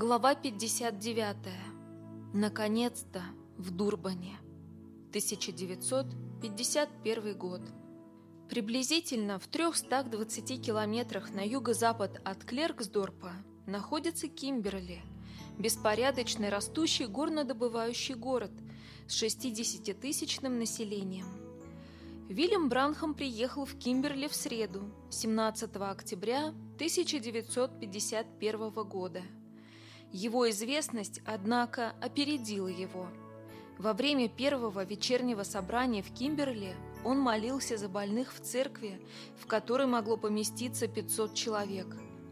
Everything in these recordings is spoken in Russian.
Глава 59. Наконец-то в Дурбане. 1951 год. Приблизительно в 320 километрах на юго-запад от Клерксдорпа находится Кимберли, беспорядочный растущий горнодобывающий город с 60-тысячным населением. Вильям Бранхам приехал в Кимберли в среду, 17 октября 1951 года. Его известность, однако, опередила его. Во время первого вечернего собрания в Кимберли он молился за больных в церкви, в которой могло поместиться 500 человек.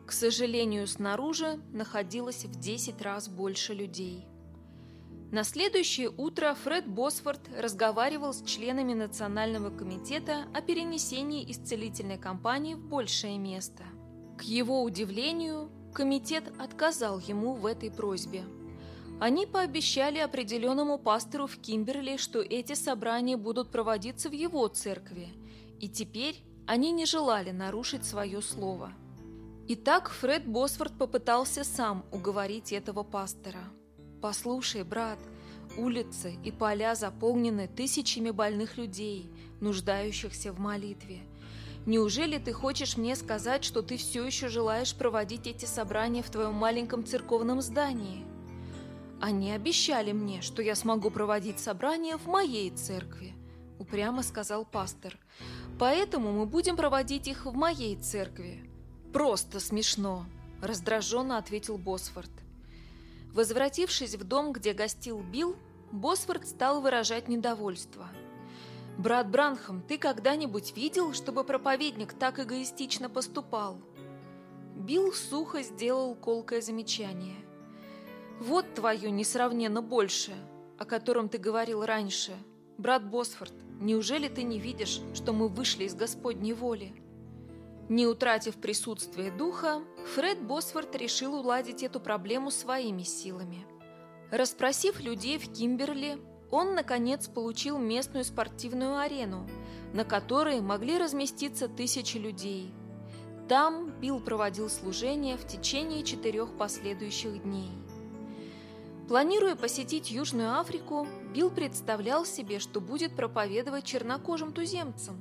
К сожалению, снаружи находилось в 10 раз больше людей. На следующее утро Фред Босфорд разговаривал с членами Национального комитета о перенесении исцелительной кампании в большее место. К его удивлению, комитет отказал ему в этой просьбе. Они пообещали определенному пастору в Кимберли, что эти собрания будут проводиться в его церкви, и теперь они не желали нарушить свое слово. Итак, Фред Босфорд попытался сам уговорить этого пастора. «Послушай, брат, улицы и поля заполнены тысячами больных людей, нуждающихся в молитве. Неужели ты хочешь мне сказать, что ты все еще желаешь проводить эти собрания в твоем маленьком церковном здании? Они обещали мне, что я смогу проводить собрания в моей церкви, упрямо сказал пастор. Поэтому мы будем проводить их в моей церкви. Просто смешно, раздраженно ответил Босфорд. Возвратившись в дом, где гостил Билл, Босфорд стал выражать недовольство – «Брат Бранхам, ты когда-нибудь видел, чтобы проповедник так эгоистично поступал?» Билл сухо сделал колкое замечание. «Вот твое несравненно большее, о котором ты говорил раньше. Брат Босфорд, неужели ты не видишь, что мы вышли из Господней воли?» Не утратив присутствие духа, Фред Босфорд решил уладить эту проблему своими силами. Расспросив людей в Кимберли, он, наконец, получил местную спортивную арену, на которой могли разместиться тысячи людей. Там Билл проводил служение в течение четырех последующих дней. Планируя посетить Южную Африку, Билл представлял себе, что будет проповедовать чернокожим туземцам.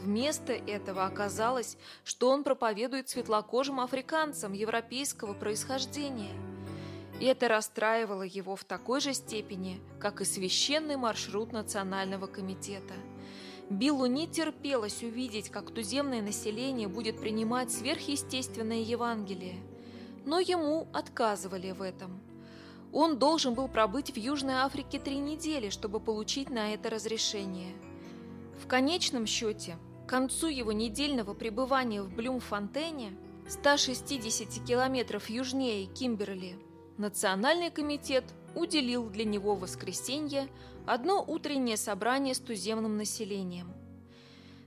Вместо этого оказалось, что он проповедует светлокожим африканцам европейского происхождения – это расстраивало его в такой же степени, как и священный маршрут Национального комитета. Биллу не терпелось увидеть, как туземное население будет принимать сверхъестественное Евангелие. Но ему отказывали в этом. Он должен был пробыть в Южной Африке три недели, чтобы получить на это разрешение. В конечном счете, к концу его недельного пребывания в Блюмфонтене, 160 километров южнее Кимберли, Национальный комитет уделил для него воскресенье одно утреннее собрание с туземным населением.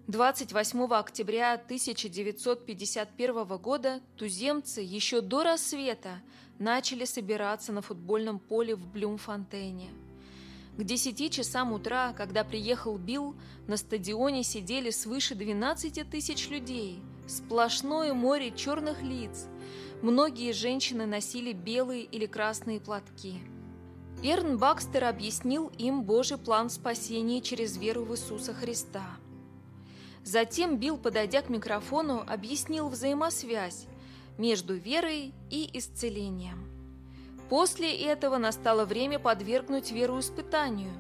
28 октября 1951 года туземцы еще до рассвета начали собираться на футбольном поле в Блюмфонтене. К 10 часам утра, когда приехал Билл, на стадионе сидели свыше 12 тысяч людей, сплошное море черных лиц – Многие женщины носили белые или красные платки. Эрн Бакстер объяснил им Божий план спасения через веру в Иисуса Христа. Затем Билл, подойдя к микрофону, объяснил взаимосвязь между верой и исцелением. После этого настало время подвергнуть веру испытанию.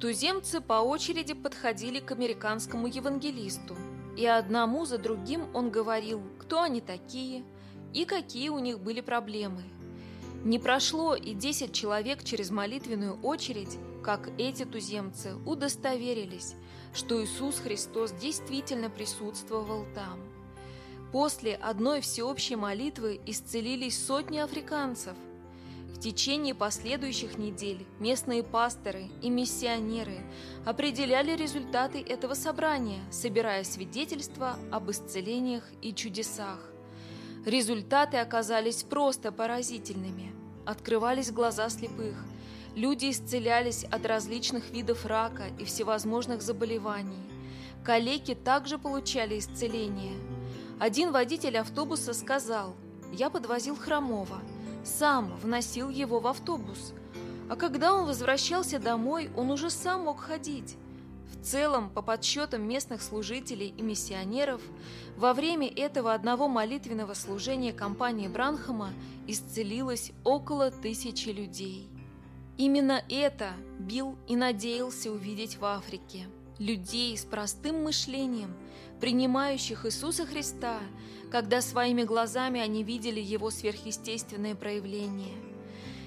Туземцы по очереди подходили к американскому евангелисту, и одному за другим он говорил, кто они такие, и какие у них были проблемы. Не прошло и 10 человек через молитвенную очередь, как эти туземцы удостоверились, что Иисус Христос действительно присутствовал там. После одной всеобщей молитвы исцелились сотни африканцев. В течение последующих недель местные пасторы и миссионеры определяли результаты этого собрания, собирая свидетельства об исцелениях и чудесах. Результаты оказались просто поразительными. Открывались глаза слепых. Люди исцелялись от различных видов рака и всевозможных заболеваний. Калеки также получали исцеление. Один водитель автобуса сказал, «Я подвозил хромого. сам вносил его в автобус. А когда он возвращался домой, он уже сам мог ходить. В целом, по подсчетам местных служителей и миссионеров, во время этого одного молитвенного служения компании Бранхама исцелилось около тысячи людей. Именно это Билл и надеялся увидеть в Африке. Людей с простым мышлением, принимающих Иисуса Христа, когда своими глазами они видели Его сверхъестественное проявление.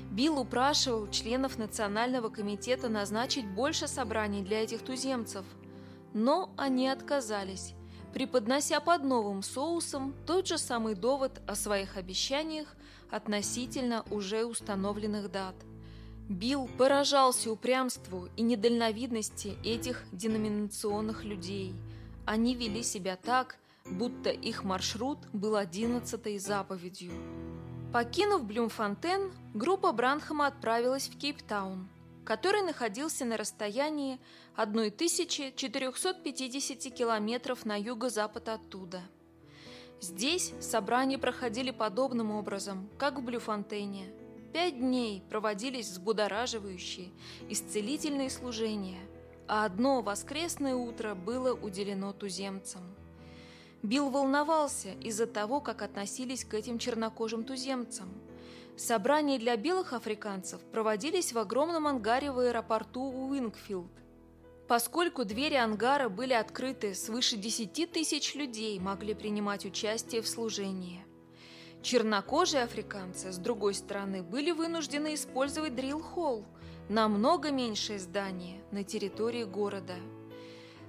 Билл упрашивал членов Национального комитета назначить больше собраний для этих туземцев, но они отказались, преподнося под новым соусом тот же самый довод о своих обещаниях относительно уже установленных дат. Билл поражался упрямству и недальновидности этих деноминационных людей. Они вели себя так, будто их маршрут был одиннадцатой заповедью. Покинув Блюмфонтен, группа Бранхама отправилась в Кейптаун, который находился на расстоянии 1450 километров на юго-запад оттуда. Здесь собрания проходили подобным образом, как в Блюфонтене – Пять дней проводились взбудораживающие, исцелительные служения, а одно воскресное утро было уделено туземцам. Билл волновался из-за того, как относились к этим чернокожим туземцам. Собрания для белых африканцев проводились в огромном ангаре в аэропорту Уингфилд. Поскольку двери ангара были открыты, свыше 10 тысяч людей могли принимать участие в служении. Чернокожие африканцы, с другой стороны, были вынуждены использовать дрилл-холл, намного меньшее здание на территории города.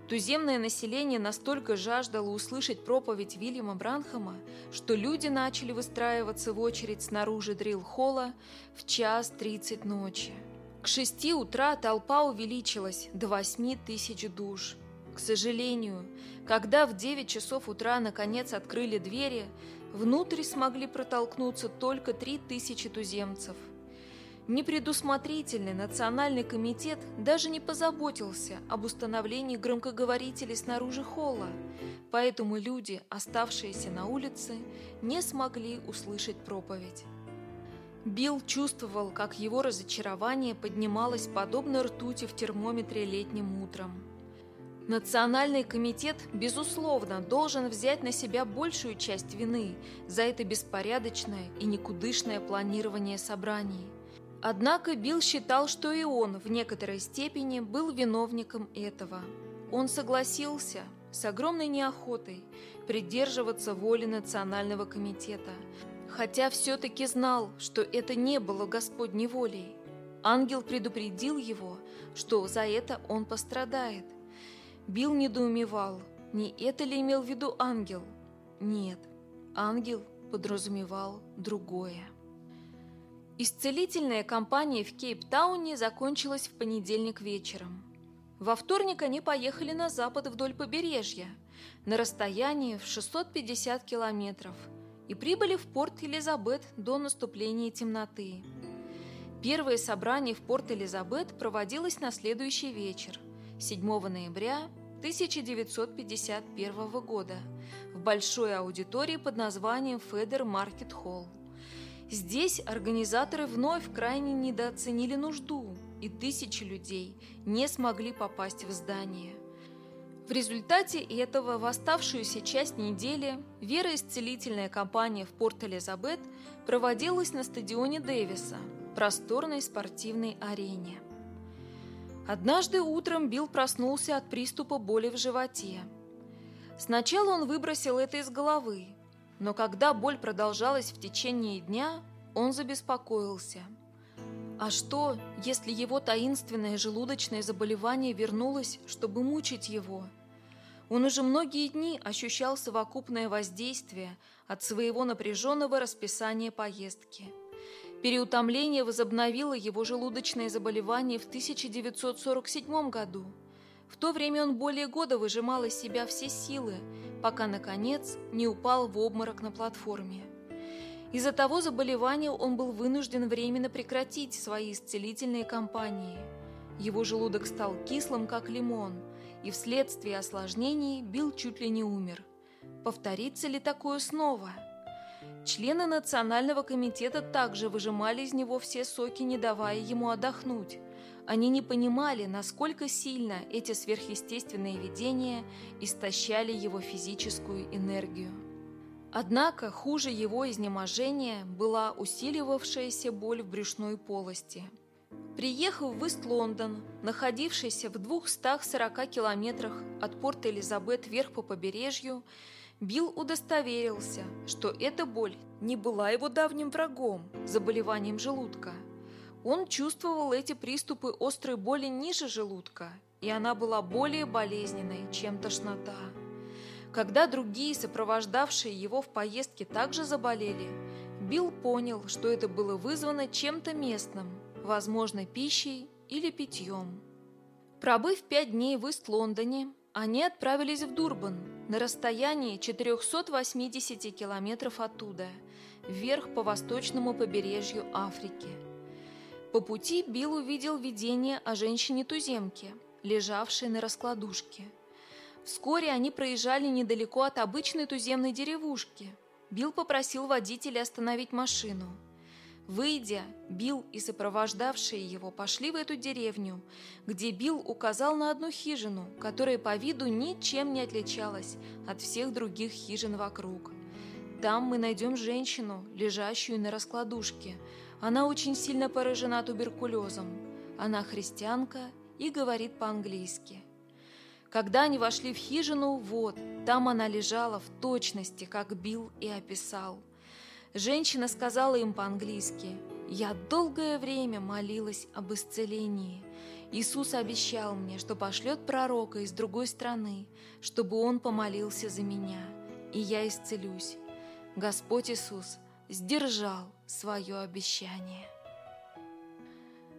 Туземное население настолько жаждало услышать проповедь Вильяма Бранхама, что люди начали выстраиваться в очередь снаружи дрилл-холла в час тридцать ночи. К шести утра толпа увеличилась до восьми тысяч душ. К сожалению, когда в девять часов утра наконец открыли двери, Внутрь смогли протолкнуться только три тысячи туземцев. Непредусмотрительный национальный комитет даже не позаботился об установлении громкоговорителей снаружи холла, поэтому люди, оставшиеся на улице, не смогли услышать проповедь. Билл чувствовал, как его разочарование поднималось подобно ртути в термометре летним утром. Национальный комитет, безусловно, должен взять на себя большую часть вины за это беспорядочное и никудышное планирование собраний. Однако Билл считал, что и он в некоторой степени был виновником этого. Он согласился с огромной неохотой придерживаться воли Национального комитета, хотя все-таки знал, что это не было Господней волей. Ангел предупредил его, что за это он пострадает – Билл недоумевал, не это ли имел в виду ангел? Нет, ангел подразумевал другое. Исцелительная кампания в Кейптауне закончилась в понедельник вечером. Во вторник они поехали на запад вдоль побережья, на расстоянии в 650 километров, и прибыли в порт Элизабет до наступления темноты. Первое собрание в порт Элизабет проводилось на следующий вечер, 7 ноября 1951 года в большой аудитории под названием Федер Маркет Холл. Здесь организаторы вновь крайне недооценили нужду, и тысячи людей не смогли попасть в здание. В результате этого в оставшуюся часть недели вероисцелительная кампания в Порт-Элизабет проводилась на стадионе Дэвиса, просторной спортивной арене. Однажды утром Билл проснулся от приступа боли в животе. Сначала он выбросил это из головы, но когда боль продолжалась в течение дня, он забеспокоился. А что, если его таинственное желудочное заболевание вернулось, чтобы мучить его? Он уже многие дни ощущал совокупное воздействие от своего напряженного расписания поездки – Переутомление возобновило его желудочное заболевание в 1947 году. В то время он более года выжимал из себя все силы, пока, наконец, не упал в обморок на платформе. Из-за того заболевания он был вынужден временно прекратить свои исцелительные кампании. Его желудок стал кислым, как лимон, и вследствие осложнений Билл чуть ли не умер. Повторится ли такое снова? Члены Национального комитета также выжимали из него все соки, не давая ему отдохнуть. Они не понимали, насколько сильно эти сверхъестественные видения истощали его физическую энергию. Однако хуже его изнеможения была усиливавшаяся боль в брюшной полости. Приехав в Ист-Лондон, находившийся в 240 километрах от порта Элизабет вверх по побережью, Билл удостоверился, что эта боль не была его давним врагом, заболеванием желудка. Он чувствовал эти приступы острой боли ниже желудка, и она была более болезненной, чем тошнота. Когда другие, сопровождавшие его в поездке, также заболели, Билл понял, что это было вызвано чем-то местным, возможно, пищей или питьем. Пробыв пять дней в Ист-Лондоне, они отправились в Дурбан, на расстоянии 480 километров оттуда, вверх по восточному побережью Африки. По пути Билл увидел видение о женщине-туземке, лежавшей на раскладушке – Вскоре они проезжали недалеко от обычной туземной деревушки. Билл попросил водителя остановить машину. Выйдя, Билл и сопровождавшие его пошли в эту деревню, где Билл указал на одну хижину, которая по виду ничем не отличалась от всех других хижин вокруг. Там мы найдем женщину, лежащую на раскладушке. Она очень сильно поражена туберкулезом. Она христианка и говорит по-английски. Когда они вошли в хижину, вот, там она лежала в точности, как Билл и описал. Женщина сказала им по-английски, «Я долгое время молилась об исцелении. Иисус обещал мне, что пошлет пророка из другой страны, чтобы он помолился за меня, и я исцелюсь. Господь Иисус сдержал свое обещание».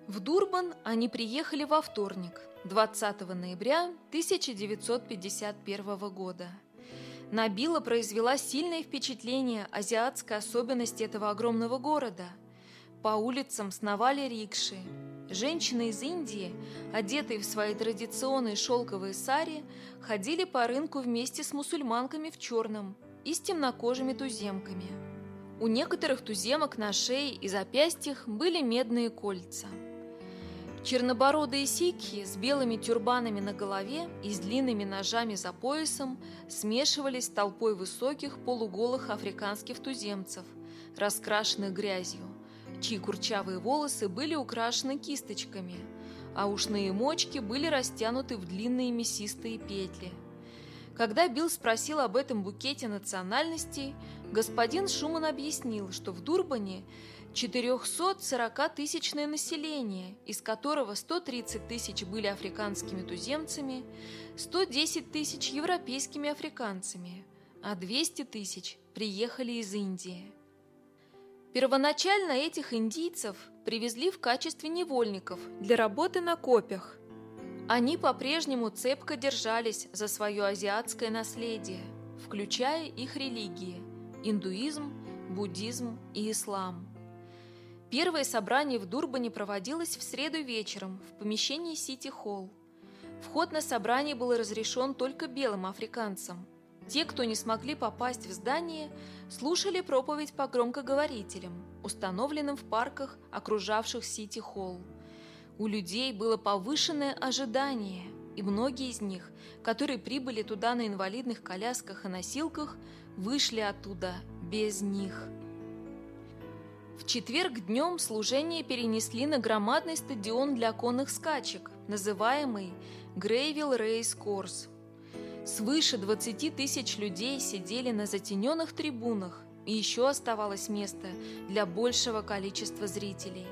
В Дурбан они приехали во вторник, 20 ноября 1951 года. На Билла произвела сильное впечатление азиатская особенность этого огромного города. По улицам сновали рикши. Женщины из Индии, одетые в свои традиционные шелковые сари, ходили по рынку вместе с мусульманками в черном и с темнокожими туземками. У некоторых туземок на шее и запястьях были медные кольца – Чернобородые сикхи с белыми тюрбанами на голове и с длинными ножами за поясом смешивались с толпой высоких полуголых африканских туземцев, раскрашенных грязью, чьи курчавые волосы были украшены кисточками, а ушные мочки были растянуты в длинные мясистые петли. Когда Билл спросил об этом букете национальностей, господин Шуман объяснил, что в Дурбане – 440-тысячное население, из которого 130 тысяч были африканскими туземцами, 110 тысяч европейскими африканцами, а 200 тысяч приехали из Индии. Первоначально этих индийцев привезли в качестве невольников для работы на копях. Они по-прежнему цепко держались за свое азиатское наследие, включая их религии – индуизм, буддизм и ислам. Первое собрание в Дурбане проводилось в среду вечером в помещении Сити-Холл. Вход на собрание был разрешен только белым африканцам. Те, кто не смогли попасть в здание, слушали проповедь по громкоговорителям, установленным в парках, окружавших Сити-Холл. У людей было повышенное ожидание, и многие из них, которые прибыли туда на инвалидных колясках и носилках, вышли оттуда без них – в четверг днем служение перенесли на громадный стадион для конных скачек, называемый Грейвилл Рейс Корс. Свыше 20 тысяч людей сидели на затененных трибунах, и еще оставалось место для большего количества зрителей.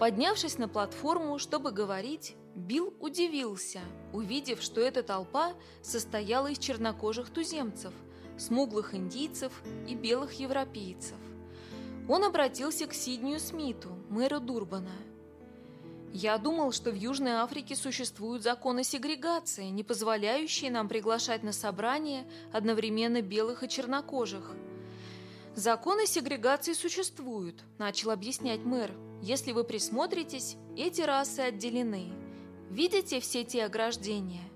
Поднявшись на платформу, чтобы говорить, Билл удивился, увидев, что эта толпа состояла из чернокожих туземцев – смуглых индийцев и белых европейцев. Он обратился к Сиднию Смиту, мэру Дурбана. «Я думал, что в Южной Африке существуют законы сегрегации, не позволяющие нам приглашать на собрания одновременно белых и чернокожих». «Законы сегрегации существуют», – начал объяснять мэр. «Если вы присмотритесь, эти расы отделены. Видите все те ограждения?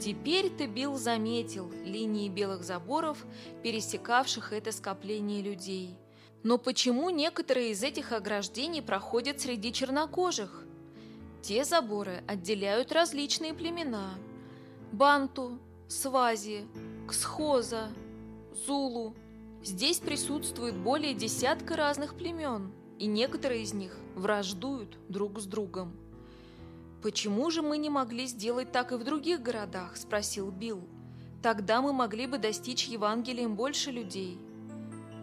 Теперь-то Билл заметил линии белых заборов, пересекавших это скопление людей. Но почему некоторые из этих ограждений проходят среди чернокожих? Те заборы отделяют различные племена. Банту, Свази, Ксхоза, Зулу. Здесь присутствует более десятка разных племен, и некоторые из них враждуют друг с другом. «Почему же мы не могли сделать так и в других городах?» – спросил Билл. «Тогда мы могли бы достичь Евангелием больше людей».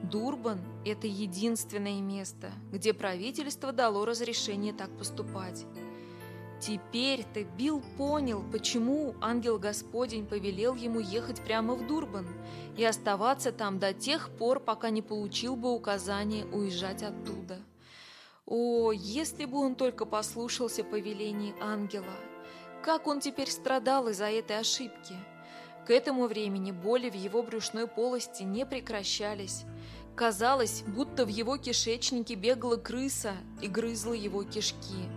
Дурбан – это единственное место, где правительство дало разрешение так поступать. Теперь-то Билл понял, почему ангел Господень повелел ему ехать прямо в Дурбан и оставаться там до тех пор, пока не получил бы указание уезжать оттуда. О, если бы он только послушался повелений ангела! Как он теперь страдал из-за этой ошибки! К этому времени боли в его брюшной полости не прекращались. Казалось, будто в его кишечнике бегала крыса и грызла его кишки.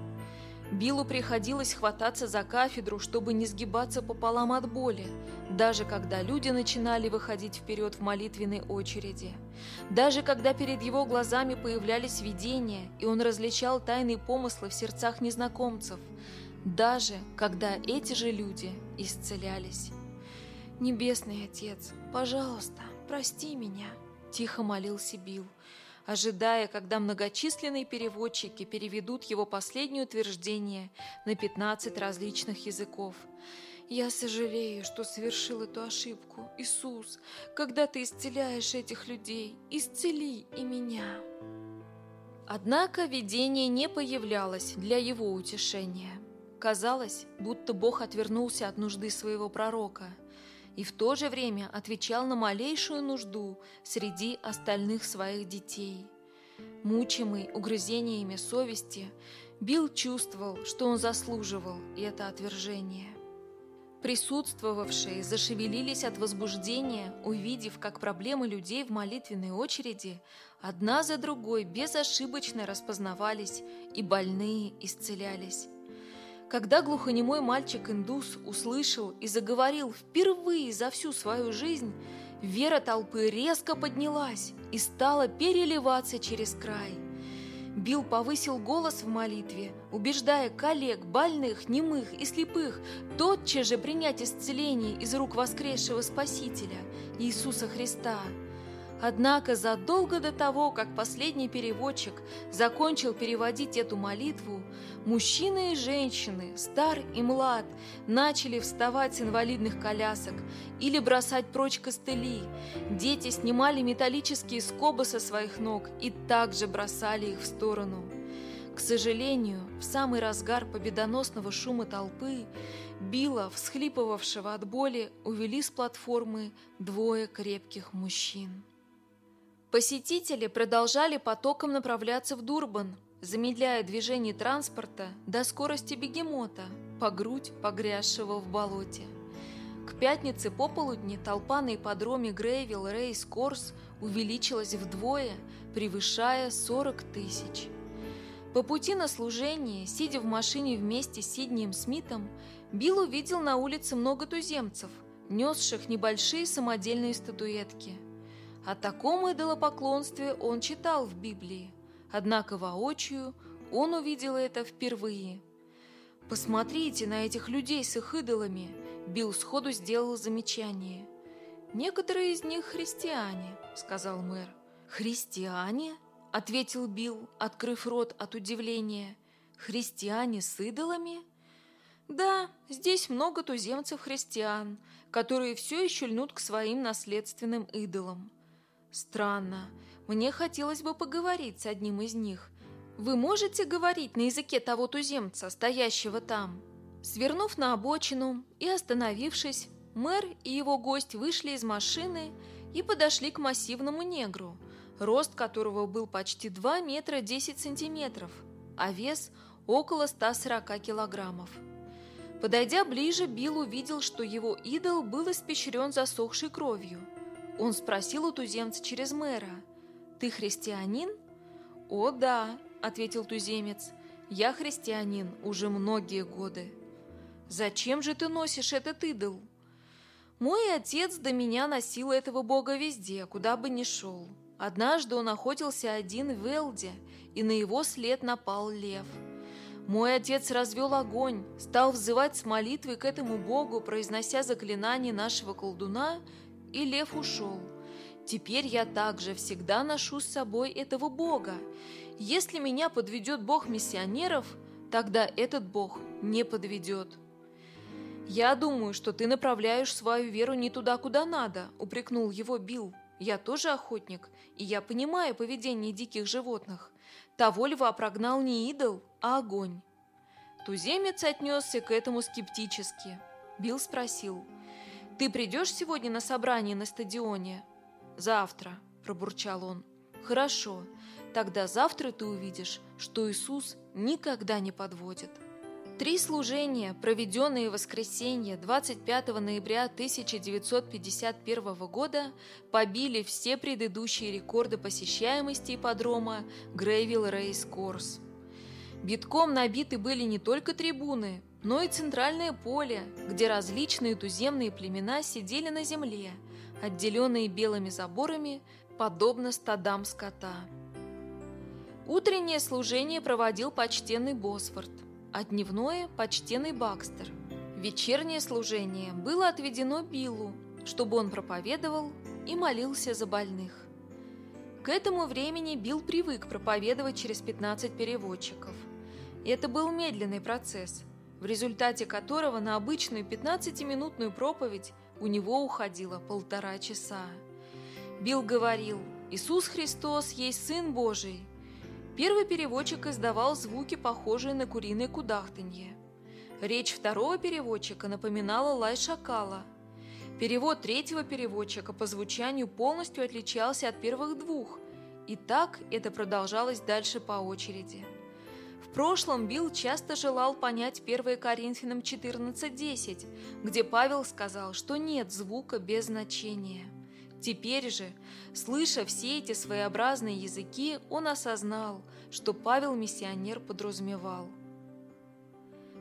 Биллу приходилось хвататься за кафедру, чтобы не сгибаться пополам от боли, даже когда люди начинали выходить вперед в молитвенной очереди. Даже когда перед его глазами появлялись видения, и он различал тайные помыслы в сердцах незнакомцев. Даже когда эти же люди исцелялись. «Небесный Отец, пожалуйста, прости меня», – тихо молился Билл ожидая, когда многочисленные переводчики переведут его последнее утверждение на 15 различных языков. «Я сожалею, что совершил эту ошибку. Иисус, когда ты исцеляешь этих людей, исцели и меня». Однако видение не появлялось для его утешения. Казалось, будто Бог отвернулся от нужды своего пророка – и в то же время отвечал на малейшую нужду среди остальных своих детей. Мучимый угрызениями совести, Билл чувствовал, что он заслуживал это отвержение. Присутствовавшие зашевелились от возбуждения, увидев, как проблемы людей в молитвенной очереди одна за другой безошибочно распознавались, и больные исцелялись. Когда глухонемой мальчик-индус услышал и заговорил впервые за всю свою жизнь, вера толпы резко поднялась и стала переливаться через край. Билл повысил голос в молитве, убеждая коллег, больных, немых и слепых тотчас же принять исцеление из рук воскресшего Спасителя, Иисуса Христа – Однако задолго до того, как последний переводчик закончил переводить эту молитву, мужчины и женщины, стар и млад, начали вставать с инвалидных колясок или бросать прочь костыли. Дети снимали металлические скобы со своих ног и также бросали их в сторону. К сожалению, в самый разгар победоносного шума толпы Билла, всхлипывавшего от боли, увели с платформы двое крепких мужчин. Посетители продолжали потоком направляться в Дурбан, замедляя движение транспорта до скорости бегемота, по грудь погрязшего в болоте. К пятнице пополудни толпа на ипподроме Грейвилл Рейс Корс увеличилась вдвое, превышая 40 тысяч. По пути на служение, сидя в машине вместе с Сиднием Смитом, Билл увидел на улице много туземцев, несших небольшие самодельные статуэтки – о таком идолопоклонстве он читал в Библии, однако воочию он увидел это впервые. «Посмотрите на этих людей с их идолами!» Билл сходу сделал замечание. «Некоторые из них христиане», — сказал мэр. «Христиане?» — ответил Билл, открыв рот от удивления. «Христиане с идолами?» «Да, здесь много туземцев-христиан, которые все еще льнут к своим наследственным идолам. Странно. Мне хотелось бы поговорить с одним из них. Вы можете говорить на языке того туземца, стоящего там? Свернув на обочину и остановившись, мэр и его гость вышли из машины и подошли к массивному негру, рост которого был почти 2 метра 10 сантиметров, а вес около 140 килограммов. Подойдя ближе, Билл увидел, что его идол был испещрен засохшей кровью – он спросил у туземца через мэра. «Ты христианин?» «О, да», — ответил туземец. «Я христианин уже многие годы». «Зачем же ты носишь этот идол?» «Мой отец до меня носил этого бога везде, куда бы ни шел. Однажды он охотился один в Элде, и на его след напал лев. Мой отец развел огонь, стал взывать с молитвой к этому богу, произнося заклинание нашего колдуна, и лев ушел. Теперь я также всегда ношу с собой этого бога. Если меня подведет бог миссионеров, тогда этот бог не подведет. «Я думаю, что ты направляешь свою веру не туда, куда надо», — упрекнул его Билл. «Я тоже охотник, и я понимаю поведение диких животных. Того льва прогнал не идол, а огонь». Туземец отнесся к этому скептически. Билл спросил, «Ты придешь сегодня на собрание на стадионе?» «Завтра», – пробурчал он. «Хорошо, тогда завтра ты увидишь, что Иисус никогда не подводит». Три служения, проведенные в воскресенье 25 ноября 1951 года, побили все предыдущие рекорды посещаемости ипподрома Грейвилл Рейс Корс. Битком набиты были не только трибуны, но и центральное поле, где различные туземные племена сидели на земле, отделенные белыми заборами, подобно стадам скота. Утреннее служение проводил почтенный Босфорд – а дневное – почтенный Бакстер. Вечернее служение было отведено Биллу, чтобы он проповедовал и молился за больных. К этому времени Билл привык проповедовать через 15 переводчиков. Это был медленный процесс, в результате которого на обычную 15-минутную проповедь у него уходило полтора часа. Билл говорил «Иисус Христос есть Сын Божий», Первый переводчик издавал звуки, похожие на куриное кудахтанье. Речь второго переводчика напоминала лай шакала. Перевод третьего переводчика по звучанию полностью отличался от первых двух, и так это продолжалось дальше по очереди. Прошлом Билл часто желал понять 1 Коринфянам 14.10, где Павел сказал, что нет звука без значения. Теперь же, слыша все эти своеобразные языки, он осознал, что Павел миссионер подразумевал.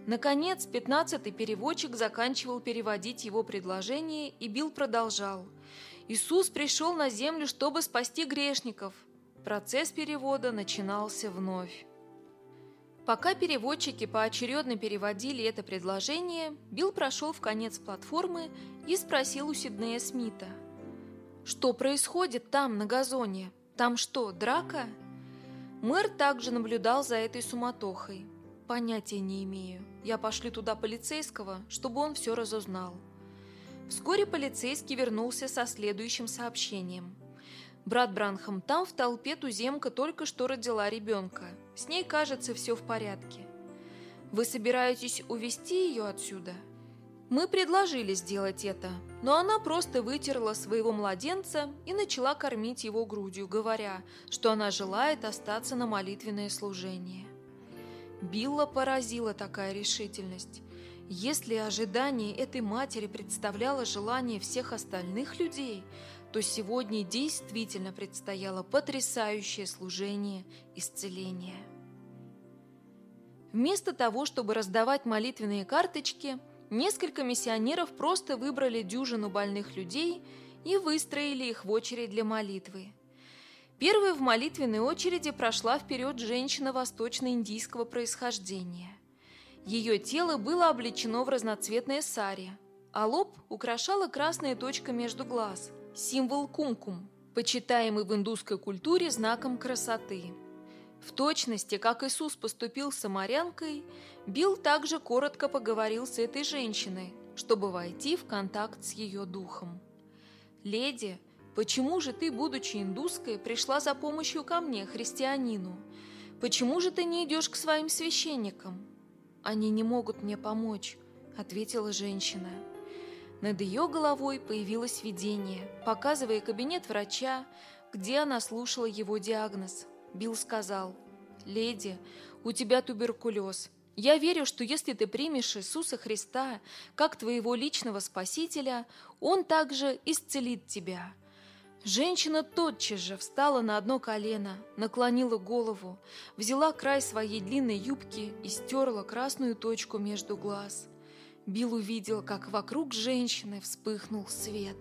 Наконец, пятнадцатый переводчик заканчивал переводить его предложение, и Билл продолжал. «Иисус пришел на землю, чтобы спасти грешников». Процесс перевода начинался вновь. Пока переводчики поочередно переводили это предложение, Билл прошел в конец платформы и спросил у Сиднея Смита – что происходит там, на газоне? Там что, драка? Мэр также наблюдал за этой суматохой. Понятия не имею. Я пошлю туда полицейского, чтобы он все разузнал. Вскоре полицейский вернулся со следующим сообщением. Брат Бранхам, там в толпе туземка только что родила ребенка. С ней, кажется, все в порядке. Вы собираетесь увезти ее отсюда? Мы предложили сделать это, но она просто вытерла своего младенца и начала кормить его грудью, говоря, что она желает остаться на молитвенное служение. Билла поразила такая решительность. Если ожидание этой матери представляло желание всех остальных людей, то сегодня действительно предстояло потрясающее служение исцеления. Вместо того, чтобы раздавать молитвенные карточки – Несколько миссионеров просто выбрали дюжину больных людей и выстроили их в очередь для молитвы. Первой в молитвенной очереди прошла вперед женщина восточно-индийского происхождения. Ее тело было облечено в разноцветное сари, а лоб украшала красная точка между глаз, символ кумкум, почитаемый в индусской культуре знаком красоты. В точности, как Иисус поступил с самарянкой, Билл также коротко поговорил с этой женщиной, чтобы войти в контакт с ее духом. «Леди, почему же ты, будучи индуской, пришла за помощью ко мне, христианину? Почему же ты не идешь к своим священникам?» «Они не могут мне помочь», — ответила женщина. Над ее головой появилось видение, показывая кабинет врача, где она слушала его диагноз. Билл сказал, «Леди, у тебя туберкулез. Я верю, что если ты примешь Иисуса Христа как твоего личного Спасителя, Он также исцелит тебя». Женщина тотчас же встала на одно колено, наклонила голову, взяла край своей длинной юбки и стерла красную точку между глаз. Билл увидел, как вокруг женщины вспыхнул свет.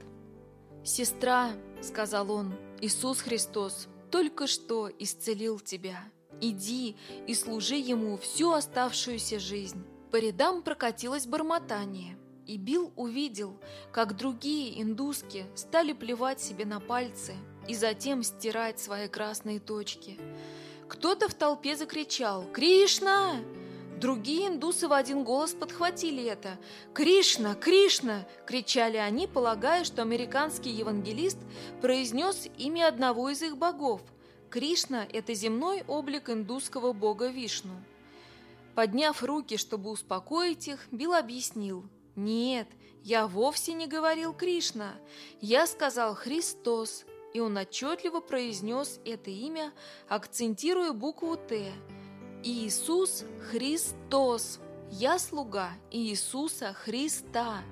«Сестра», — сказал он, — «Иисус Христос только что исцелил тебя. Иди и служи Ему всю оставшуюся жизнь». По рядам прокатилось бормотание, и Билл увидел, как другие индуски стали плевать себе на пальцы и затем стирать свои красные точки. Кто-то в толпе закричал «Кришна!» Другие индусы в один голос подхватили это. «Кришна! Кришна!» – кричали они, полагая, что американский евангелист произнес имя одного из их богов. Кришна – это земной облик индусского бога Вишну. Подняв руки, чтобы успокоить их, Билл объяснил. «Нет, я вовсе не говорил Кришна. Я сказал Христос». И он отчетливо произнес это имя, акцентируя букву «Т». Иисус Христос. Я слуга Иисуса Христа.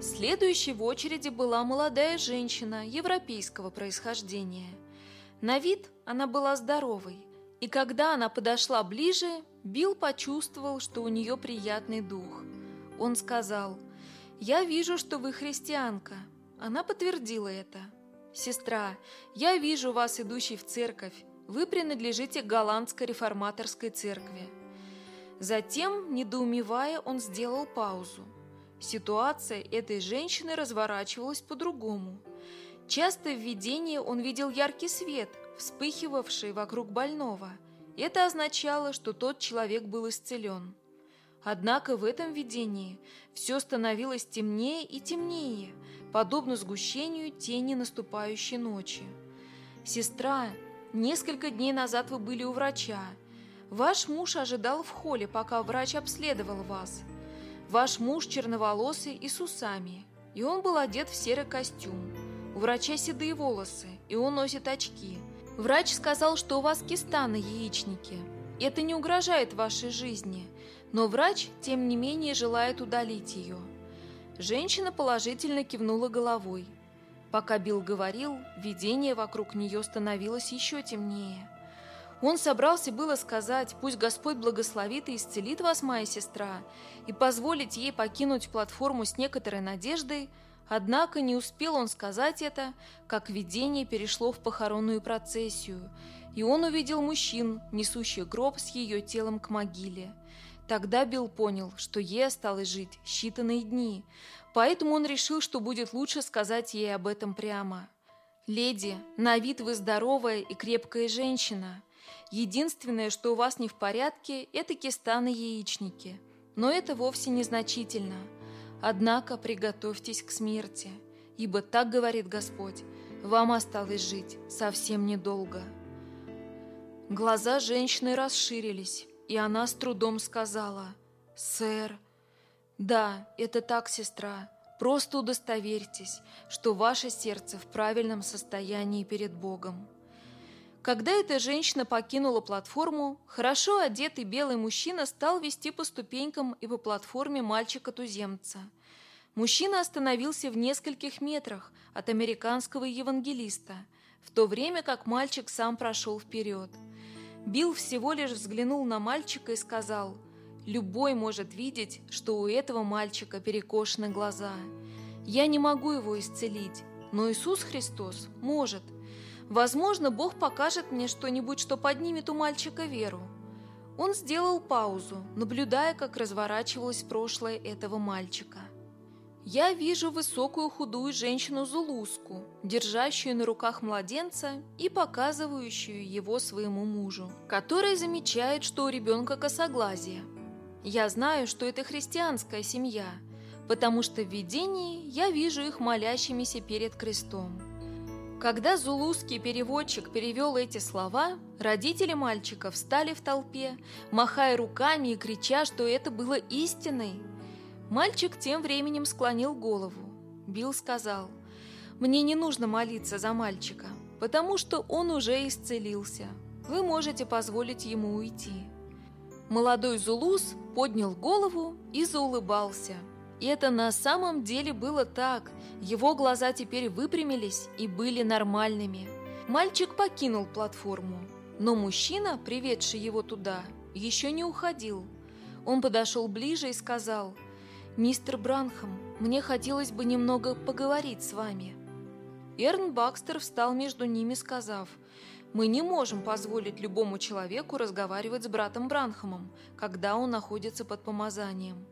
Следующей в очереди была молодая женщина европейского происхождения. На вид она была здоровой, и когда она подошла ближе, Билл почувствовал, что у нее приятный дух. Он сказал, «Я вижу, что вы христианка». Она подтвердила это. «Сестра, я вижу вас, идущей в церковь. Вы принадлежите голландской реформаторской церкви». Затем, недоумевая, он сделал паузу. Ситуация этой женщины разворачивалась по-другому. Часто в видении он видел яркий свет, вспыхивавший вокруг больного – это означало, что тот человек был исцелен. Однако в этом видении все становилось темнее и темнее, подобно сгущению тени наступающей ночи. «Сестра, несколько дней назад вы были у врача. Ваш муж ожидал в холле, пока врач обследовал вас. Ваш муж черноволосый и с усами, и он был одет в серый костюм. У врача седые волосы, и он носит очки – Врач сказал, что у вас киста на яичнике. Это не угрожает вашей жизни, но врач, тем не менее, желает удалить ее. Женщина положительно кивнула головой. Пока Билл говорил, видение вокруг нее становилось еще темнее. Он собрался было сказать, пусть Господь благословит и исцелит вас, моя сестра, и позволить ей покинуть платформу с некоторой надеждой, Однако не успел он сказать это, как видение перешло в похоронную процессию, и он увидел мужчин, несущих гроб с ее телом к могиле. Тогда Билл понял, что ей осталось жить считанные дни, поэтому он решил, что будет лучше сказать ей об этом прямо. «Леди, на вид вы здоровая и крепкая женщина. Единственное, что у вас не в порядке, это киста на яичнике. Но это вовсе не значительно. Однако приготовьтесь к смерти, ибо так говорит Господь, вам осталось жить совсем недолго. Глаза женщины расширились, и она с трудом сказала, «Сэр, да, это так, сестра, просто удостоверьтесь, что ваше сердце в правильном состоянии перед Богом». Когда эта женщина покинула платформу, хорошо одетый белый мужчина стал вести по ступенькам и по платформе мальчика-туземца. Мужчина остановился в нескольких метрах от американского евангелиста, в то время как мальчик сам прошел вперед. Билл всего лишь взглянул на мальчика и сказал, «Любой может видеть, что у этого мальчика перекошены глаза. Я не могу его исцелить, но Иисус Христос может». Возможно, Бог покажет мне что-нибудь, что поднимет у мальчика веру. Он сделал паузу, наблюдая, как разворачивалось прошлое этого мальчика. Я вижу высокую худую женщину-зулуску, держащую на руках младенца и показывающую его своему мужу, который замечает, что у ребенка косоглазие. Я знаю, что это христианская семья, потому что в видении я вижу их молящимися перед крестом. Когда зулузский переводчик перевел эти слова, родители мальчика встали в толпе, махая руками и крича, что это было истиной. Мальчик тем временем склонил голову. Билл сказал, «Мне не нужно молиться за мальчика, потому что он уже исцелился. Вы можете позволить ему уйти». Молодой Зулус поднял голову и заулыбался – и это на самом деле было так. Его глаза теперь выпрямились и были нормальными. Мальчик покинул платформу, но мужчина, приведший его туда, еще не уходил. Он подошел ближе и сказал, «Мистер Бранхам, мне хотелось бы немного поговорить с вами». Эрн Бакстер встал между ними, сказав, «Мы не можем позволить любому человеку разговаривать с братом Бранхамом, когда он находится под помазанием.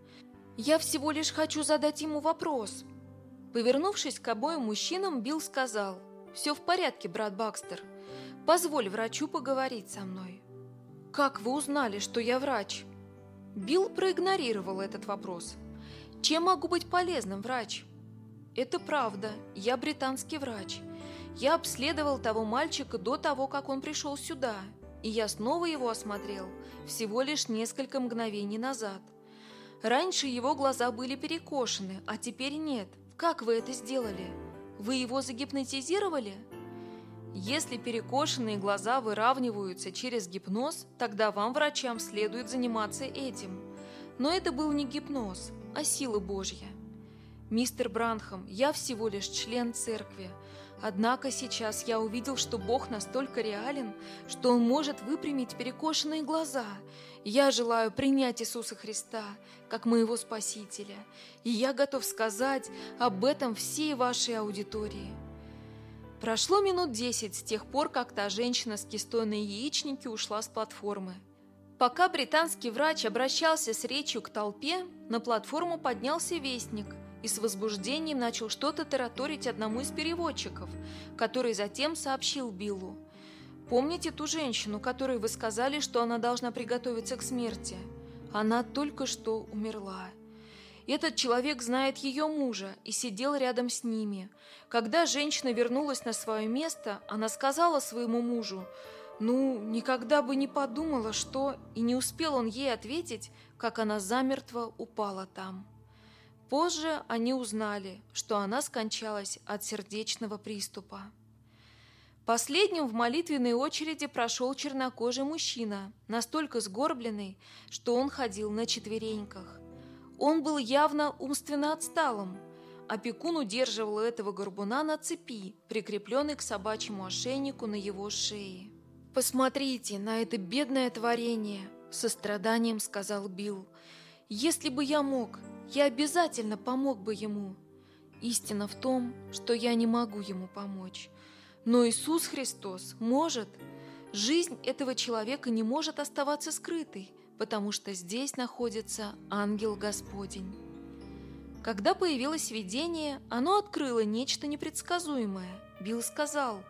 Я всего лишь хочу задать ему вопрос». Повернувшись к обоим мужчинам, Билл сказал, «Все в порядке, брат Бакстер. Позволь врачу поговорить со мной». «Как вы узнали, что я врач?» Билл проигнорировал этот вопрос. «Чем могу быть полезным, врач?» «Это правда. Я британский врач. Я обследовал того мальчика до того, как он пришел сюда, и я снова его осмотрел всего лишь несколько мгновений назад. Раньше его глаза были перекошены, а теперь нет. Как вы это сделали? Вы его загипнотизировали?» Если перекошенные глаза выравниваются через гипноз, тогда вам, врачам, следует заниматься этим. Но это был не гипноз, а сила Божья. Мистер Бранхам, я всего лишь член церкви. Однако сейчас я увидел, что Бог настолько реален, что Он может выпрямить перекошенные глаза. Я желаю принять Иисуса Христа как моего Спасителя, и я готов сказать об этом всей вашей аудитории. Прошло минут десять с тех пор, как та женщина с кистой на яичнике ушла с платформы. Пока британский врач обращался с речью к толпе, на платформу поднялся вестник и с возбуждением начал что-то тараторить одному из переводчиков, который затем сообщил Биллу. «Помните ту женщину, которой вы сказали, что она должна приготовиться к смерти? Она только что умерла». Этот человек знает ее мужа и сидел рядом с ними. Когда женщина вернулась на свое место, она сказала своему мужу, «Ну, никогда бы не подумала, что...» И не успел он ей ответить, как она замертво упала там. Позже они узнали, что она скончалась от сердечного приступа. Последним в молитвенной очереди прошел чернокожий мужчина, настолько сгорбленный, что он ходил на четвереньках. Он был явно умственно отсталым. Опекун удерживал этого горбуна на цепи, прикрепленной к собачьему ошейнику на его шее. «Посмотрите на это бедное творение!» – со страданием сказал Билл. «Если бы я мог, я обязательно помог бы ему. Истина в том, что я не могу ему помочь. Но Иисус Христос может. Жизнь этого человека не может оставаться скрытой, потому что здесь находится ангел Господень. Когда появилось видение, оно открыло нечто непредсказуемое. Билл сказал,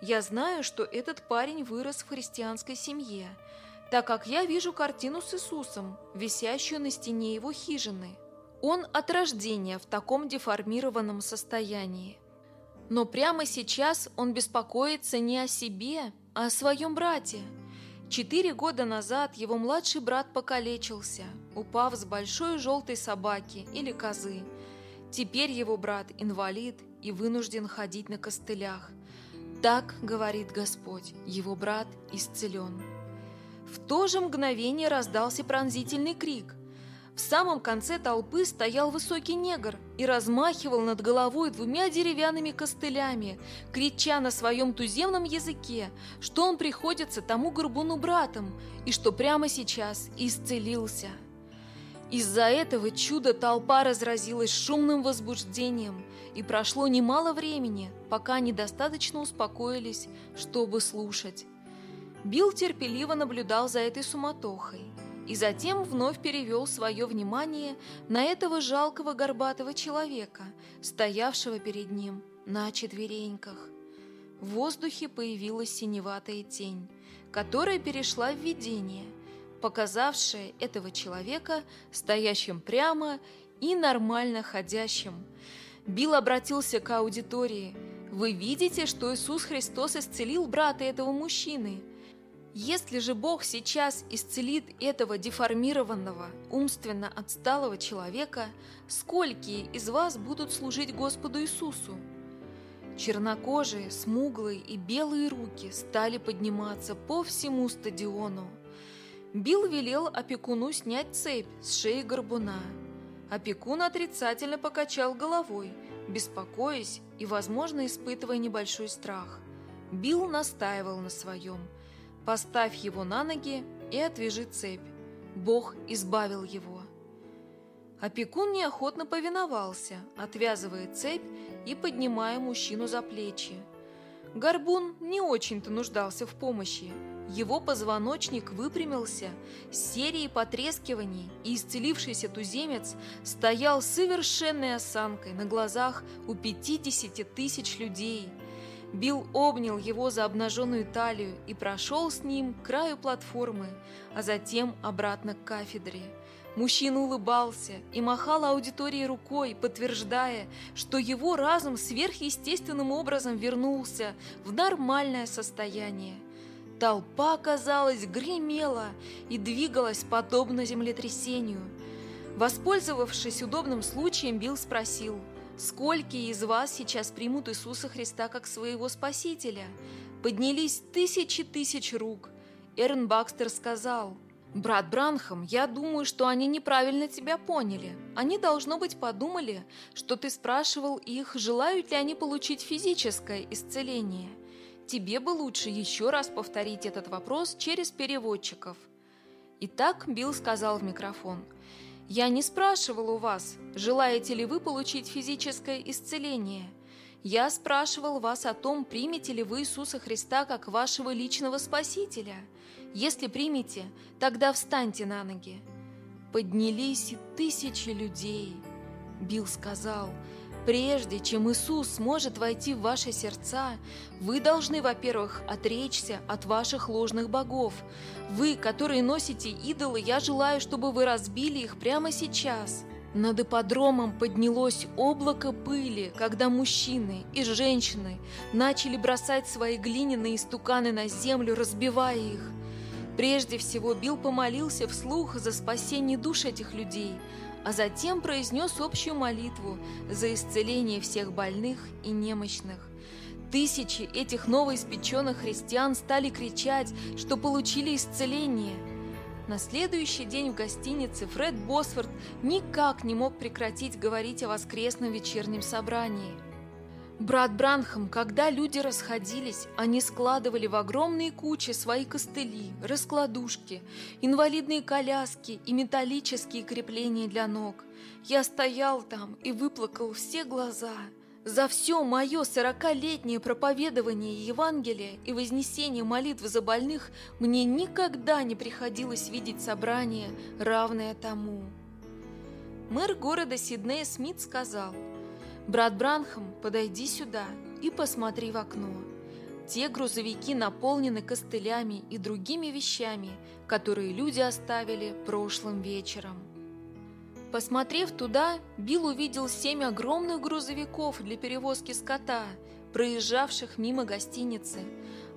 «Я знаю, что этот парень вырос в христианской семье, так как я вижу картину с Иисусом, висящую на стене его хижины. Он от рождения в таком деформированном состоянии. Но прямо сейчас он беспокоится не о себе, а о своем брате – Четыре года назад его младший брат покалечился, упав с большой желтой собаки или козы. Теперь его брат инвалид и вынужден ходить на костылях. Так говорит Господь, его брат исцелен. В то же мгновение раздался пронзительный крик – в самом конце толпы стоял высокий негр и размахивал над головой двумя деревянными костылями, крича на своем туземном языке, что он приходится тому горбуну братом и что прямо сейчас исцелился. Из-за этого чуда толпа разразилась шумным возбуждением, и прошло немало времени, пока они достаточно успокоились, чтобы слушать. Билл терпеливо наблюдал за этой суматохой и затем вновь перевел свое внимание на этого жалкого горбатого человека, стоявшего перед ним на четвереньках. В воздухе появилась синеватая тень, которая перешла в видение, показавшее этого человека стоящим прямо и нормально ходящим. Билл обратился к аудитории. «Вы видите, что Иисус Христос исцелил брата этого мужчины?» Если же Бог сейчас исцелит этого деформированного, умственно отсталого человека, сколькие из вас будут служить Господу Иисусу? Чернокожие, смуглые и белые руки стали подниматься по всему стадиону. Билл велел опекуну снять цепь с шеи горбуна. Опекун отрицательно покачал головой, беспокоясь и, возможно, испытывая небольшой страх. Билл настаивал на своем – Поставь его на ноги и отвяжи цепь. Бог избавил его. Опекун неохотно повиновался, отвязывая цепь и поднимая мужчину за плечи. Горбун не очень-то нуждался в помощи. Его позвоночник выпрямился, с серией потрескиваний, и исцелившийся туземец стоял совершенной осанкой на глазах у пятидесяти тысяч людей. Билл обнял его за обнаженную талию и прошел с ним к краю платформы, а затем обратно к кафедре. Мужчина улыбался и махал аудитории рукой, подтверждая, что его разум сверхъестественным образом вернулся в нормальное состояние. Толпа, казалось, гремела и двигалась подобно землетрясению. Воспользовавшись удобным случаем, Билл спросил, «Сколько из вас сейчас примут Иисуса Христа как своего Спасителя?» Поднялись тысячи тысяч рук. Эрн Бакстер сказал, «Брат Бранхам, я думаю, что они неправильно тебя поняли. Они, должно быть, подумали, что ты спрашивал их, желают ли они получить физическое исцеление. Тебе бы лучше еще раз повторить этот вопрос через переводчиков». Итак, Билл сказал в микрофон, «Я не спрашивал у вас, желаете ли вы получить физическое исцеление. Я спрашивал вас о том, примете ли вы Иисуса Христа как вашего личного Спасителя». Если примете, тогда встаньте на ноги. Поднялись тысячи людей. Билл сказал, прежде чем Иисус сможет войти в ваши сердца, вы должны, во-первых, отречься от ваших ложных богов. Вы, которые носите идолы, я желаю, чтобы вы разбили их прямо сейчас. Над ипподромом поднялось облако пыли, когда мужчины и женщины начали бросать свои глиняные стуканы на землю, разбивая их. Прежде всего Билл помолился вслух за спасение душ этих людей, а затем произнес общую молитву за исцеление всех больных и немощных. Тысячи этих новоиспеченных христиан стали кричать, что получили исцеление. На следующий день в гостинице Фред Босфорд никак не мог прекратить говорить о воскресном вечернем собрании. Брат Бранхам, когда люди расходились, они складывали в огромные кучи свои костыли, раскладушки, инвалидные коляски и металлические крепления для ног. Я стоял там и выплакал все глаза. За все мое сорокалетнее проповедование Евангелия и вознесение молитв за больных мне никогда не приходилось видеть собрание, равное тому. Мэр города Сиднея Смит сказал – «Брат Бранхам, подойди сюда и посмотри в окно. Те грузовики наполнены костылями и другими вещами, которые люди оставили прошлым вечером». Посмотрев туда, Билл увидел семь огромных грузовиков для перевозки скота, проезжавших мимо гостиницы,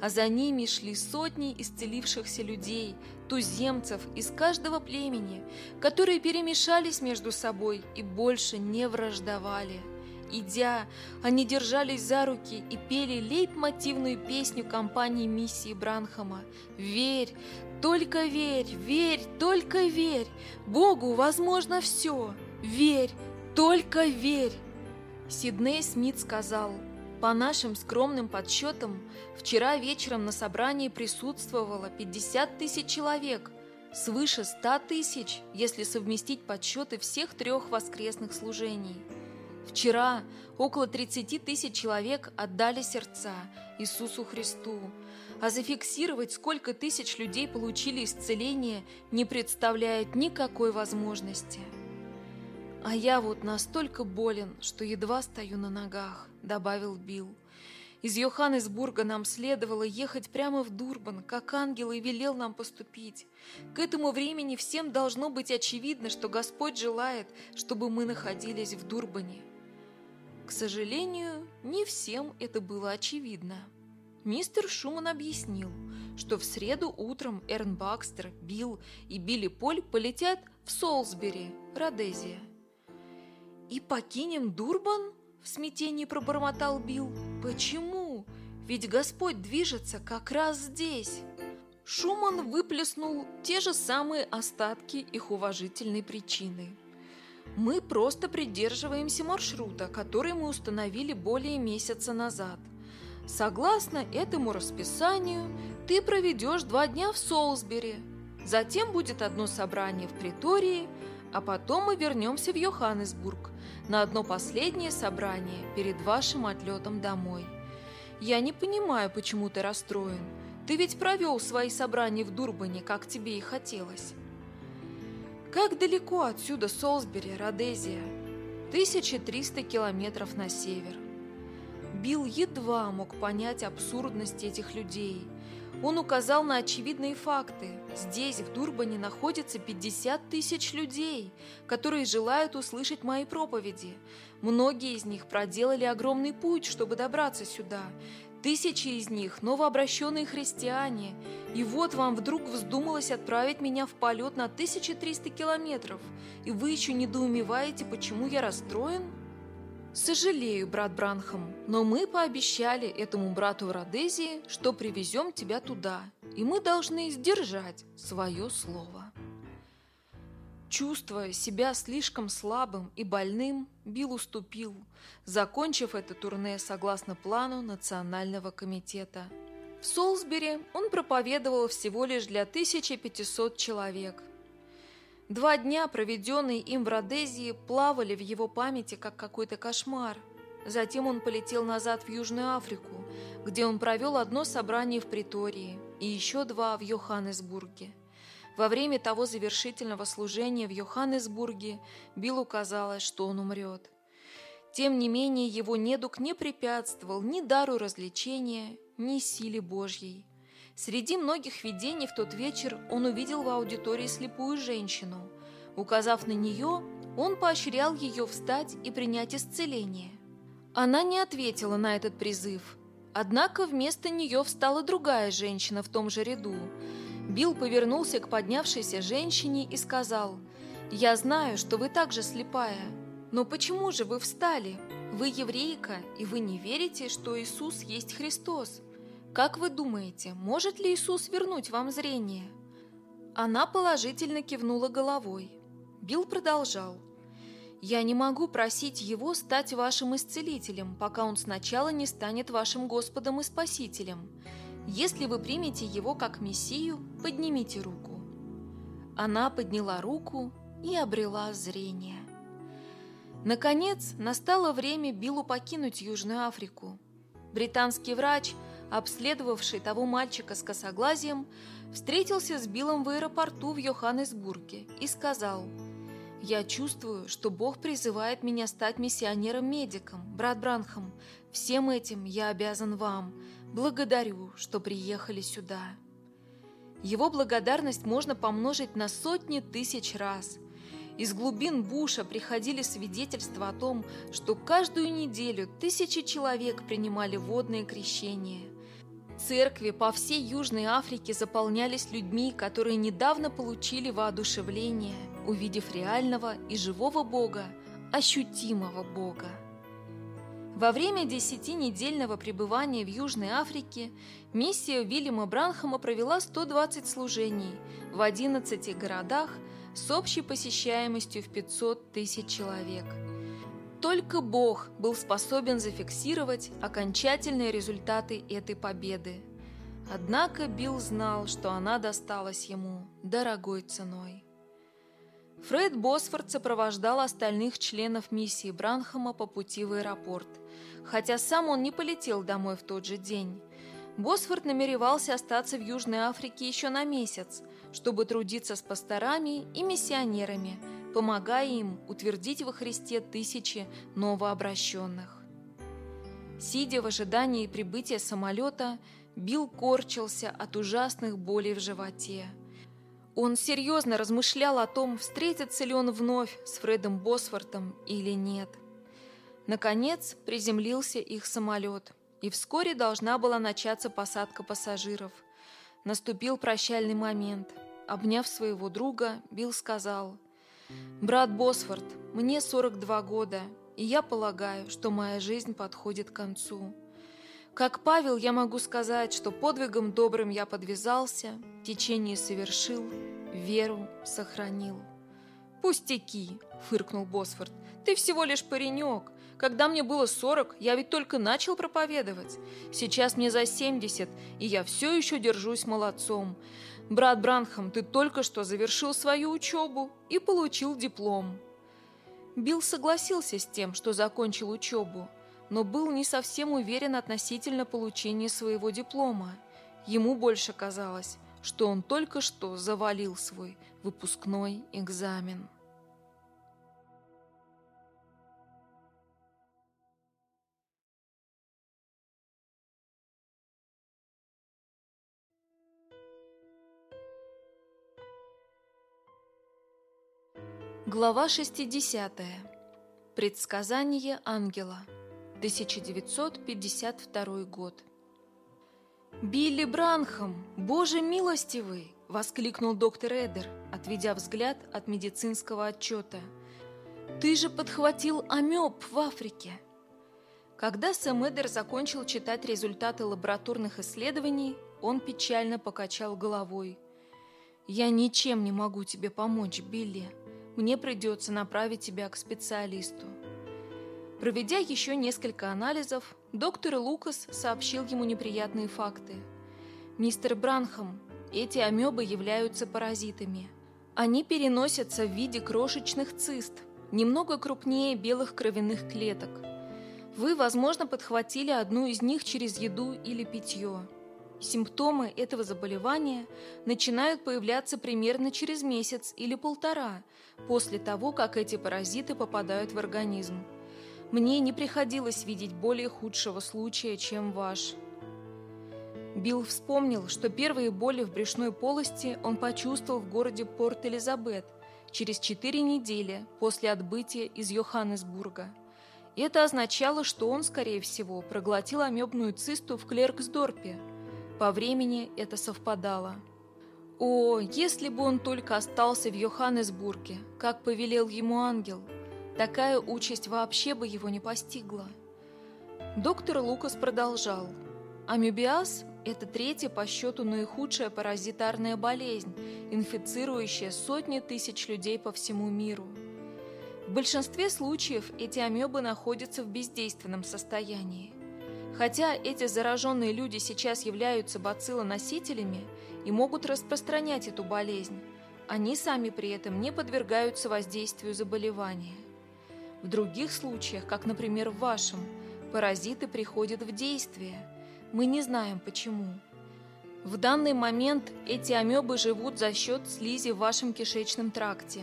а за ними шли сотни исцелившихся людей, туземцев из каждого племени, которые перемешались между собой и больше не враждовали. Идя, они держались за руки и пели лейб-мотивную песню компании миссии Бранхама «Верь, только верь, верь, только верь! Богу возможно все! Верь, только верь!» Сидней Смит сказал, «По нашим скромным подсчетам, вчера вечером на собрании присутствовало 50 тысяч человек, свыше 100 тысяч, если совместить подсчеты всех трех воскресных служений». Вчера около 30 тысяч человек отдали сердца Иисусу Христу, а зафиксировать, сколько тысяч людей получили исцеление, не представляет никакой возможности. «А я вот настолько болен, что едва стою на ногах», — добавил Билл. «Из Йоханнесбурга нам следовало ехать прямо в Дурбан, как ангел и велел нам поступить. К этому времени всем должно быть очевидно, что Господь желает, чтобы мы находились в Дурбане». К сожалению, не всем это было очевидно. Мистер Шуман объяснил, что в среду утром Эрн Бакстер, Билл и Билли Поль полетят в Солсбери, Родезия. «И покинем Дурбан?» – в смятении пробормотал Билл. «Почему? Ведь Господь движется как раз здесь». Шуман выплеснул те же самые остатки их уважительной причины – мы просто придерживаемся маршрута, который мы установили более месяца назад. Согласно этому расписанию, ты проведешь два дня в Солсбери. Затем будет одно собрание в Притории, а потом мы вернемся в Йоханнесбург на одно последнее собрание перед вашим отлетом домой. Я не понимаю, почему ты расстроен. Ты ведь провел свои собрания в Дурбане, как тебе и хотелось. Как далеко отсюда Солсбери, Родезия? 1300 километров на север. Билл едва мог понять абсурдность этих людей. Он указал на очевидные факты. Здесь, в Дурбане, находится 50 тысяч людей, которые желают услышать мои проповеди. Многие из них проделали огромный путь, чтобы добраться сюда. Тысячи из них – новообращенные христиане. И вот вам вдруг вздумалось отправить меня в полет на 1300 километров. И вы еще недоумеваете, почему я расстроен? «Сожалею, брат Бранхам, но мы пообещали этому брату в Родезии, что привезем тебя туда, и мы должны сдержать свое слово». Чувствуя себя слишком слабым и больным, Билл уступил, закончив это турне согласно плану Национального комитета. В Солсбери он проповедовал всего лишь для 1500 человек, Два дня, проведенные им в Родезии, плавали в его памяти, как какой-то кошмар. Затем он полетел назад в Южную Африку, где он провел одно собрание в Притории и еще два в Йоханнесбурге. Во время того завершительного служения в Йоханнесбурге Биллу казалось, что он умрет. Тем не менее, его недуг не препятствовал ни дару развлечения, ни силе Божьей. Среди многих видений в тот вечер он увидел в аудитории слепую женщину. Указав на нее, он поощрял ее встать и принять исцеление. Она не ответила на этот призыв. Однако вместо нее встала другая женщина в том же ряду. Билл повернулся к поднявшейся женщине и сказал, «Я знаю, что вы также слепая, но почему же вы встали? Вы еврейка, и вы не верите, что Иисус есть Христос. Как вы думаете, может ли Иисус вернуть вам зрение? Она положительно кивнула головой. Билл продолжал. «Я не могу просить Его стать вашим исцелителем, пока Он сначала не станет вашим Господом и Спасителем. Если вы примете Его как Мессию, поднимите руку». Она подняла руку и обрела зрение. Наконец, настало время Биллу покинуть Южную Африку. Британский врач – обследовавший того мальчика с косоглазием, встретился с Биллом в аэропорту в Йоханнесбурге и сказал, «Я чувствую, что Бог призывает меня стать миссионером-медиком, брат Бранхам. Всем этим я обязан вам. Благодарю, что приехали сюда». Его благодарность можно помножить на сотни тысяч раз – из глубин Буша приходили свидетельства о том, что каждую неделю тысячи человек принимали водное крещение. Церкви по всей Южной Африке заполнялись людьми, которые недавно получили воодушевление, увидев реального и живого Бога, ощутимого Бога. Во время десятинедельного пребывания в Южной Африке миссия Вильяма Бранхама провела 120 служений в 11 городах с общей посещаемостью в 500 тысяч человек – только Бог был способен зафиксировать окончательные результаты этой победы. Однако Билл знал, что она досталась ему дорогой ценой. Фред Босфорд сопровождал остальных членов миссии Бранхама по пути в аэропорт, хотя сам он не полетел домой в тот же день. Босфорд намеревался остаться в Южной Африке еще на месяц, чтобы трудиться с пасторами и миссионерами – помогая им утвердить во Христе тысячи новообращенных. Сидя в ожидании прибытия самолета, Билл корчился от ужасных болей в животе. Он серьезно размышлял о том, встретится ли он вновь с Фредом Босфортом или нет. Наконец приземлился их самолет, и вскоре должна была начаться посадка пассажиров. Наступил прощальный момент. Обняв своего друга, Билл сказал, «Брат Босфорд, мне 42 года, и я полагаю, что моя жизнь подходит к концу. Как Павел, я могу сказать, что подвигом добрым я подвязался, течение совершил, веру сохранил». «Пустяки!» — фыркнул Босфорд. «Ты всего лишь паренек. Когда мне было 40, я ведь только начал проповедовать. Сейчас мне за 70, и я все еще держусь молодцом. «Брат Бранхам, ты только что завершил свою учебу и получил диплом». Билл согласился с тем, что закончил учебу, но был не совсем уверен относительно получения своего диплома. Ему больше казалось, что он только что завалил свой выпускной экзамен. Глава 60. Предсказание ангела. 1952 год. «Билли Бранхам, Боже милостивый!» – воскликнул доктор Эдер, отведя взгляд от медицинского отчета. «Ты же подхватил амеб в Африке!» Когда Сэм Эдер закончил читать результаты лабораторных исследований, он печально покачал головой. «Я ничем не могу тебе помочь, Билли. Мне придется направить тебя к специалисту». Проведя еще несколько анализов, доктор Лукас сообщил ему неприятные факты. «Мистер Бранхам, эти амебы являются паразитами. Они переносятся в виде крошечных цист, немного крупнее белых кровяных клеток. Вы, возможно, подхватили одну из них через еду или питье. Симптомы этого заболевания начинают появляться примерно через месяц или полтора после того, как эти паразиты попадают в организм. Мне не приходилось видеть более худшего случая, чем ваш. Билл вспомнил, что первые боли в брюшной полости он почувствовал в городе Порт-Элизабет через четыре недели после отбытия из Йоханнесбурга. Это означало, что он, скорее всего, проглотил амебную цисту в Клерксдорпе – по времени это совпадало. О, если бы он только остался в Йоханнесбурге, как повелел ему ангел, такая участь вообще бы его не постигла. Доктор Лукас продолжал. Амебиаз – это третья по счету наихудшая паразитарная болезнь, инфицирующая сотни тысяч людей по всему миру. В большинстве случаев эти амебы находятся в бездейственном состоянии. Хотя эти зараженные люди сейчас являются бациллоносителями и могут распространять эту болезнь, они сами при этом не подвергаются воздействию заболевания. В других случаях, как, например, в вашем, паразиты приходят в действие. Мы не знаем почему. В данный момент эти амебы живут за счет слизи в вашем кишечном тракте.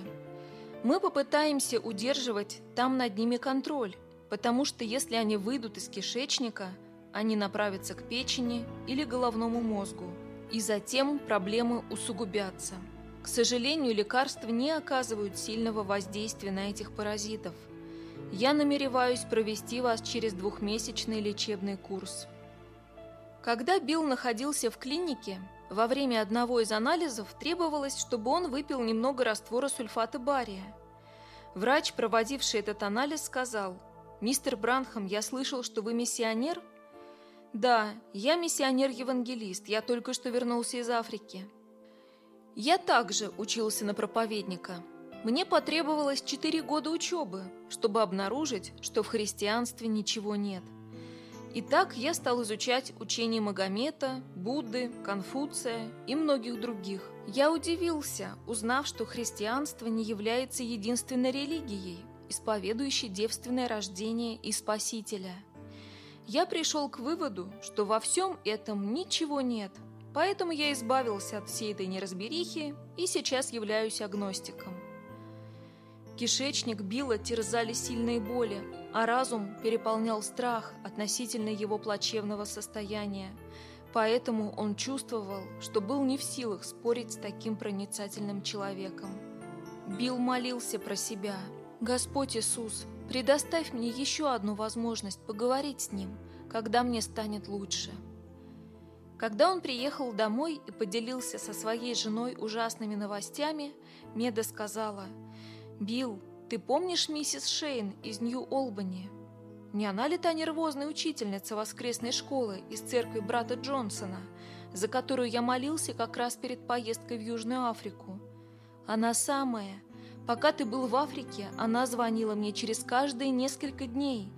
Мы попытаемся удерживать там над ними контроль, потому что если они выйдут из кишечника – они направятся к печени или головному мозгу, и затем проблемы усугубятся. К сожалению, лекарства не оказывают сильного воздействия на этих паразитов. Я намереваюсь провести вас через двухмесячный лечебный курс. Когда Билл находился в клинике, во время одного из анализов требовалось, чтобы он выпил немного раствора сульфата бария. Врач, проводивший этот анализ, сказал, «Мистер Бранхам, я слышал, что вы миссионер?» Да, я миссионер-евангелист, я только что вернулся из Африки. Я также учился на проповедника. Мне потребовалось четыре года учебы, чтобы обнаружить, что в христианстве ничего нет. Итак, я стал изучать учение Магомета, Будды, Конфуция и многих других. Я удивился, узнав, что христианство не является единственной религией, исповедующей девственное рождение и Спасителя – я пришел к выводу, что во всем этом ничего нет, поэтому я избавился от всей этой неразберихи и сейчас являюсь агностиком. Кишечник Билла терзали сильные боли, а разум переполнял страх относительно его плачевного состояния, поэтому он чувствовал, что был не в силах спорить с таким проницательным человеком. Билл молился про себя. «Господь Иисус, Предоставь мне еще одну возможность поговорить с ним, когда мне станет лучше. Когда он приехал домой и поделился со своей женой ужасными новостями, Меда сказала, «Билл, ты помнишь миссис Шейн из Нью-Олбани? Не она ли та нервозная учительница воскресной школы из церкви брата Джонсона, за которую я молился как раз перед поездкой в Южную Африку? Она самая, Пока ты был в Африке, она звонила мне через каждые несколько дней.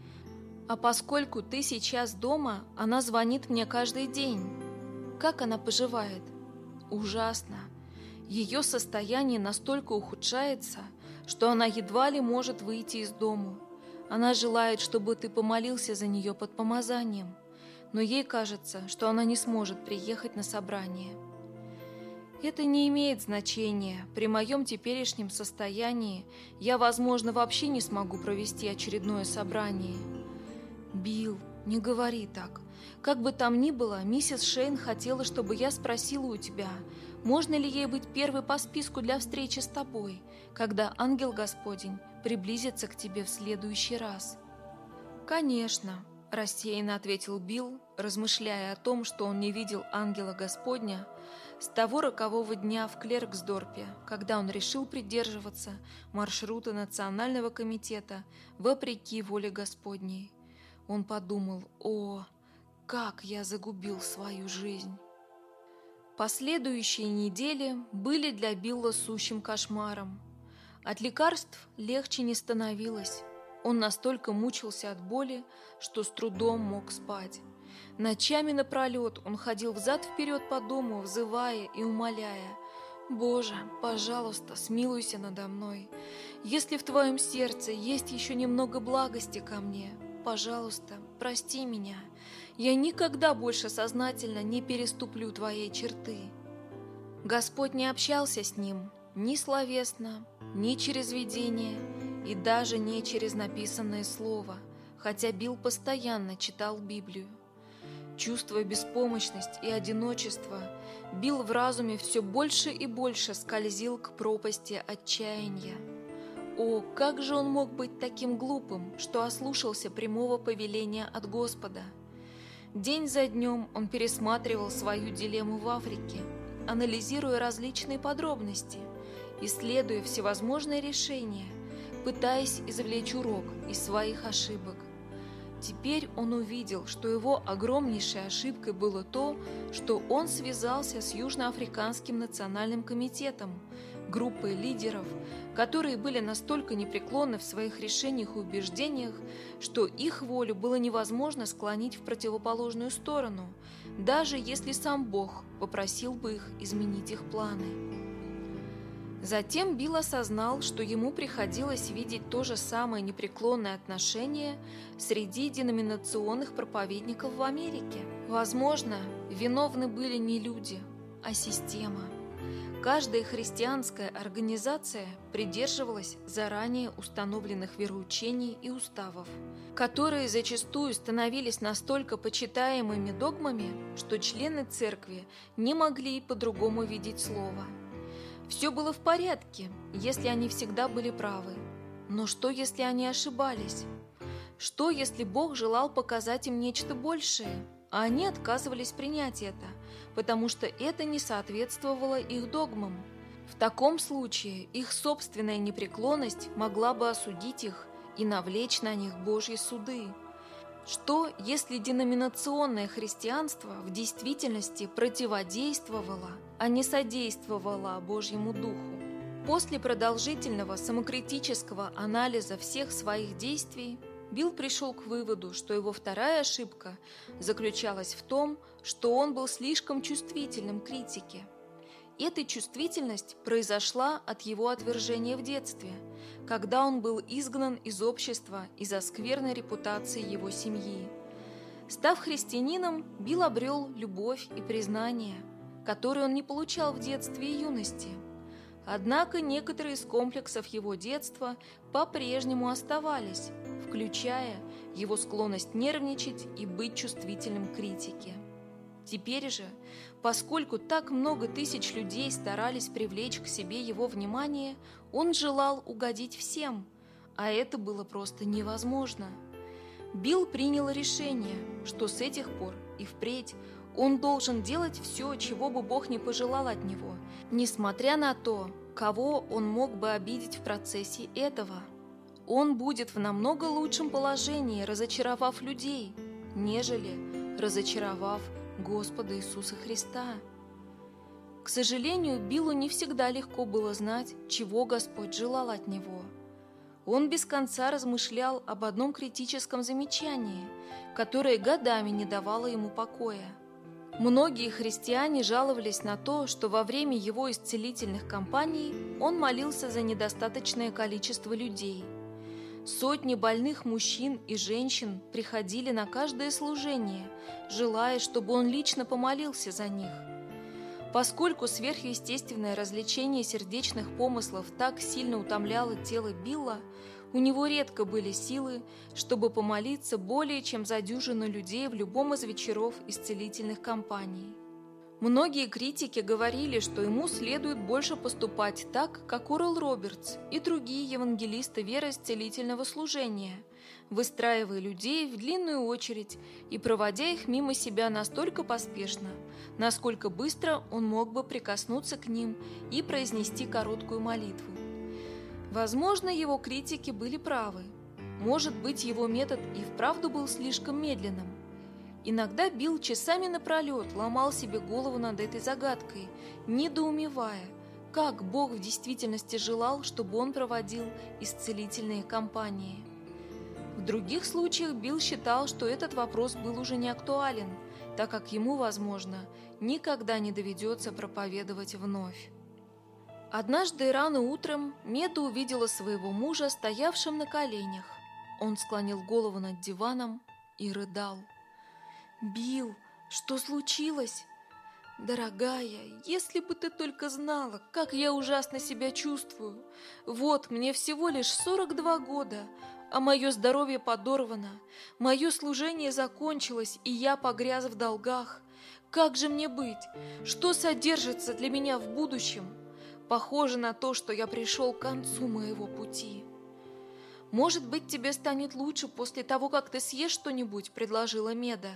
А поскольку ты сейчас дома, она звонит мне каждый день. Как она поживает? ужасно. Ее состояние настолько ухудшается, что она едва ли может выйти из дому. Она желает, чтобы ты помолился за нее под помазанием, но ей кажется, что она не сможет приехать на собрание. Это не имеет значения. При моем теперешнем состоянии я, возможно, вообще не смогу провести очередное собрание. Билл, не говори так. Как бы там ни было, миссис Шейн хотела, чтобы я спросила у тебя, можно ли ей быть первой по списку для встречи с тобой, когда ангел Господень приблизится к тебе в следующий раз. Конечно, рассеянно ответил Билл, размышляя о том, что он не видел ангела Господня с того рокового дня в Клерксдорпе, когда он решил придерживаться маршрута Национального комитета вопреки воле Господней. Он подумал, о, как я загубил свою жизнь. Последующие недели были для Билла сущим кошмаром. От лекарств легче не становилось. Он настолько мучился от боли, что с трудом мог спать. Ночами напролет он ходил взад-вперед по дому, взывая и умоляя. «Боже, пожалуйста, смилуйся надо мной. Если в твоем сердце есть еще немного благости ко мне, пожалуйста, прости меня. Я никогда больше сознательно не переступлю твоей черты». Господь не общался с ним ни словесно, ни через видение и даже не через написанное слово, хотя Билл постоянно читал Библию. Чувствуя беспомощность и одиночество, Билл в разуме все больше и больше скользил к пропасти отчаяния. О, как же он мог быть таким глупым, что ослушался прямого повеления от Господа? День за днем он пересматривал свою дилемму в Африке, анализируя различные подробности, исследуя всевозможные решения, пытаясь извлечь урок из своих ошибок. Теперь он увидел, что его огромнейшей ошибкой было то, что он связался с Южноафриканским национальным комитетом, группой лидеров, которые были настолько непреклонны в своих решениях и убеждениях, что их волю было невозможно склонить в противоположную сторону, даже если сам Бог попросил бы их изменить их планы. Затем Билл осознал, что ему приходилось видеть то же самое непреклонное отношение среди деноминационных проповедников в Америке. Возможно, виновны были не люди, а система – Каждая христианская организация придерживалась заранее установленных вероучений и уставов, которые зачастую становились настолько почитаемыми догмами, что члены церкви не могли по-другому видеть слово. Все было в порядке, если они всегда были правы. Но что, если они ошибались? Что, если Бог желал показать им нечто большее, а они отказывались принять это – потому что это не соответствовало их догмам. В таком случае их собственная непреклонность могла бы осудить их и навлечь на них Божьи суды. Что, если деноминационное христианство в действительности противодействовало, а не содействовало Божьему Духу? После продолжительного самокритического анализа всех своих действий Билл пришел к выводу, что его вторая ошибка заключалась в том, что он был слишком чувствительным к критике. Эта чувствительность произошла от его отвержения в детстве, когда он был изгнан из общества из-за скверной репутации его семьи. Став христианином, Билл обрел любовь и признание, которые он не получал в детстве и юности. Однако некоторые из комплексов его детства по-прежнему оставались, включая его склонность нервничать и быть чувствительным к критике. Теперь же, поскольку так много тысяч людей старались привлечь к себе его внимание, он желал угодить всем, а это было просто невозможно. Билл принял решение, что с этих пор и впредь он должен делать все, чего бы Бог не пожелал от него, несмотря на то, кого он мог бы обидеть в процессе этого – он будет в намного лучшем положении, разочаровав людей, нежели разочаровав Господа Иисуса Христа. К сожалению, Биллу не всегда легко было знать, чего Господь желал от него. Он без конца размышлял об одном критическом замечании, которое годами не давало ему покоя. Многие христиане жаловались на то, что во время его исцелительных кампаний он молился за недостаточное количество людей. Сотни больных мужчин и женщин приходили на каждое служение, желая, чтобы он лично помолился за них. Поскольку сверхъестественное развлечение сердечных помыслов так сильно утомляло тело Билла, у него редко были силы, чтобы помолиться более чем за дюжину людей в любом из вечеров исцелительных кампаний. Многие критики говорили, что ему следует больше поступать так, как Урл Робертс и другие евангелисты веры исцелительного служения, выстраивая людей в длинную очередь и проводя их мимо себя настолько поспешно, насколько быстро он мог бы прикоснуться к ним и произнести короткую молитву. Возможно, его критики были правы. Может быть, его метод и вправду был слишком медленным. Иногда Билл часами напролет ломал себе голову над этой загадкой, недоумевая, как Бог в действительности желал, чтобы он проводил исцелительные кампании. В других случаях Билл считал, что этот вопрос был уже не актуален, так как ему, возможно, никогда не доведется проповедовать вновь. Однажды рано утром Меда увидела своего мужа, стоявшим на коленях. Он склонил голову над диваном и рыдал. «Билл, что случилось?» «Дорогая, если бы ты только знала, как я ужасно себя чувствую. Вот, мне всего лишь 42 года, а мое здоровье подорвано. Мое служение закончилось, и я погряз в долгах. Как же мне быть? Что содержится для меня в будущем?» Похоже на то, что я пришел к концу моего пути. «Может быть, тебе станет лучше после того, как ты съешь что-нибудь», — предложила Меда.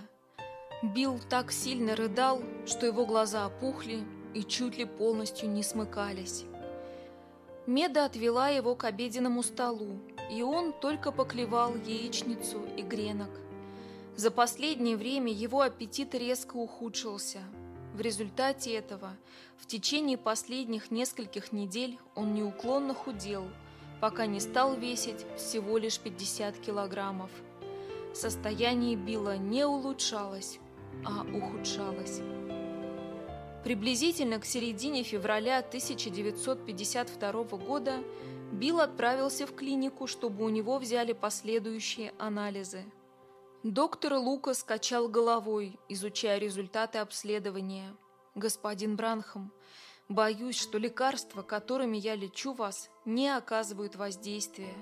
Билл так сильно рыдал, что его глаза опухли и чуть ли полностью не смыкались. Меда отвела его к обеденному столу, и он только поклевал яичницу и гренок. За последнее время его аппетит резко ухудшился — в результате этого в течение последних нескольких недель он неуклонно худел, пока не стал весить всего лишь 50 килограммов. Состояние Билла не улучшалось, а ухудшалось. Приблизительно к середине февраля 1952 года Билл отправился в клинику, чтобы у него взяли последующие анализы – Доктор Лукас качал головой, изучая результаты обследования. «Господин Бранхам, боюсь, что лекарства, которыми я лечу вас, не оказывают воздействия.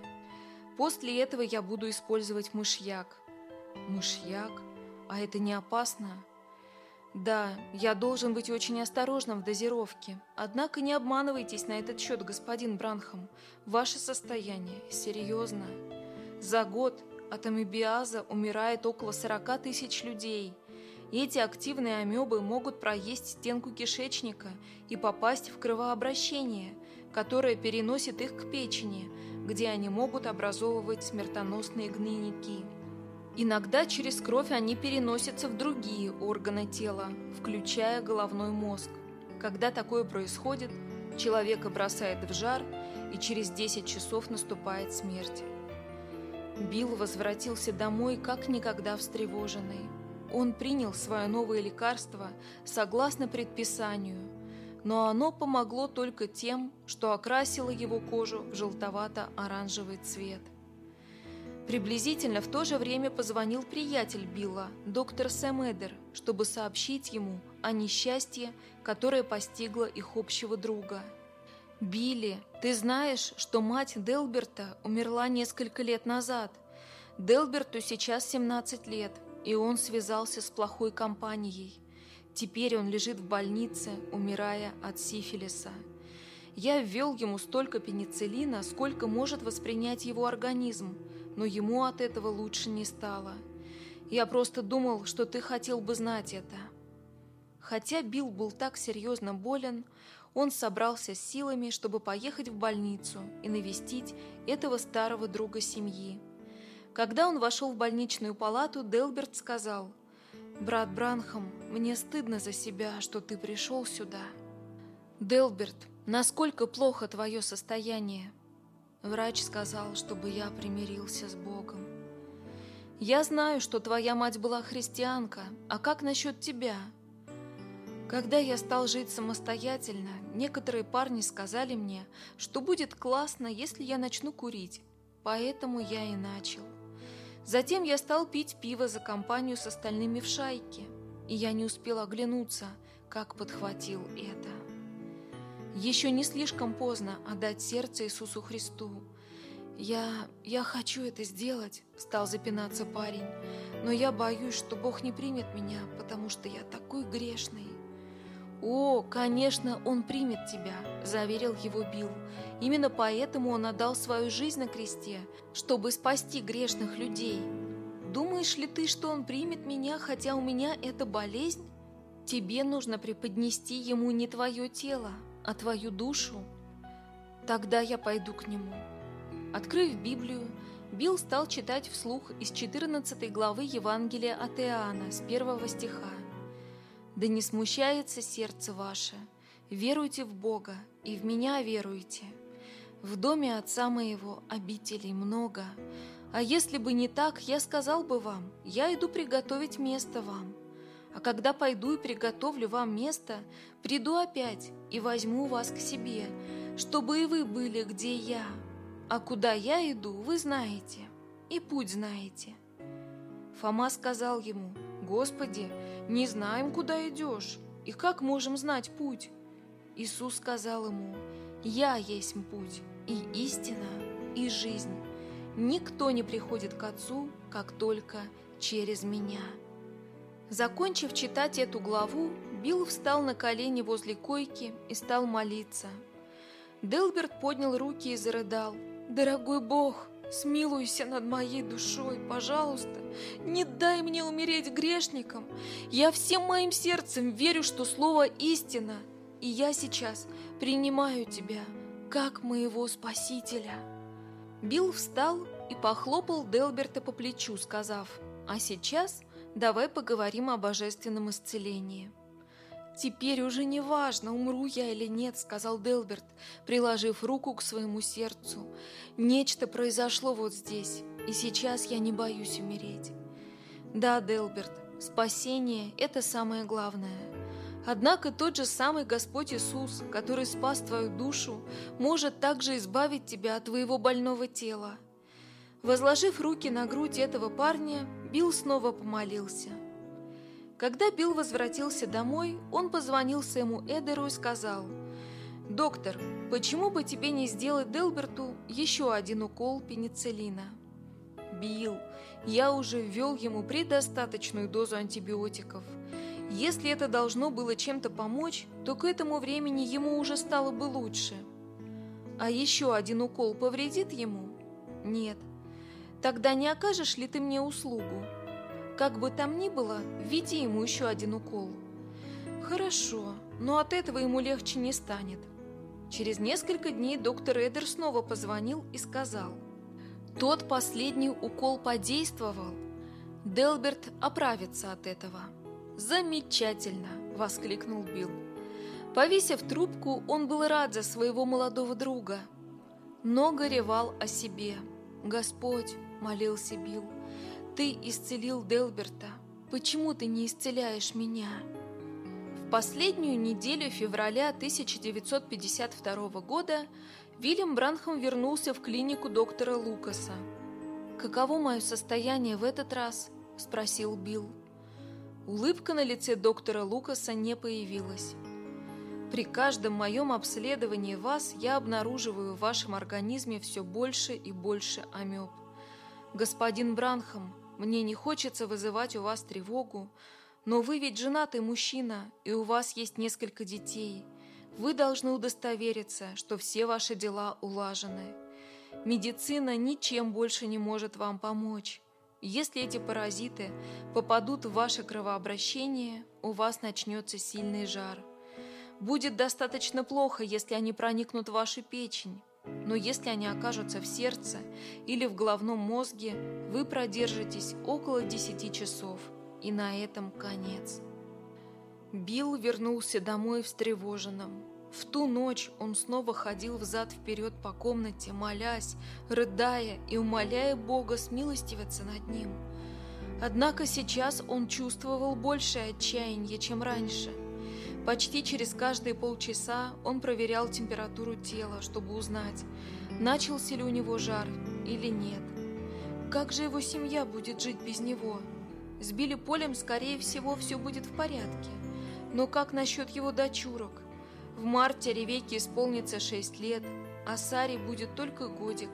После этого я буду использовать мышьяк». «Мышьяк? А это не опасно?» «Да, я должен быть очень осторожным в дозировке. Однако не обманывайтесь на этот счет, господин Бранхам. Ваше состояние серьезно. За год от амебиаза умирает около 40 тысяч людей. Эти активные амебы могут проесть стенку кишечника и попасть в кровообращение, которое переносит их к печени, где они могут образовывать смертоносные гнойники. Иногда через кровь они переносятся в другие органы тела, включая головной мозг. Когда такое происходит, человека бросает в жар, и через 10 часов наступает смерть. Билл возвратился домой как никогда встревоженный. Он принял свое новое лекарство согласно предписанию, но оно помогло только тем, что окрасило его кожу в желтовато-оранжевый цвет. Приблизительно в то же время позвонил приятель Билла, доктор Сэм Эдер, чтобы сообщить ему о несчастье, которое постигло их общего друга – «Билли, ты знаешь, что мать Делберта умерла несколько лет назад. Делберту сейчас 17 лет, и он связался с плохой компанией. Теперь он лежит в больнице, умирая от сифилиса. Я ввел ему столько пенициллина, сколько может воспринять его организм, но ему от этого лучше не стало. Я просто думал, что ты хотел бы знать это». Хотя Билл был так серьезно болен, он собрался с силами, чтобы поехать в больницу и навестить этого старого друга семьи. Когда он вошел в больничную палату, Делберт сказал, «Брат Бранхам, мне стыдно за себя, что ты пришел сюда». «Делберт, насколько плохо твое состояние?» Врач сказал, чтобы я примирился с Богом. «Я знаю, что твоя мать была христианка, а как насчет тебя?» Когда я стал жить самостоятельно, некоторые парни сказали мне, что будет классно, если я начну курить, поэтому я и начал. Затем я стал пить пиво за компанию с остальными в шайке, и я не успел оглянуться, как подхватил это. Еще не слишком поздно отдать сердце Иисусу Христу. «Я... я хочу это сделать», — стал запинаться парень, «но я боюсь, что Бог не примет меня, потому что я такой грешный». «О, конечно, Он примет тебя», — заверил его Билл. «Именно поэтому Он отдал свою жизнь на кресте, чтобы спасти грешных людей. Думаешь ли ты, что Он примет меня, хотя у меня эта болезнь? Тебе нужно преподнести Ему не твое тело, а твою душу. Тогда я пойду к Нему». Открыв Библию, Билл стал читать вслух из 14 главы Евангелия от Иоанна с первого стиха. Да не смущается сердце ваше. Веруйте в Бога и в меня веруйте. В доме отца моего обителей много. А если бы не так, я сказал бы вам, я иду приготовить место вам. А когда пойду и приготовлю вам место, приду опять и возьму вас к себе, чтобы и вы были, где я. А куда я иду, вы знаете, и путь знаете. Фома сказал ему, «Господи, не знаем, куда идешь, и как можем знать путь?» Иисус сказал ему, «Я есть путь, и истина, и жизнь. Никто не приходит к Отцу, как только через Меня». Закончив читать эту главу, Билл встал на колени возле койки и стал молиться. Делберт поднял руки и зарыдал. «Дорогой Бог, Смилуйся над моей душой, пожалуйста. Не дай мне умереть грешником. Я всем моим сердцем верю, что слово истина. И я сейчас принимаю тебя, как моего спасителя. Билл встал и похлопал Делберта по плечу, сказав, «А сейчас давай поговорим о божественном исцелении». «Теперь уже не важно, умру я или нет», — сказал Делберт, приложив руку к своему сердцу. «Нечто произошло вот здесь, и сейчас я не боюсь умереть». «Да, Делберт, спасение — это самое главное. Однако тот же самый Господь Иисус, который спас твою душу, может также избавить тебя от твоего больного тела». Возложив руки на грудь этого парня, Билл снова помолился — когда Билл возвратился домой, он позвонил Сэму Эдеру и сказал, «Доктор, почему бы тебе не сделать Делберту еще один укол пенициллина?» «Билл, я уже ввел ему предостаточную дозу антибиотиков. Если это должно было чем-то помочь, то к этому времени ему уже стало бы лучше. А еще один укол повредит ему? Нет. Тогда не окажешь ли ты мне услугу?» Как бы там ни было, введи ему еще один укол. Хорошо, но от этого ему легче не станет. Через несколько дней доктор Эдер снова позвонил и сказал. Тот последний укол подействовал. Делберт оправится от этого. «Замечательно!» – воскликнул Билл. Повесив трубку, он был рад за своего молодого друга, но горевал о себе. «Господь!» – молился Билл. Ты исцелил Делберта. Почему ты не исцеляешь меня? В последнюю неделю февраля 1952 года Вильям Бранхам вернулся в клинику доктора Лукаса. «Каково мое состояние в этот раз?» – спросил Билл. Улыбка на лице доктора Лукаса не появилась. При каждом моем обследовании вас я обнаруживаю в вашем организме все больше и больше амеб. Господин Бранхам, мне не хочется вызывать у вас тревогу, но вы ведь женатый мужчина, и у вас есть несколько детей. Вы должны удостовериться, что все ваши дела улажены. Медицина ничем больше не может вам помочь. Если эти паразиты попадут в ваше кровообращение, у вас начнется сильный жар. Будет достаточно плохо, если они проникнут в вашу печень. Но если они окажутся в сердце или в головном мозге, вы продержитесь около 10 часов, и на этом конец. Билл вернулся домой встревоженным. В ту ночь он снова ходил взад-вперед по комнате, молясь, рыдая и умоляя Бога смилостивиться над ним. Однако сейчас он чувствовал большее отчаяние, чем раньше – Почти через каждые полчаса он проверял температуру тела, чтобы узнать, начался ли у него жар или нет. Как же его семья будет жить без него? С Билли Полем, скорее всего, все будет в порядке. Но как насчет его дочурок? В марте Ревеке исполнится 6 лет, а Саре будет только годик.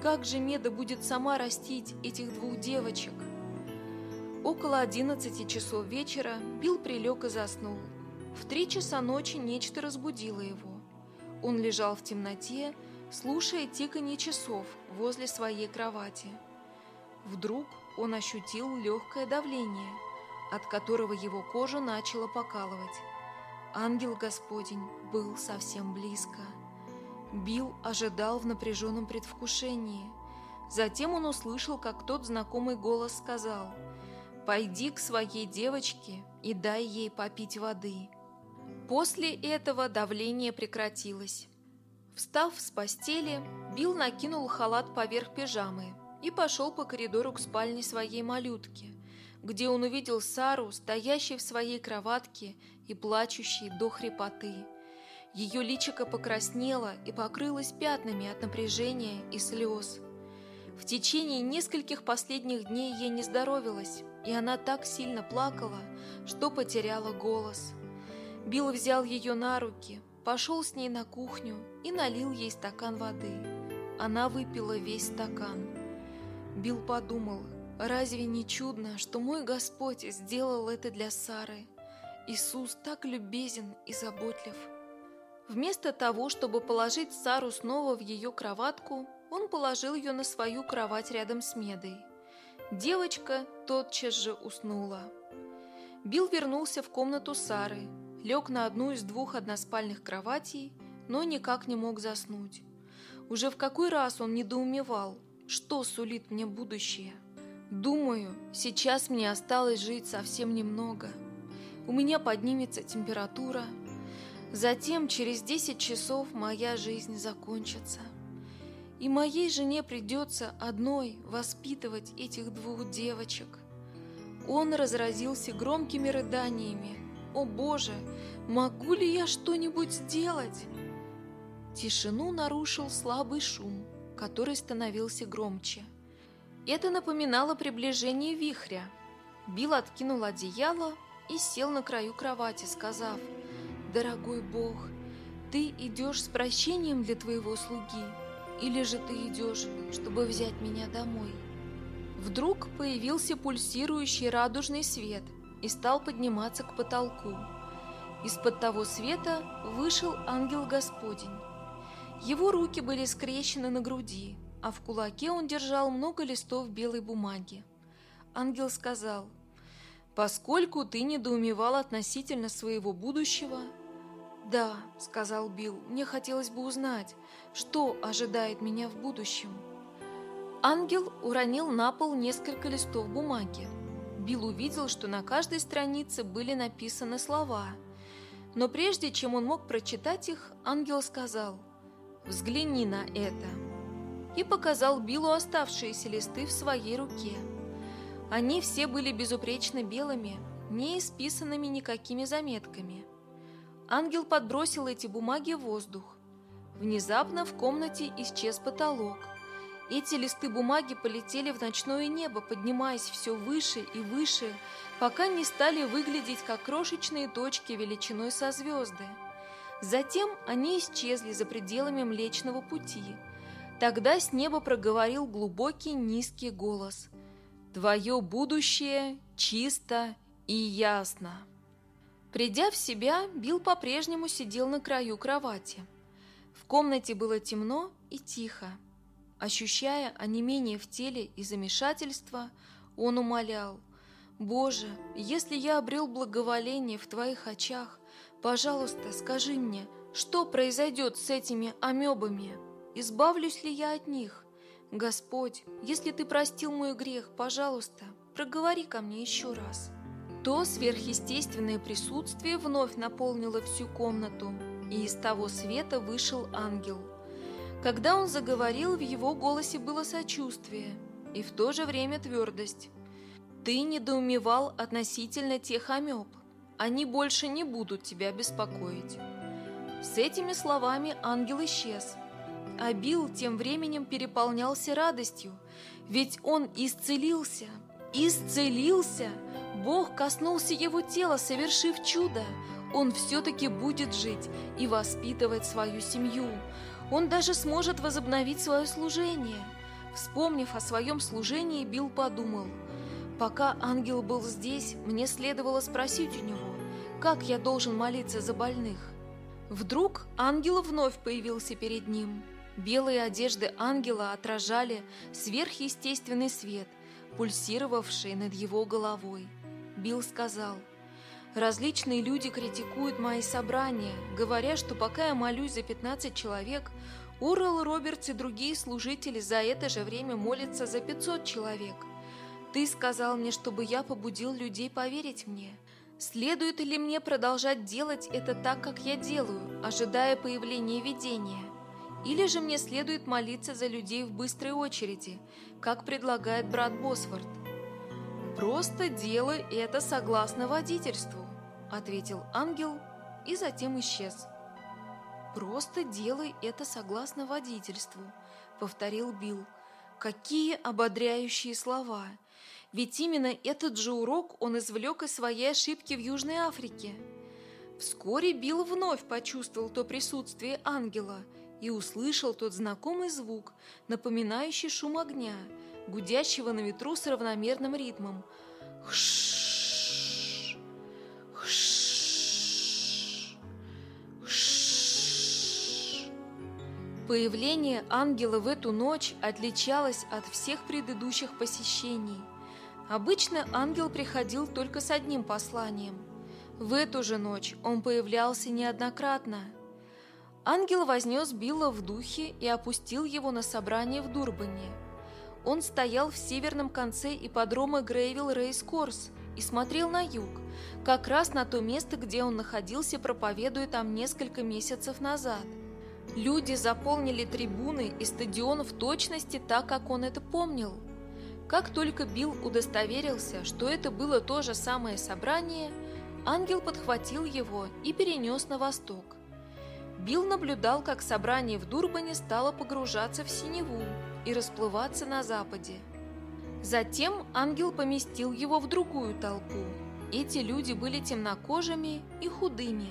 Как же Меда будет сама растить этих двух девочек? Около 11 часов вечера Билл прилег и заснул. В три часа ночи нечто разбудило его. Он лежал в темноте, слушая тиканье часов возле своей кровати. Вдруг он ощутил легкое давление, от которого его кожа начала покалывать. Ангел Господень был совсем близко. Билл ожидал в напряженном предвкушении. Затем он услышал, как тот знакомый голос сказал «Пойди к своей девочке и дай ей попить воды». После этого давление прекратилось. Встав с постели, Билл накинул халат поверх пижамы и пошел по коридору к спальне своей малютки, где он увидел Сару, стоящей в своей кроватке и плачущей до хрипоты. Ее личико покраснело и покрылось пятнами от напряжения и слез. В течение нескольких последних дней ей не здоровилось, и она так сильно плакала, что потеряла голос. Билл взял ее на руки, пошел с ней на кухню и налил ей стакан воды. Она выпила весь стакан. Билл подумал, разве не чудно, что мой Господь сделал это для Сары? Иисус так любезен и заботлив. Вместо того, чтобы положить Сару снова в ее кроватку, он положил ее на свою кровать рядом с Медой. Девочка тотчас же уснула. Билл вернулся в комнату Сары, лег на одну из двух односпальных кроватей, но никак не мог заснуть. Уже в какой раз он недоумевал, что сулит мне будущее? Думаю, сейчас мне осталось жить совсем немного. У меня поднимется температура. Затем, через 10 часов, моя жизнь закончится. И моей жене придется одной воспитывать этих двух девочек. Он разразился громкими рыданиями. «О Боже, могу ли я что-нибудь сделать?» Тишину нарушил слабый шум который становился громче. Это напоминало приближение вихря. Билл откинул одеяло и сел на краю кровати, сказав, «Дорогой Бог, ты идешь с прощением для твоего слуги, или же ты идешь, чтобы взять меня домой?» Вдруг появился пульсирующий радужный свет и стал подниматься к потолку. Из-под того света вышел ангел Господень. Его руки были скрещены на груди, а в кулаке он держал много листов белой бумаги. Ангел сказал, «Поскольку ты недоумевал относительно своего будущего...» «Да», — сказал Билл, — «мне хотелось бы узнать, что ожидает меня в будущем». Ангел уронил на пол несколько листов бумаги. Билл увидел, что на каждой странице были написаны слова. Но прежде чем он мог прочитать их, ангел сказал — Взгляни на это!» И показал Биллу оставшиеся листы в своей руке. Они все были безупречно белыми, не исписанными никакими заметками. Ангел подбросил эти бумаги в воздух. Внезапно в комнате исчез потолок. Эти листы бумаги полетели в ночное небо, поднимаясь все выше и выше, пока не стали выглядеть как крошечные точки величиной со звезды. Затем они исчезли за пределами Млечного Пути. Тогда с неба проговорил глубокий низкий голос. «Твое будущее чисто и ясно». Придя в себя, Билл по-прежнему сидел на краю кровати. В комнате было темно и тихо. Ощущая онемение в теле и замешательство, он умолял, «Боже, если я обрел благоволение в Твоих очах, Пожалуйста, скажи мне, что произойдет с этими амебами? Избавлюсь ли я от них? Господь, если ты простил мой грех, пожалуйста, проговори ко мне еще раз. То сверхъестественное присутствие вновь наполнило всю комнату, и из того света вышел ангел. Когда он заговорил, в его голосе было сочувствие и в то же время твердость. Ты недоумевал относительно тех амеб – Они больше не будут тебя беспокоить». С этими словами ангел исчез. А Билл тем временем переполнялся радостью, ведь он исцелился. Исцелился! Бог коснулся его тела, совершив чудо. Он все-таки будет жить и воспитывать свою семью. Он даже сможет возобновить свое служение. Вспомнив о своем служении, Билл подумал, «Пока ангел был здесь, мне следовало спросить у него, как я должен молиться за больных». Вдруг ангел вновь появился перед ним. Белые одежды ангела отражали сверхъестественный свет, пульсировавший над его головой. Билл сказал, «Различные люди критикуют мои собрания, говоря, что пока я молюсь за 15 человек, Урл Робертс и другие служители за это же время молятся за 500 человек. Ты сказал мне, чтобы я побудил людей поверить мне. Следует ли мне продолжать делать это так, как я делаю, ожидая появления видения? Или же мне следует молиться за людей в быстрой очереди, как предлагает брат Босфорд? «Просто делай это согласно водительству», — ответил ангел и затем исчез. «Просто делай это согласно водительству», — повторил Билл. «Какие ободряющие слова! Ведь именно этот же урок он извлек из своей ошибки в Южной Африке». Вскоре Билл вновь почувствовал то присутствие ангела — и услышал тот знакомый звук, напоминающий шум огня, гудящего на ветру с равномерным ритмом. Хш, хш, хш. Появление ангела в эту ночь отличалось от всех предыдущих посещений. Обычно ангел приходил только с одним посланием. В эту же ночь он появлялся неоднократно – Ангел вознес Билла в духе и опустил его на собрание в Дурбане. Он стоял в северном конце ипподрома Грейвилл Рейскорс и смотрел на юг, как раз на то место, где он находился, проповедуя там несколько месяцев назад. Люди заполнили трибуны и стадион в точности так, как он это помнил. Как только Билл удостоверился, что это было то же самое собрание, ангел подхватил его и перенес на восток. Билл наблюдал, как собрание в Дурбане стало погружаться в синеву и расплываться на западе. Затем ангел поместил его в другую толпу. Эти люди были темнокожими и худыми.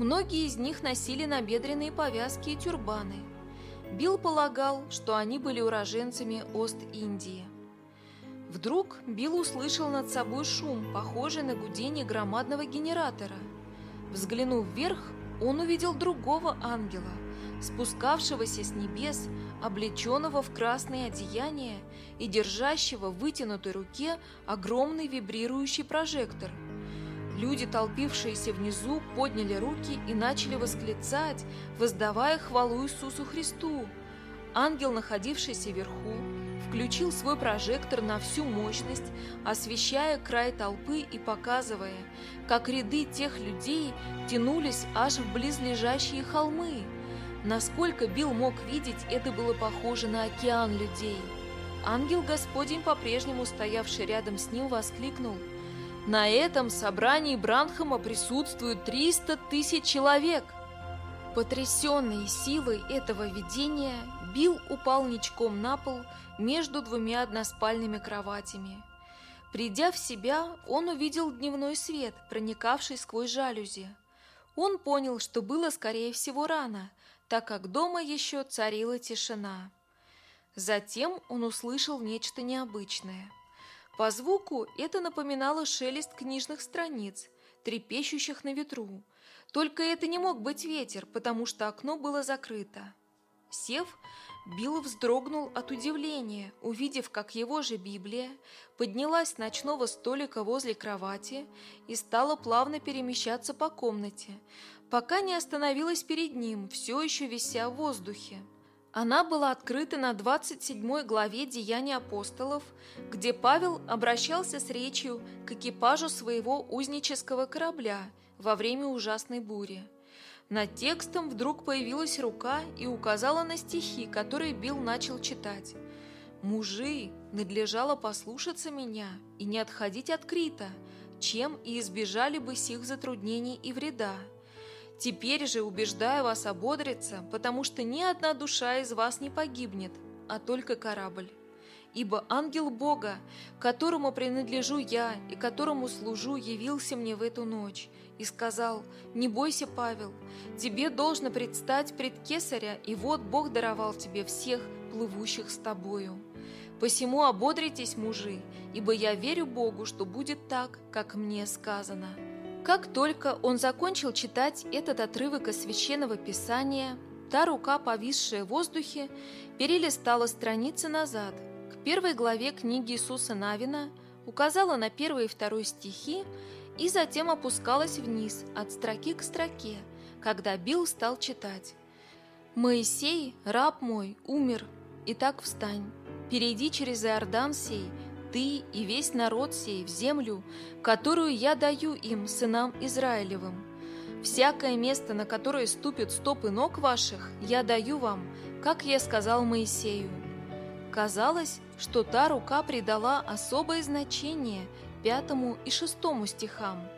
Многие из них носили набедренные повязки и тюрбаны. Билл полагал, что они были уроженцами Ост-Индии. Вдруг Билл услышал над собой шум, похожий на гудение громадного генератора. Взглянув вверх, он увидел другого ангела, спускавшегося с небес, облеченного в красное одеяние и держащего в вытянутой руке огромный вибрирующий прожектор. Люди, толпившиеся внизу, подняли руки и начали восклицать, воздавая хвалу Иисусу Христу. Ангел, находившийся вверху, включил свой прожектор на всю мощность, освещая край толпы и показывая, как ряды тех людей тянулись аж в близлежащие холмы. Насколько Билл мог видеть, это было похоже на океан людей. Ангел Господень, по-прежнему стоявший рядом с ним, воскликнул. «На этом собрании Бранхама присутствует 300 тысяч человек!» Потрясенный силой этого видения, Билл упал ничком на пол между двумя односпальными кроватями. Придя в себя, он увидел дневной свет, проникавший сквозь жалюзи. Он понял, что было, скорее всего, рано, так как дома еще царила тишина. Затем он услышал нечто необычное. По звуку это напоминало шелест книжных страниц, трепещущих на ветру. Только это не мог быть ветер, потому что окно было закрыто. Сев, Билл вздрогнул от удивления, увидев, как его же Библия поднялась с ночного столика возле кровати и стала плавно перемещаться по комнате, пока не остановилась перед ним, все еще вися в воздухе. Она была открыта на 27 главе Деяний апостолов, где Павел обращался с речью к экипажу своего узнического корабля во время ужасной бури. Над текстом вдруг появилась рука и указала на стихи, которые Билл начал читать. «Мужи, надлежало послушаться меня и не отходить от Крита, чем и избежали бы сих затруднений и вреда. Теперь же убеждаю вас ободриться, потому что ни одна душа из вас не погибнет, а только корабль. Ибо ангел Бога, которому принадлежу я и которому служу, явился мне в эту ночь и сказал, «Не бойся, Павел, тебе должно предстать пред Кесаря, и вот Бог даровал тебе всех, плывущих с тобою. Посему ободритесь, мужи, ибо я верю Богу, что будет так, как мне сказано». Как только он закончил читать этот отрывок из Священного Писания, та рука, повисшая в воздухе, перелистала страницы назад – первой главе книги Иисуса Навина указала на первый и второй стихи и затем опускалась вниз от строки к строке, когда Билл стал читать. «Моисей, раб мой, умер, и так встань, перейди через Иордан сей, ты и весь народ сей в землю, которую я даю им, сынам Израилевым. Всякое место, на которое ступят стопы ног ваших, я даю вам, как я сказал Моисею. Казалось, что та рука придала особое значение пятому и шестому стихам.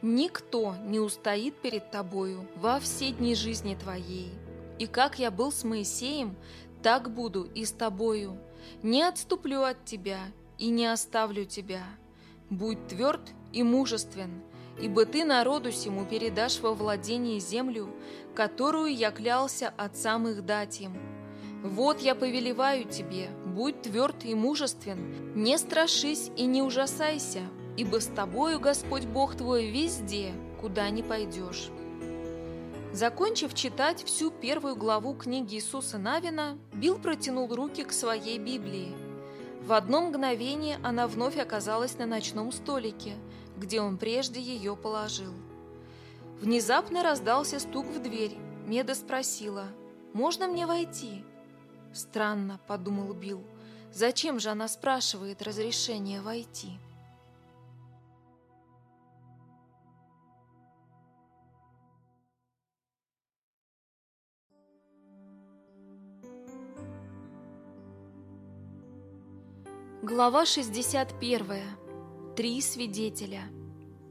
«Никто не устоит перед тобою во все дни жизни твоей. И как я был с Моисеем, так буду и с тобою. Не отступлю от тебя и не оставлю тебя. Будь тверд и мужествен, ибо ты народу сему передашь во владение землю, которую я клялся отцам их дать им. Вот я повелеваю тебе, будь тверд и мужествен, не страшись и не ужасайся, ибо с тобою Господь Бог твой везде, куда ни пойдешь». Закончив читать всю первую главу книги Иисуса Навина, Билл протянул руки к своей Библии. В одно мгновение она вновь оказалась на ночном столике, где он прежде ее положил. Внезапно раздался стук в дверь. Меда спросила, «Можно мне войти?» «Странно», — подумал Билл. «Зачем же она спрашивает разрешения войти?» Глава 61. Три свидетеля.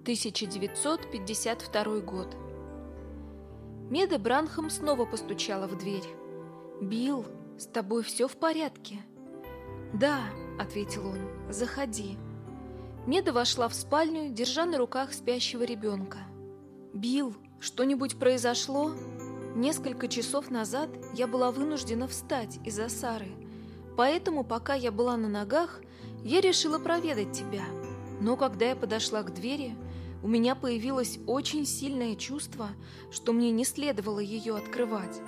1952 год. Меда Бранхам снова постучала в дверь. «Билл, «С тобой все в порядке?» «Да», — ответил он, — «заходи». Меда вошла в спальню, держа на руках спящего ребенка. «Билл, что-нибудь произошло?» Несколько часов назад я была вынуждена встать из-за Сары, поэтому, пока я была на ногах, я решила проведать тебя. Но когда я подошла к двери, у меня появилось очень сильное чувство, что мне не следовало ее открывать.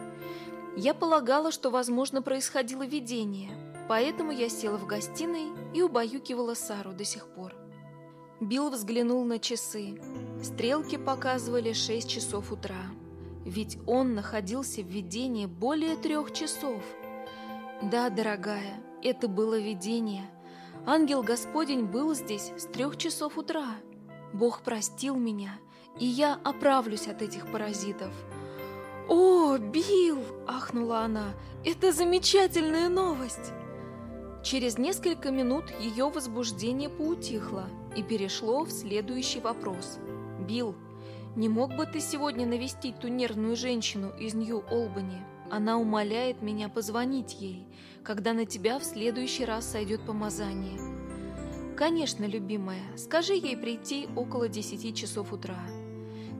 Я полагала, что, возможно, происходило видение, поэтому я села в гостиной и убаюкивала Сару до сих пор. Билл взглянул на часы. Стрелки показывали 6 часов утра. Ведь он находился в видении более трех часов. Да, дорогая, это было видение. Ангел Господень был здесь с трех часов утра. Бог простил меня, и я оправлюсь от этих паразитов. «О, Билл!» – ахнула она. «Это замечательная новость!» Через несколько минут ее возбуждение поутихло и перешло в следующий вопрос. «Билл, не мог бы ты сегодня навестить ту нервную женщину из Нью-Олбани? Она умоляет меня позвонить ей, когда на тебя в следующий раз сойдет помазание». «Конечно, любимая, скажи ей прийти около десяти часов утра.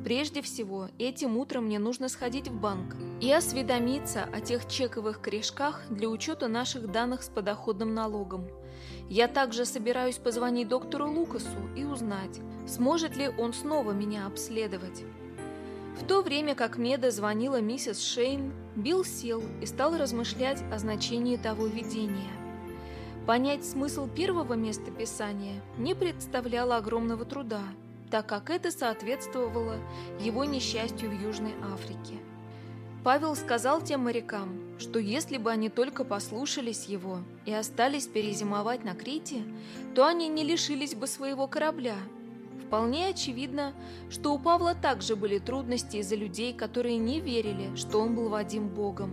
Прежде всего, этим утром мне нужно сходить в банк и осведомиться о тех чековых корешках для учета наших данных с подоходным налогом. Я также собираюсь позвонить доктору Лукасу и узнать, сможет ли он снова меня обследовать. В то время как Меда звонила миссис Шейн, Билл сел и стал размышлять о значении того видения. Понять смысл первого места писания не представляло огромного труда – так как это соответствовало его несчастью в Южной Африке. Павел сказал тем морякам, что если бы они только послушались его и остались перезимовать на Крите, то они не лишились бы своего корабля. Вполне очевидно, что у Павла также были трудности из-за людей, которые не верили, что он был Вадим Богом.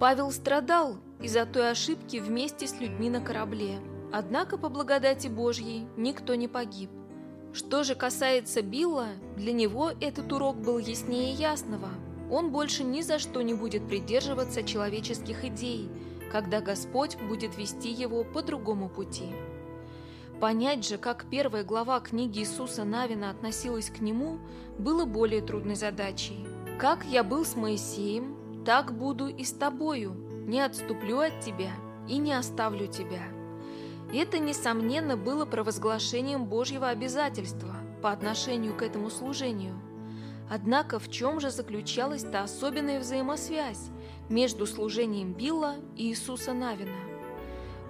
Павел страдал из-за той ошибки вместе с людьми на корабле, однако по благодати Божьей никто не погиб – Что же касается Билла, для него этот урок был яснее ясного. Он больше ни за что не будет придерживаться человеческих идей, когда Господь будет вести его по другому пути. Понять же, как первая глава книги Иисуса Навина относилась к нему, было более трудной задачей. «Как я был с Моисеем, так буду и с тобою, не отступлю от тебя и не оставлю тебя». Это, несомненно, было провозглашением Божьего обязательства по отношению к этому служению. Однако в чем же заключалась та особенная взаимосвязь между служением Билла и Иисуса Навина?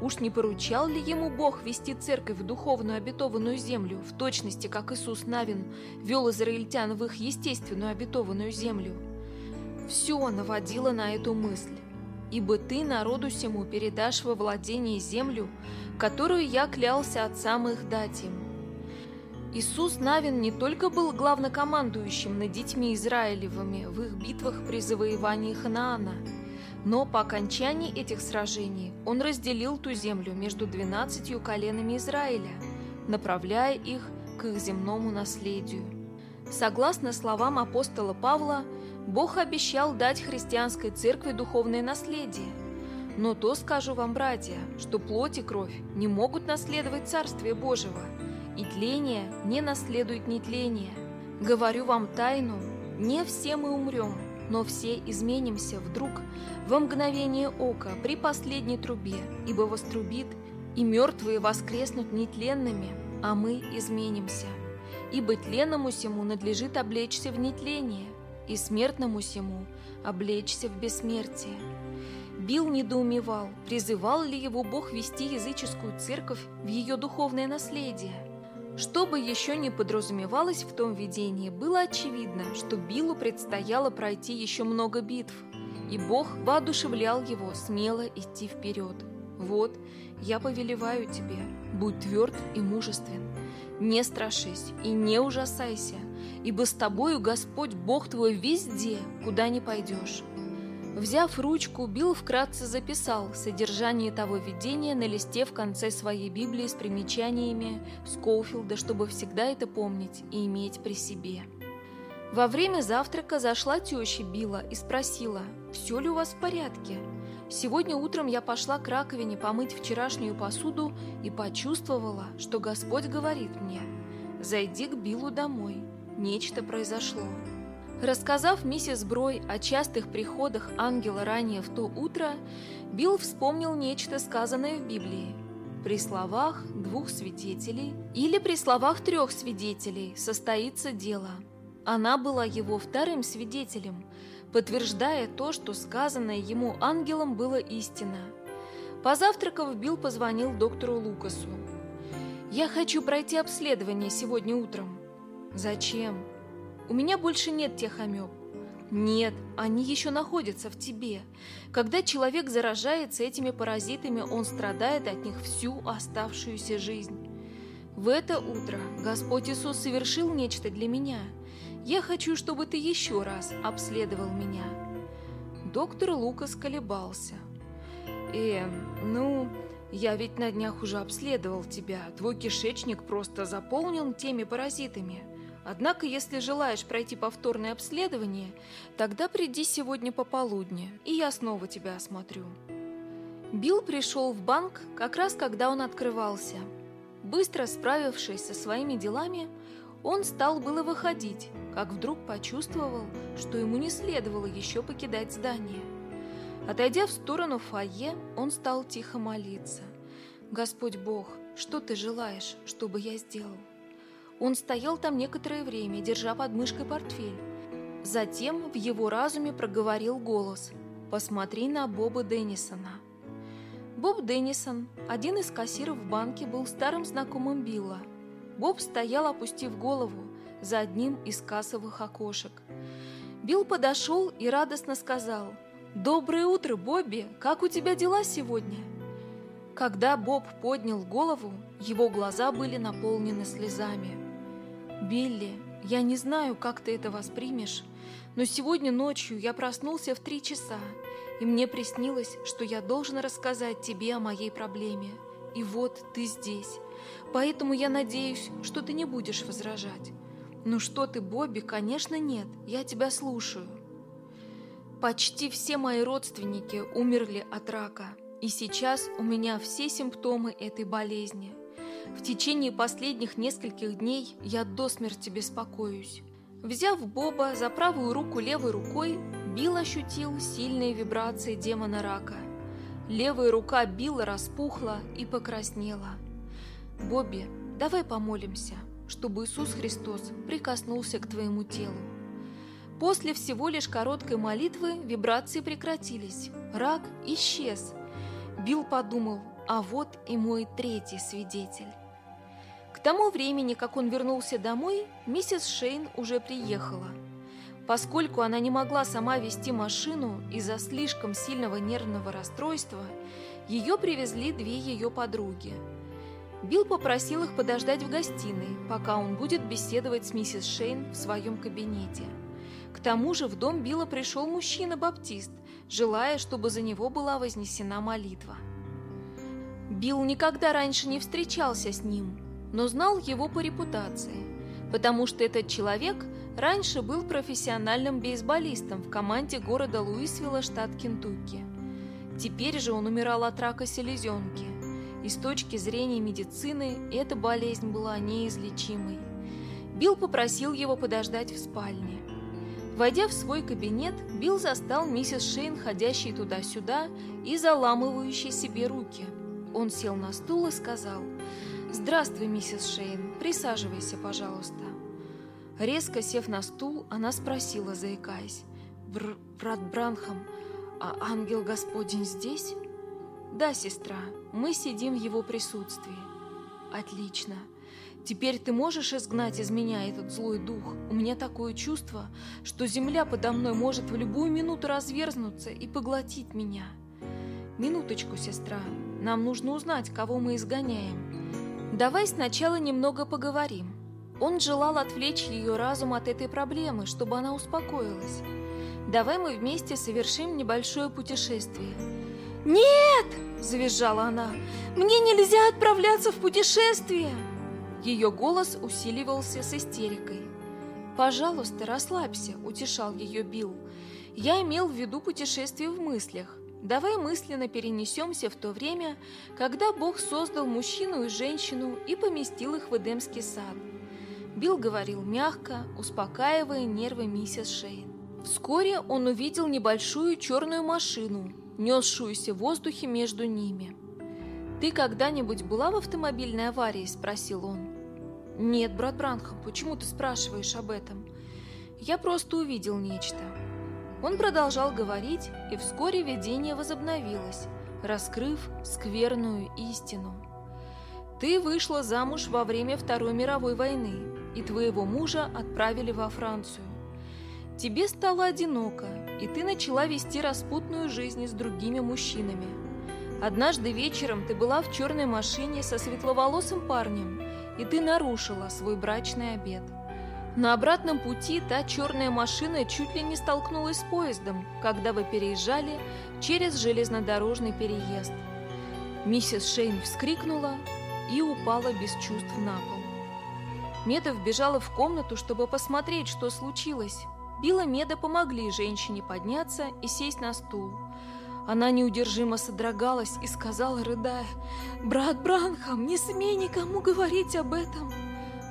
Уж не поручал ли ему Бог вести церковь в духовную обетованную землю, в точности, как Иисус Навин вел израильтян в их естественную обетованную землю? Все наводило на эту мысль. «Ибо ты народу сему передашь во владение землю, которую я клялся отцам их дать им». Иисус Навин не только был главнокомандующим над детьми Израилевыми в их битвах при завоевании Ханаана, но по окончании этих сражений он разделил ту землю между двенадцатью коленами Израиля, направляя их к их земному наследию. Согласно словам апостола Павла, Бог обещал дать христианской церкви духовное наследие. Но то скажу вам, братья, что плоть и кровь не могут наследовать Царствие Божьего, и тление не наследует нетление. Говорю вам тайну, не все мы умрем, но все изменимся вдруг во мгновение ока при последней трубе, ибо вострубит, и мертвые воскреснут нетленными, а мы изменимся. Ибо тленному сему надлежит облечься в нетление, и смертному сему облечься в бессмертие. Билл недоумевал, призывал ли его Бог вести языческую церковь в ее духовное наследие. Что бы еще ни подразумевалось в том видении, было очевидно, что Биллу предстояло пройти еще много битв, и Бог воодушевлял его смело идти вперед. «Вот, я повелеваю тебе, будь тверд и мужествен, не страшись и не ужасайся, ибо с тобою Господь Бог твой везде, куда ни пойдешь». Взяв ручку, Билл вкратце записал содержание того видения на листе в конце своей Библии с примечаниями Скоуфилда, чтобы всегда это помнить и иметь при себе. Во время завтрака зашла теща Билла и спросила, все ли у вас в порядке. Сегодня утром я пошла к раковине помыть вчерашнюю посуду и почувствовала, что Господь говорит мне, «Зайди к Биллу домой. Нечто произошло». Рассказав миссис Брой о частых приходах ангела ранее в то утро, Билл вспомнил нечто сказанное в Библии. При словах двух свидетелей или при словах трех свидетелей состоится дело. Она была его вторым свидетелем, подтверждая то, что сказанное ему ангелом было истина. Позавтракав, Билл позвонил доктору Лукасу. «Я хочу пройти обследование сегодня утром». «Зачем?» У меня больше нет тех амеб. Нет, они еще находятся в тебе. Когда человек заражается этими паразитами, он страдает от них всю оставшуюся жизнь. В это утро Господь Иисус совершил нечто для меня. Я хочу, чтобы ты еще раз обследовал меня. Доктор Лукас колебался. Э, ну, я ведь на днях уже обследовал тебя. Твой кишечник просто заполнен теми паразитами. Однако, если желаешь пройти повторное обследование, тогда приди сегодня пополудни, и я снова тебя осмотрю». Билл пришел в банк как раз когда он открывался. Быстро справившись со своими делами, он стал было выходить, как вдруг почувствовал, что ему не следовало еще покидать здание. Отойдя в сторону фойе, он стал тихо молиться. «Господь Бог, что ты желаешь, чтобы я сделал?» Он стоял там некоторое время, держа под мышкой портфель. Затем в его разуме проговорил голос «Посмотри на Боба Деннисона». Боб Деннисон, один из кассиров в банке, был старым знакомым Билла. Боб стоял, опустив голову, за одним из кассовых окошек. Билл подошел и радостно сказал «Доброе утро, Бобби! Как у тебя дела сегодня?» Когда Боб поднял голову, его глаза были наполнены слезами. «Билли, я не знаю, как ты это воспримешь, но сегодня ночью я проснулся в три часа, и мне приснилось, что я должен рассказать тебе о моей проблеме. И вот ты здесь. поэтому я надеюсь, что ты не будешь возражать. Ну что ты, Бобби, конечно нет, я тебя слушаю. Почти все мои родственники умерли от рака, и сейчас у меня все симптомы этой болезни. В течение последних нескольких дней я до смерти беспокоюсь. Взяв Боба за правую руку левой рукой, Билл ощутил сильные вибрации демона рака. Левая рука Билла распухла и покраснела. «Бобби, давай помолимся, чтобы Иисус Христос прикоснулся к твоему телу». После всего лишь короткой молитвы вибрации прекратились. Рак исчез. Билл подумал, а вот и мой третий свидетель. К тому времени, как он вернулся домой, миссис Шейн уже приехала. Поскольку она не могла сама вести машину из-за слишком сильного нервного расстройства, ее привезли две ее подруги. Билл попросил их подождать в гостиной, пока он будет беседовать с миссис Шейн в своем кабинете. К тому же в дом Билла пришел мужчина-баптист, желая, чтобы за него была вознесена молитва. Билл никогда раньше не встречался с ним, но знал его по репутации, потому что этот человек раньше был профессиональным бейсболистом в команде города Луисвилла, штат Кентукки. Теперь же он умирал от рака селезенки, и с точки зрения медицины эта болезнь была неизлечимой. Билл попросил его подождать в спальне. Войдя в свой кабинет, Билл застал миссис Шейн, ходящей туда-сюда и заламывающей себе руки. Он сел на стул и сказал «Здравствуй, миссис Шейн, присаживайся, пожалуйста». Резко сев на стул, она спросила, заикаясь Бр «Брат Бранхам, а ангел Господень здесь?» «Да, сестра, мы сидим в его присутствии». «Отлично. Теперь ты можешь изгнать из меня этот злой дух? У меня такое чувство, что земля подо мной может в любую минуту разверзнуться и поглотить меня». «Минуточку, сестра, нам нужно узнать, кого мы изгоняем». Давай сначала немного поговорим. Он желал отвлечь ее разум от этой проблемы, чтобы она успокоилась. Давай мы вместе совершим небольшое путешествие. «Нет!» – завизжала она. «Мне нельзя отправляться в путешествие!» Ее голос усиливался с истерикой. «Пожалуйста, расслабься», – утешал ее Билл. «Я имел в виду путешествие в мыслях. Давай мысленно перенесемся в то время, когда Бог создал мужчину и женщину и поместил их в Эдемский сад. Билл говорил мягко, успокаивая нервы миссис Шейн. Вскоре он увидел небольшую черную машину, несшуюся в воздухе между ними. «Ты когда-нибудь была в автомобильной аварии?» – спросил он. «Нет, брат Бранхам, почему ты спрашиваешь об этом?» «Я просто увидел нечто. Он продолжал говорить, и вскоре видение возобновилось, раскрыв скверную истину. «Ты вышла замуж во время Второй мировой войны, и твоего мужа отправили во Францию. Тебе стало одиноко, и ты начала вести распутную жизнь с другими мужчинами. Однажды вечером ты была в черной машине со светловолосым парнем, и ты нарушила свой брачный обет. На обратном пути та черная машина чуть ли не столкнулась с поездом, когда вы переезжали через железнодорожный переезд. Миссис Шейн вскрикнула и упала без чувств на пол. Меда вбежала в комнату, чтобы посмотреть, что случилось. Билла Меда помогли женщине подняться и сесть на стул. Она неудержимо содрогалась и сказала, рыдая, «Брат Бранхам, не смей никому говорить об этом!»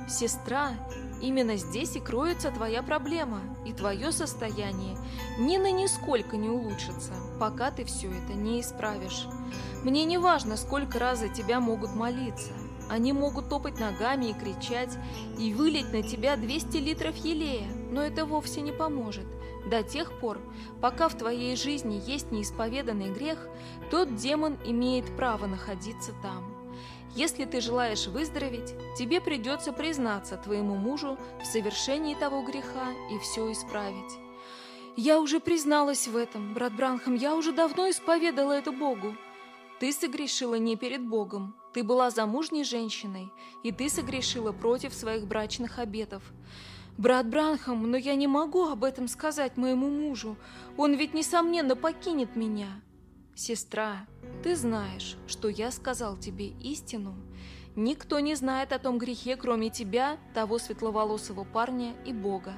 Сестра Именно здесь и кроется твоя проблема, и твое состояние ни на нисколько не улучшится, пока ты все это не исправишь. Мне не важно, сколько раз за тебя могут молиться. Они могут топать ногами и кричать, и вылить на тебя 200 литров елея, но это вовсе не поможет. До тех пор, пока в твоей жизни есть неисповеданный грех, тот демон имеет право находиться там. Если ты желаешь выздороветь, тебе придется признаться твоему мужу в совершении того греха и все исправить. Я уже призналась в этом, брат Бранхам, я уже давно исповедала это Богу. Ты согрешила не перед Богом, ты была замужней женщиной, и ты согрешила против своих брачных обетов. Брат Бранхам, но я не могу об этом сказать моему мужу, он ведь, несомненно, покинет меня. Сестра, ты знаешь, что я сказал тебе истину, Никто не знает о том грехе, кроме тебя, того светловолосого парня и Бога.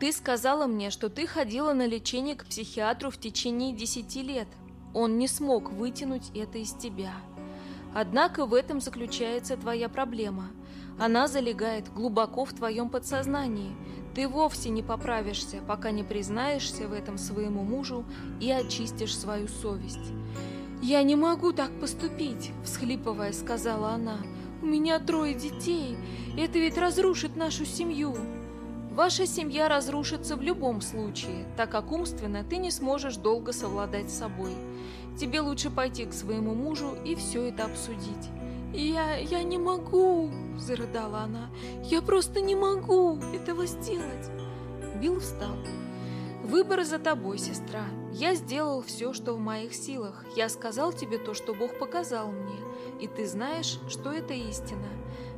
Ты сказала мне, что ты ходила на лечение к психиатру в течение десяти лет. Он не смог вытянуть это из тебя. Однако в этом заключается твоя проблема. Она залегает глубоко в твоем подсознании. Ты вовсе не поправишься, пока не признаешься в этом своему мужу и очистишь свою совесть. «Я не могу так поступить», — всхлипывая, сказала она. «У меня трое детей. Это ведь разрушит нашу семью». Ваша семья разрушится в любом случае, так как умственно ты не сможешь долго совладать с собой. Тебе лучше пойти к своему мужу и все это обсудить. «Я... я не могу!» – зарыдала она. «Я просто не могу этого сделать!» Билл встал. «Выбор за тобой, сестра. Я сделал все, что в моих силах. Я сказал тебе то, что Бог показал мне. И ты знаешь, что это истина.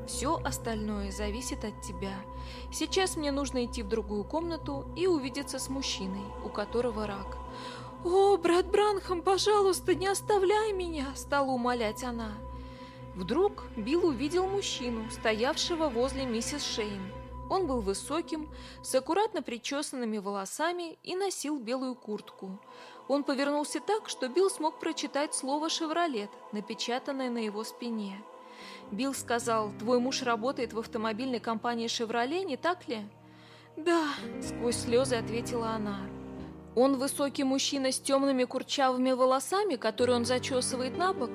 Все остальное зависит от тебя. Сейчас мне нужно идти в другую комнату и увидеться с мужчиной, у которого рак. «О, брат Бранхам, пожалуйста, не оставляй меня!» – стала умолять она. Вдруг Билл увидел мужчину, стоявшего возле миссис Шейн. Он был высоким, с аккуратно причесанными волосами и носил белую куртку. Он повернулся так, что Билл смог прочитать слово «Шевролет», напечатанное на его спине. Билл сказал, «Твой муж работает в автомобильной компании «Шевроле», не так ли?» «Да», — сквозь слезы ответила она. «Он высокий мужчина с темными курчавыми волосами, которые он зачесывает на бок?»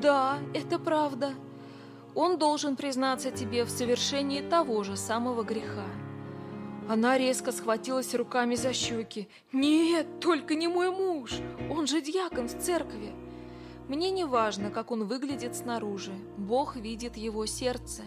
«Да, это правда», он должен признаться тебе в совершении того же самого греха. Она резко схватилась руками за щеки. «Нет, только не мой муж! Он же дьякон в церкви!» Мне не важно, как он выглядит снаружи. Бог видит его сердце.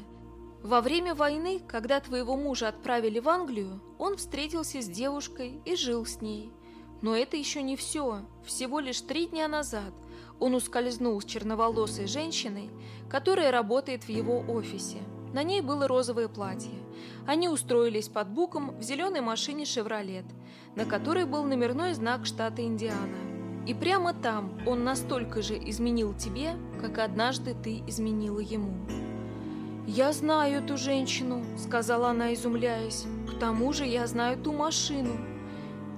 Во время войны, когда твоего мужа отправили в Англию, он встретился с девушкой и жил с ней. Но это еще не все. Всего лишь три дня назад он ускользнул с черноволосой женщиной, которая работает в его офисе. На ней было розовое платье. Они устроились под буком в зеленой машине «Шевролет», на которой был номерной знак штата Индиана. И прямо там он настолько же изменил тебе, как однажды ты изменила ему. «Я знаю эту женщину», — сказала она, изумляясь. «К тому же я знаю ту машину.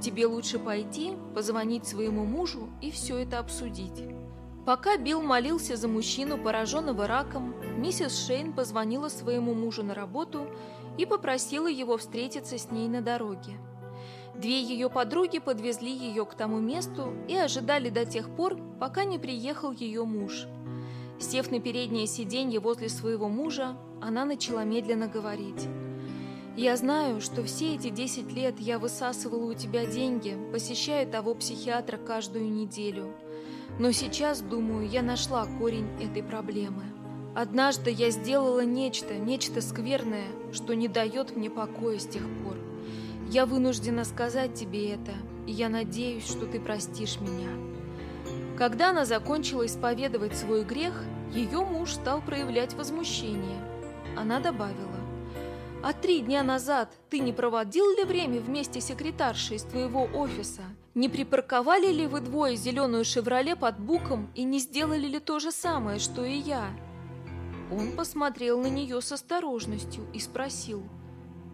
Тебе лучше пойти, позвонить своему мужу и все это обсудить». Пока Билл молился за мужчину, пораженного раком, миссис Шейн позвонила своему мужу на работу и попросила его встретиться с ней на дороге. Две ее подруги подвезли ее к тому месту и ожидали до тех пор, пока не приехал ее муж. Сев на переднее сиденье возле своего мужа, она начала медленно говорить. «Я знаю, что все эти десять лет я высасывала у тебя деньги, посещая того психиатра каждую неделю». Но сейчас, думаю, я нашла корень этой проблемы. Однажды я сделала нечто, нечто скверное, что не дает мне покоя с тех пор. Я вынуждена сказать тебе это, и я надеюсь, что ты простишь меня. Когда она закончила исповедовать свой грех, ее муж стал проявлять возмущение. Она добавила, «А три дня назад ты не проводил ли время вместе с секретаршей из твоего офиса?» Не припарковали ли вы двое зеленую «Шевроле» под буком и не сделали ли то же самое, что и я?» Он посмотрел на нее с осторожностью и спросил,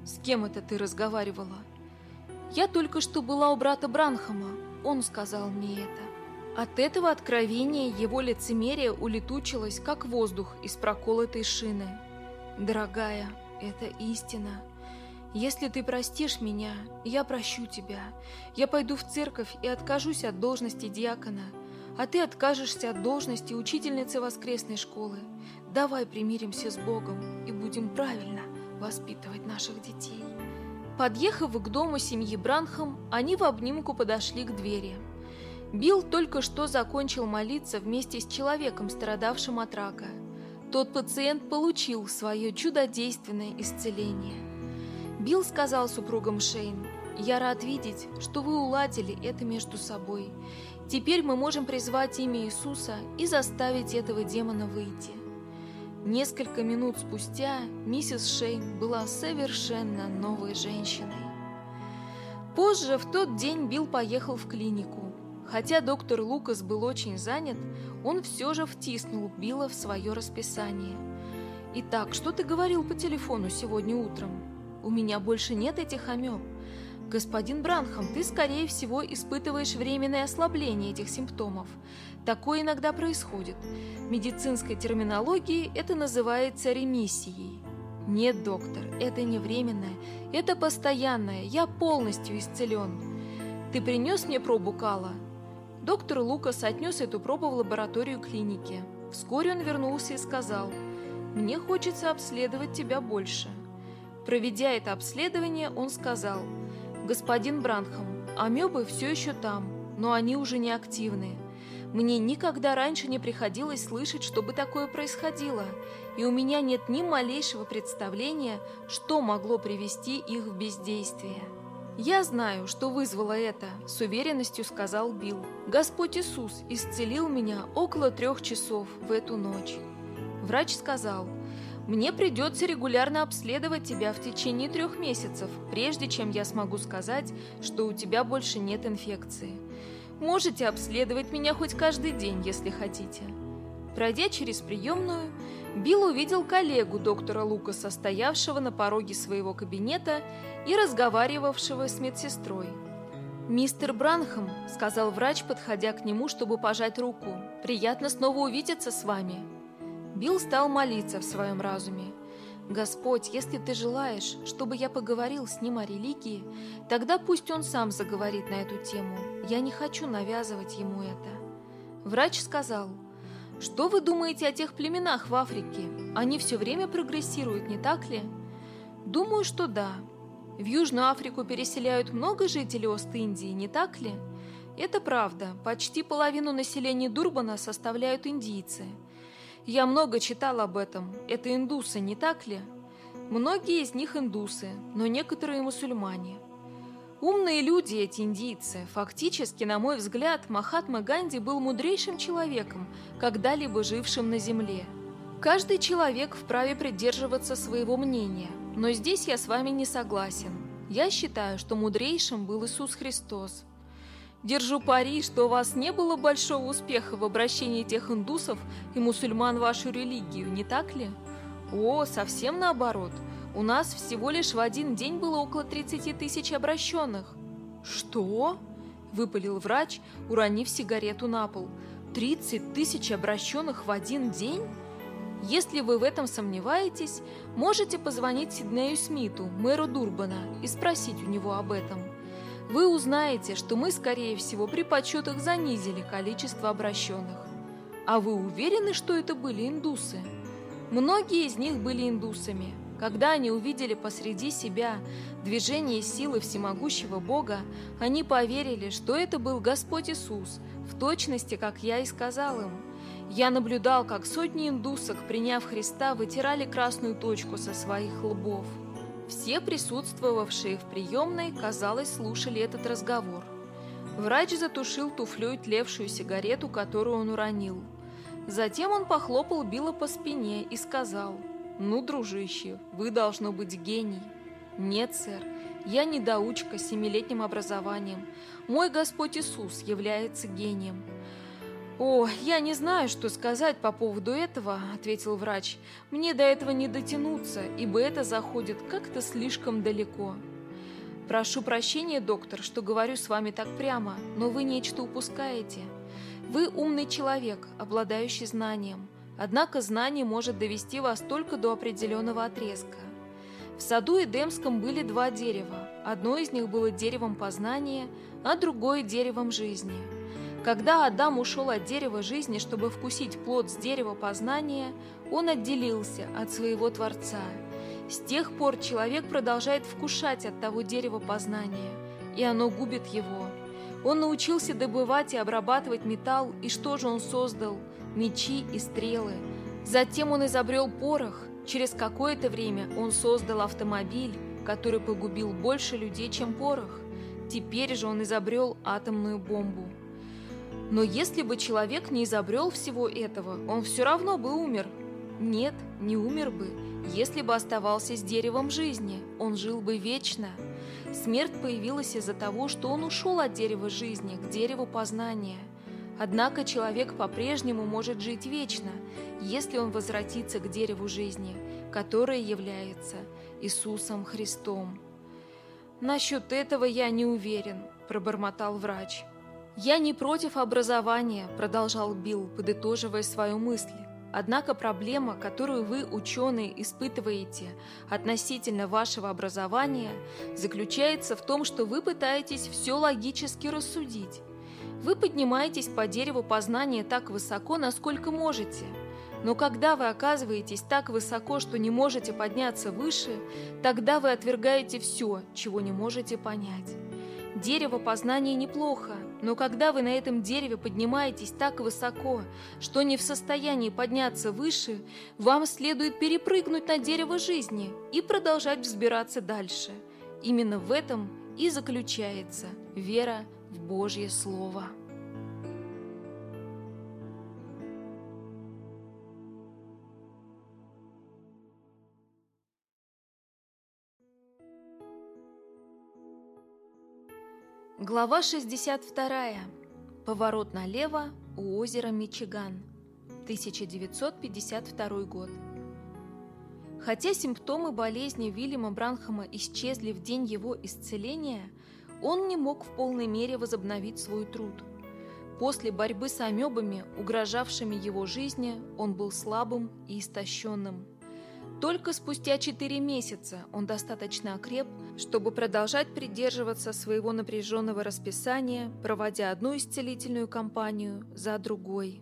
«С кем это ты разговаривала?» «Я только что была у брата Бранхама, он сказал мне это». От этого откровения его лицемерие улетучилось, как воздух из проколотой шины. «Дорогая, это истина», если ты простишь меня, я прощу тебя. Я пойду в церковь и откажусь от должности диакона, а ты откажешься от должности учительницы воскресной школы. Давай примиримся с Богом и будем правильно воспитывать наших детей. Подъехав к дому семьи Бранхам, они в обнимку подошли к двери. Билл только что закончил молиться вместе с человеком, страдавшим от рака. Тот пациент получил свое чудодейственное исцеление – Билл сказал супругам Шейн, «Я рад видеть, что вы уладили это между собой. Теперь мы можем призвать имя Иисуса и заставить этого демона выйти». Несколько минут спустя миссис Шейн была совершенно новой женщиной. Позже в тот день Билл поехал в клинику. Хотя доктор Лукас был очень занят, он все же втиснул Билла в свое расписание – Итак, что ты говорил по телефону сегодня утром? У меня больше нет этих амеб. Господин Бранхам, ты, скорее всего, испытываешь временное ослабление этих симптомов. Такое иногда происходит. В медицинской терминологии это называется ремиссией. Нет, доктор, это не временное, это постоянное, я полностью исцелен. Ты принес мне пробу кала? Доктор Лукас отнес эту пробу в лабораторию клиники. Вскоре он вернулся и сказал, «Мне хочется обследовать тебя больше». Проведя это обследование, он сказал, «Господин Бранхам, амебы все еще там, но они уже не активны. Мне никогда раньше не приходилось слышать, чтобы такое происходило, и у меня нет ни малейшего представления, что могло привести их в бездействие. «Я знаю, что вызвало это», — с уверенностью сказал Билл. «Господь Иисус исцелил меня около трех часов в эту ночь». Врач сказал, «Мне придется регулярно обследовать тебя в течение трех месяцев, прежде чем я смогу сказать, что у тебя больше нет инфекции. Можете обследовать меня хоть каждый день, если хотите». Пройдя через приемную, Билл увидел коллегу доктора Лукаса, стоявшего на пороге своего кабинета и разговаривавшего с медсестрой. «Мистер Бранхам», — сказал врач, подходя к нему, чтобы пожать руку, — «приятно снова увидеться с вами». Билл стал молиться в своем разуме. Господь, если ты желаешь, чтобы я поговорил с ним о религии, тогда пусть он сам заговорит на эту тему. Я не хочу навязывать ему это. Врач сказал, что вы думаете о тех племенах в Африке? Они все время прогрессируют, не так ли? Думаю, что да. В Южную Африку переселяют много жителей Ост-Индии, не так ли? Это правда. Почти половину населения Дурбана составляют индийцы – я много читал об этом. Это индусы, не так ли? Многие из них индусы, но некоторые мусульмане. Умные люди эти индийцы. Фактически, на мой взгляд, Махатма Ганди был мудрейшим человеком, когда-либо жившим на земле. Каждый человек вправе придерживаться своего мнения, но здесь я с вами не согласен. Я считаю, что мудрейшим был Иисус Христос. Держу пари, что у вас не было большого успеха в обращении тех индусов и мусульман в вашу религию, не так ли? О, совсем наоборот. У нас всего лишь в один день было около 30 тысяч обращенных. Что? Выпалил врач, уронив сигарету на пол. 30 тысяч обращенных в один день? Если вы в этом сомневаетесь, можете позвонить Сиднею Смиту, мэру Дурбана, и спросить у него об этом вы узнаете, что мы, скорее всего, при подсчетах занизили количество обращенных. А вы уверены, что это были индусы? Многие из них были индусами. Когда они увидели посреди себя движение силы всемогущего Бога, они поверили, что это был Господь Иисус, в точности, как я и сказал им. Я наблюдал, как сотни индусок, приняв Христа, вытирали красную точку со своих лбов. Все присутствовавшие в приемной, казалось, слушали этот разговор. Врач затушил туфлей тлевшую сигарету, которую он уронил. Затем он похлопал Билла по спине и сказал, «Ну, дружище, вы должно быть гений». «Нет, сэр, я недоучка с семилетним образованием. Мой Господь Иисус является гением. «О, я не знаю, что сказать по поводу этого», — ответил врач. «Мне до этого не дотянуться, ибо это заходит как-то слишком далеко». «Прошу прощения, доктор, что говорю с вами так прямо, но вы нечто упускаете. Вы умный человек, обладающий знанием, однако знание может довести вас только до определенного отрезка. В саду Эдемском были два дерева. Одно из них было деревом познания, а другое – деревом жизни – когда Адам ушел от дерева жизни, чтобы вкусить плод с дерева познания, он отделился от своего Творца. С тех пор человек продолжает вкушать от того дерева познания, и оно губит его. Он научился добывать и обрабатывать металл, и что же он создал? Мечи и стрелы. Затем он изобрел порох. Через какое-то время он создал автомобиль, который погубил больше людей, чем порох. Теперь же он изобрел атомную бомбу. Но если бы человек не изобрел всего этого, он все равно бы умер. Нет, не умер бы, если бы оставался с деревом жизни, он жил бы вечно. Смерть появилась из-за того, что он ушел от дерева жизни к дереву познания. Однако человек по-прежнему может жить вечно, если он возвратится к дереву жизни, которое является Иисусом Христом. «Насчет этого я не уверен», – пробормотал врач. «Я не против образования», – продолжал Билл, подытоживая свою мысль. Однако проблема, которую вы, ученые, испытываете относительно вашего образования, заключается в том, что вы пытаетесь все логически рассудить. Вы поднимаетесь по дереву познания так высоко, насколько можете. Но когда вы оказываетесь так высоко, что не можете подняться выше, тогда вы отвергаете все, чего не можете понять. Дерево познания неплохо, но когда вы на этом дереве поднимаетесь так высоко, что не в состоянии подняться выше, вам следует перепрыгнуть на дерево жизни и продолжать взбираться дальше. Именно в этом и заключается вера в Божье Слово. Глава 62. Поворот налево у озера Мичиган. 1952 год. Хотя симптомы болезни Вильяма Бранхама исчезли в день его исцеления, он не мог в полной мере возобновить свой труд. После борьбы с амебами, угрожавшими его жизни, он был слабым и истощенным. Только спустя четыре месяца он достаточно окреп, чтобы продолжать придерживаться своего напряженного расписания, проводя одну исцелительную кампанию за другой.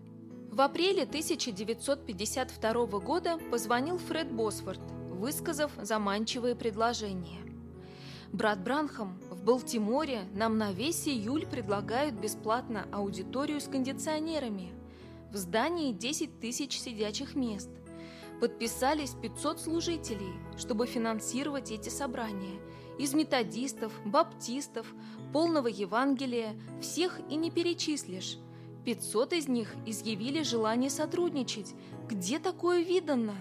В апреле 1952 года позвонил Фред Босфорд, высказав заманчивые предложения. «Брат Бранхам, в Балтиморе нам на весь июль предлагают бесплатно аудиторию с кондиционерами. В здании 10 тысяч сидячих мест подписались 500 служителей, чтобы финансировать эти собрания. Из методистов, баптистов, полного Евангелия, всех и не перечислишь. 500 из них изъявили желание сотрудничать. Где такое видано?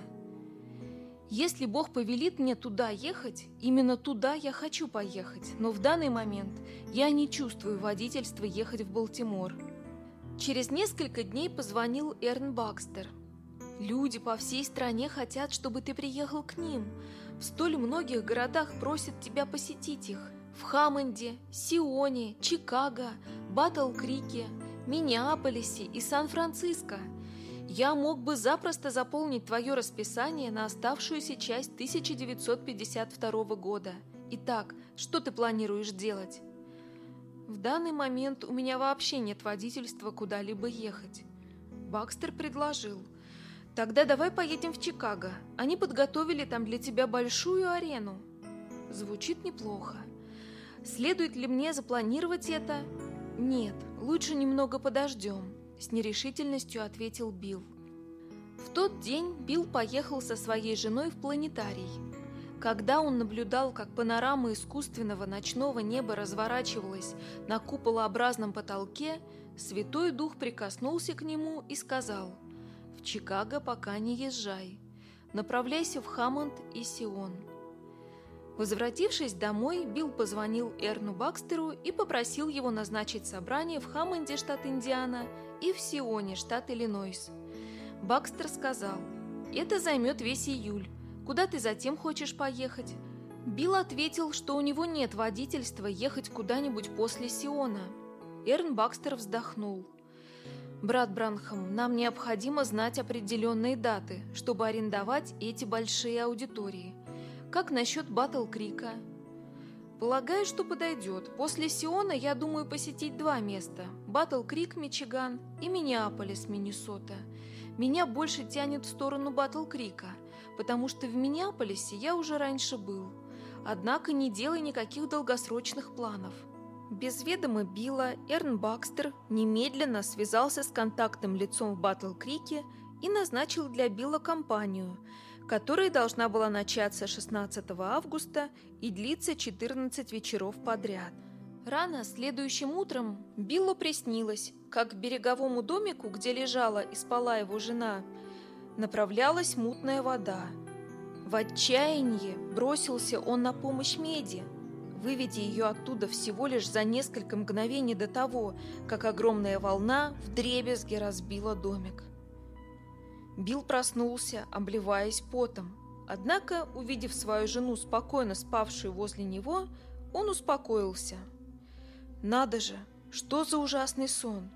Если Бог повелит мне туда ехать, именно туда я хочу поехать, но в данный момент я не чувствую водительства ехать в Балтимор. Через несколько дней позвонил Эрн Бакстер – Люди по всей стране хотят, чтобы ты приехал к ним. В столь многих городах просят тебя посетить их. В Хаммонде, Сионе, Чикаго, Батл-Крике, Миннеаполисе и Сан-Франциско. Я мог бы запросто заполнить твое расписание на оставшуюся часть 1952 года. Итак, что ты планируешь делать? В данный момент у меня вообще нет водительства куда-либо ехать. Бакстер предложил – Тогда давай поедем в Чикаго. Они подготовили там для тебя большую арену. Звучит неплохо. Следует ли мне запланировать это? Нет, лучше немного подождем, с нерешительностью ответил Билл. В тот день Билл поехал со своей женой в планетарий. Когда он наблюдал, как панорама искусственного ночного неба разворачивалась на куполообразном потолке, Святой Дух прикоснулся к нему и сказал – в Чикаго пока не езжай. Направляйся в Хаммонд и Сион. Возвратившись домой, Билл позвонил Эрну Бакстеру и попросил его назначить собрание в Хаммонде, штат Индиана, и в Сионе, штат Иллинойс. Бакстер сказал, «Это займет весь июль. Куда ты затем хочешь поехать?» Билл ответил, что у него нет водительства ехать куда-нибудь после Сиона. Эрн Бакстер вздохнул. «Брат Бранхам, нам необходимо знать определенные даты, чтобы арендовать эти большие аудитории. Как насчет Батл Крика?» «Полагаю, что подойдет. После Сиона я думаю посетить два места – Батл Крик, Мичиган и Миннеаполис, Миннесота. Меня больше тянет в сторону Батл Крика, потому что в Миннеаполисе я уже раньше был. Однако не делай никаких долгосрочных планов. Без ведома Билла Эрн Бакстер немедленно связался с контактным лицом в Батл-Крике и назначил для Билла компанию, которая должна была начаться 16 августа и длиться 14 вечеров подряд. Рано следующим утром Биллу приснилось, как к береговому домику, где лежала и спала его жена, направлялась мутная вода. В отчаянии бросился он на помощь Меди – выведя ее оттуда всего лишь за несколько мгновений до того, как огромная волна вдребезги разбила домик. Билл проснулся, обливаясь потом. Однако, увидев свою жену, спокойно спавшую возле него, он успокоился. «Надо же, что за ужасный сон!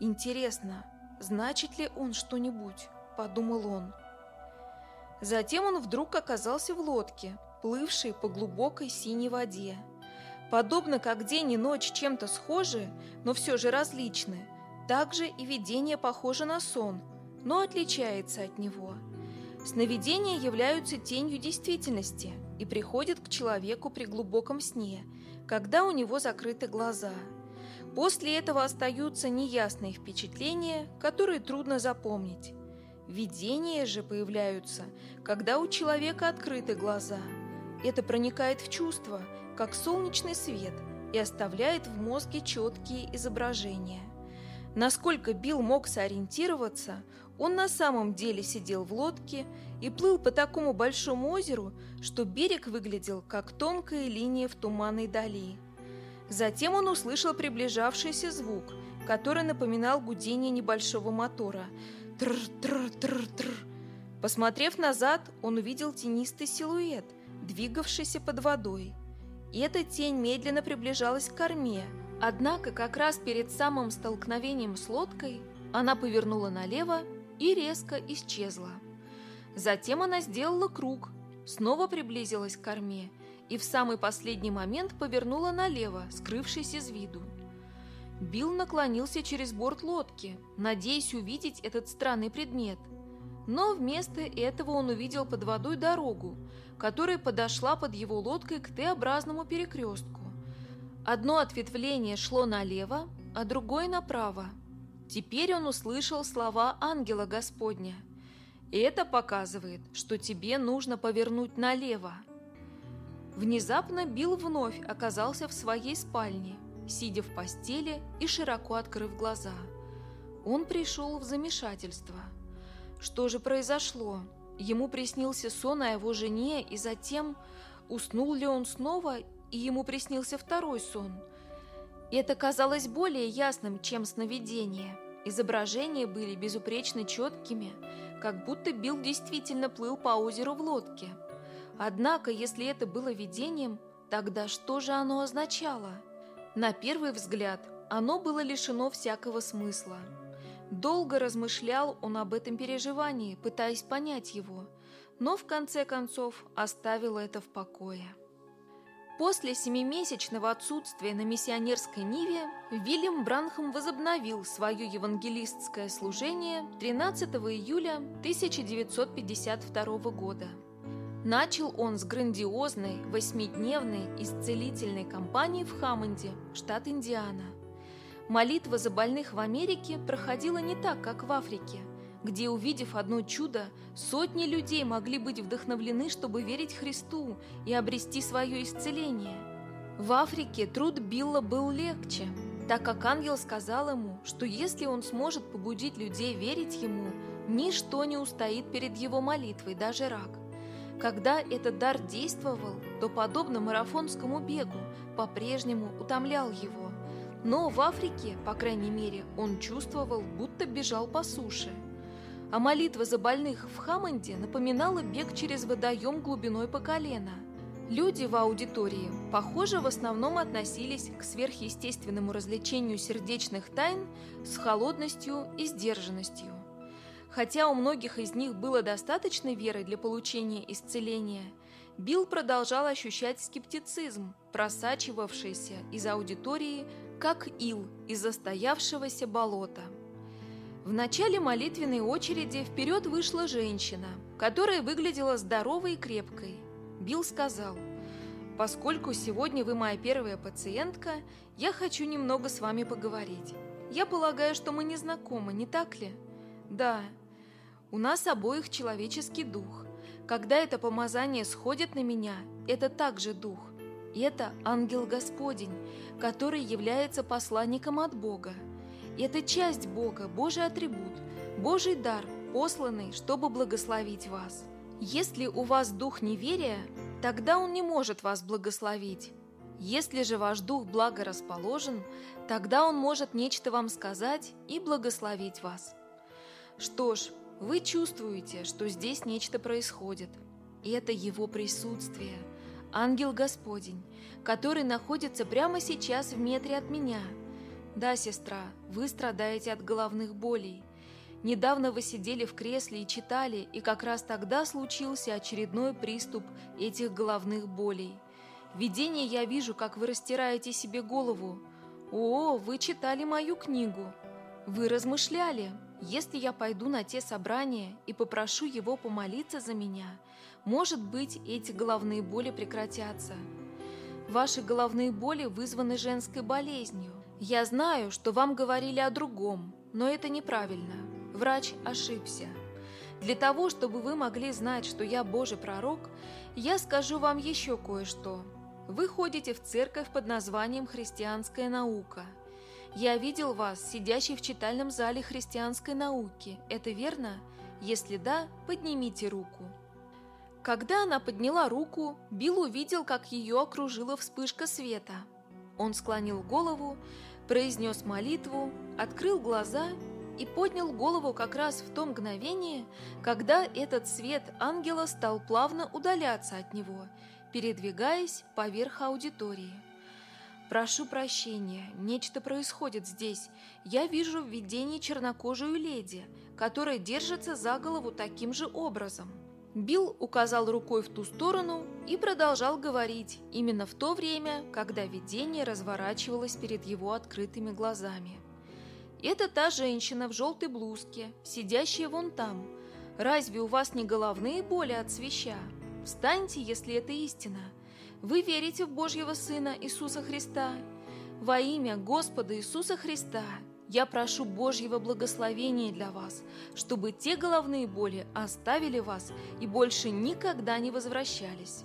Интересно, значит ли он что-нибудь?» – подумал он. Затем он вдруг оказался в лодке, плывшей по глубокой синей воде. Подобно как день и ночь чем-то схожи, но все же различны, так же и видение похоже на сон, но отличается от него. Сновидения являются тенью действительности и приходят к человеку при глубоком сне, когда у него закрыты глаза. После этого остаются неясные впечатления, которые трудно запомнить. Видения же появляются, когда у человека открыты глаза. Это проникает в чувство, как солнечный свет, и оставляет в мозге четкие изображения. Насколько Билл мог сориентироваться, он на самом деле сидел в лодке и плыл по такому большому озеру, что берег выглядел как тонкая линия в туманной дали. Затем он услышал приближавшийся звук, который напоминал гудение небольшого мотора – Тр-тр-тр-тр. Посмотрев назад, он увидел тенистый силуэт, двигавшийся под водой. Эта тень медленно приближалась к корме, однако как раз перед самым столкновением с лодкой она повернула налево и резко исчезла. Затем она сделала круг, снова приблизилась к корме и в самый последний момент повернула налево, скрывшись из виду. Билл наклонился через борт лодки, надеясь увидеть этот странный предмет. Но вместо этого он увидел под водой дорогу, которая подошла под его лодкой к Т-образному перекрестку. Одно ответвление шло налево, а другое направо. Теперь он услышал слова ангела Господня. И это показывает, что тебе нужно повернуть налево. Внезапно Билл вновь оказался в своей спальне – сидя в постели и широко открыв глаза. Он пришел в замешательство. Что же произошло? Ему приснился сон о его жене, и затем уснул ли он снова, и ему приснился второй сон. Это казалось более ясным, чем сновидение. Изображения были безупречно четкими, как будто Билл действительно плыл по озеру в лодке. Однако, если это было видением, тогда что же оно означало? На первый взгляд оно было лишено всякого смысла. Долго размышлял он об этом переживании, пытаясь понять его, но в конце концов оставил это в покое. После семимесячного отсутствия на миссионерской ниве Вильям Бранхам возобновил свое евангелистское служение 13 июля 1952 года. Начал он с грандиозной восьмидневной исцелительной кампании в Хаммонде, штат Индиана. Молитва за больных в Америке проходила не так, как в Африке, где, увидев одно чудо, сотни людей могли быть вдохновлены, чтобы верить Христу и обрести свое исцеление. В Африке труд Билла был легче, так как ангел сказал ему, что если он сможет побудить людей верить ему, ничто не устоит перед его молитвой, даже рак – когда этот дар действовал, то, подобно марафонскому бегу, по-прежнему утомлял его. Но в Африке, по крайней мере, он чувствовал, будто бежал по суше. А молитва за больных в Хаммонде напоминала бег через водоем глубиной по колено. Люди в аудитории, похоже, в основном относились к сверхъестественному развлечению сердечных тайн с холодностью и сдержанностью. Хотя у многих из них было достаточно веры для получения исцеления, Билл продолжал ощущать скептицизм, просачивавшийся из аудитории, как ил из застоявшегося болота. В начале молитвенной очереди вперед вышла женщина, которая выглядела здоровой и крепкой. Билл сказал, «Поскольку сегодня вы моя первая пациентка, я хочу немного с вами поговорить. Я полагаю, что мы не знакомы, не так ли?» «Да, у нас обоих человеческий дух. Когда это помазание сходит на меня, это также дух. Это ангел Господень, который является посланником от Бога. Это часть Бога, Божий атрибут, Божий дар, посланный, чтобы благословить вас. Если у вас дух неверия, тогда он не может вас благословить. Если же ваш дух благорасположен, тогда он может нечто вам сказать и благословить вас. Что ж, вы чувствуете, что здесь нечто происходит. И это его присутствие. Ангел Господень, который находится прямо сейчас в метре от меня. Да, сестра, вы страдаете от головных болей. Недавно вы сидели в кресле и читали, и как раз тогда случился очередной приступ этих головных болей – видение я вижу, как вы растираете себе голову. О, вы читали мою книгу. Вы размышляли. Если я пойду на те собрания и попрошу его помолиться за меня, может быть, эти головные боли прекратятся. Ваши головные боли вызваны женской болезнью. Я знаю, что вам говорили о другом, но это неправильно. Врач ошибся. Для того, чтобы вы могли знать, что я Божий пророк, я скажу вам еще кое-что. Вы ходите в церковь под названием «Христианская наука». Я видел вас, сидящий в читальном зале христианской науки. Это верно? Если да, поднимите руку. Когда она подняла руку, Билл увидел, как ее окружила вспышка света. Он склонил голову, произнес молитву, открыл глаза и поднял голову как раз в то мгновение, когда этот свет ангела стал плавно удаляться от него – передвигаясь поверх аудитории. «Прошу прощения, нечто происходит здесь. Я вижу в видении чернокожую леди, которая держится за голову таким же образом». Билл указал рукой в ту сторону и продолжал говорить именно в то время, когда видение разворачивалось перед его открытыми глазами. «Это та женщина в желтой блузке, сидящая вон там. Разве у вас не головные боли от свища?» Встаньте, если это истина. Вы верите в Божьего Сына Иисуса Христа? Во имя Господа Иисуса Христа я прошу Божьего благословения для вас, чтобы те головные боли оставили вас и больше никогда не возвращались.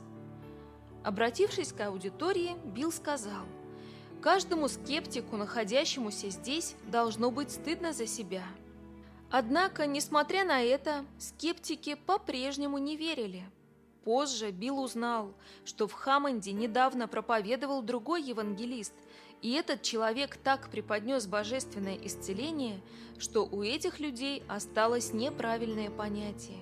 Обратившись к аудитории, Билл сказал, «Каждому скептику, находящемуся здесь, должно быть стыдно за себя». Однако, несмотря на это, скептики по-прежнему не верили – Позже Билл узнал, что в Хаммонде недавно проповедовал другой евангелист, и этот человек так преподнес божественное исцеление, что у этих людей осталось неправильное понятие.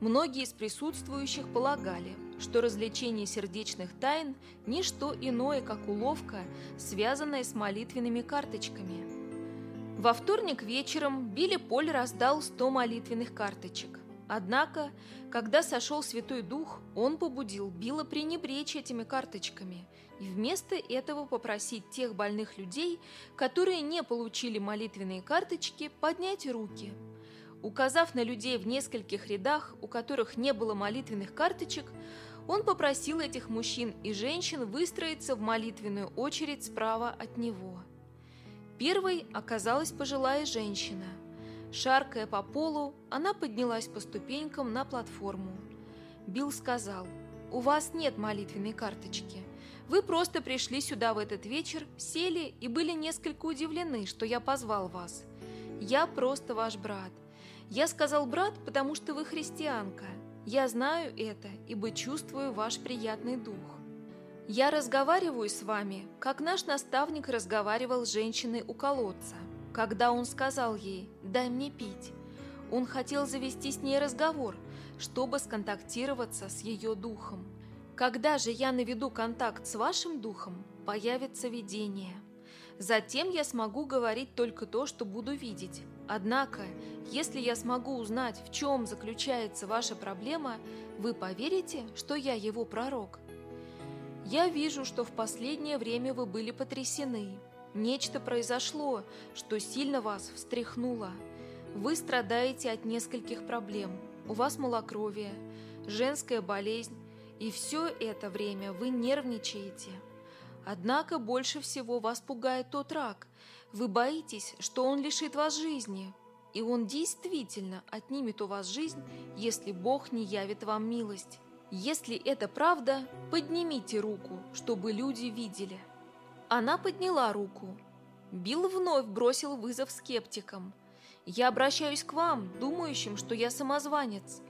Многие из присутствующих полагали, что развлечение сердечных тайн – не что иное, как уловка, связанная с молитвенными карточками. Во вторник вечером Билли Поль раздал 100 молитвенных карточек – Однако, когда сошел Святой Дух, он побудил Билла пренебречь этими карточками и вместо этого попросить тех больных людей, которые не получили молитвенные карточки, поднять руки. Указав на людей в нескольких рядах, у которых не было молитвенных карточек, он попросил этих мужчин и женщин выстроиться в молитвенную очередь справа от него. Первой оказалась пожилая женщина – Шаркая по полу, она поднялась по ступенькам на платформу. Билл сказал, «У вас нет молитвенной карточки. Вы просто пришли сюда в этот вечер, сели и были несколько удивлены, что я позвал вас. Я просто ваш брат. Я сказал брат, потому что вы христианка. Я знаю это, ибо чувствую ваш приятный дух. Я разговариваю с вами, как наш наставник разговаривал с женщиной у колодца. Когда он сказал ей «дай мне пить», он хотел завести с ней разговор, чтобы сконтактироваться с ее духом. Когда же я наведу контакт с вашим духом, появится видение. Затем я смогу говорить только то, что буду видеть. Однако, если я смогу узнать, в чем заключается ваша проблема, вы поверите, что я его пророк? Я вижу, что в последнее время вы были потрясены, Нечто произошло, что сильно вас встряхнуло. Вы страдаете от нескольких проблем. У вас малокровие, женская болезнь, и все это время вы нервничаете. Однако больше всего вас пугает тот рак. Вы боитесь, что он лишит вас жизни, и он действительно отнимет у вас жизнь, если Бог не явит вам милость. Если это правда, поднимите руку, чтобы люди видели. Она подняла руку. Билл вновь бросил вызов скептикам. «Я обращаюсь к вам, думающим, что я самозванец.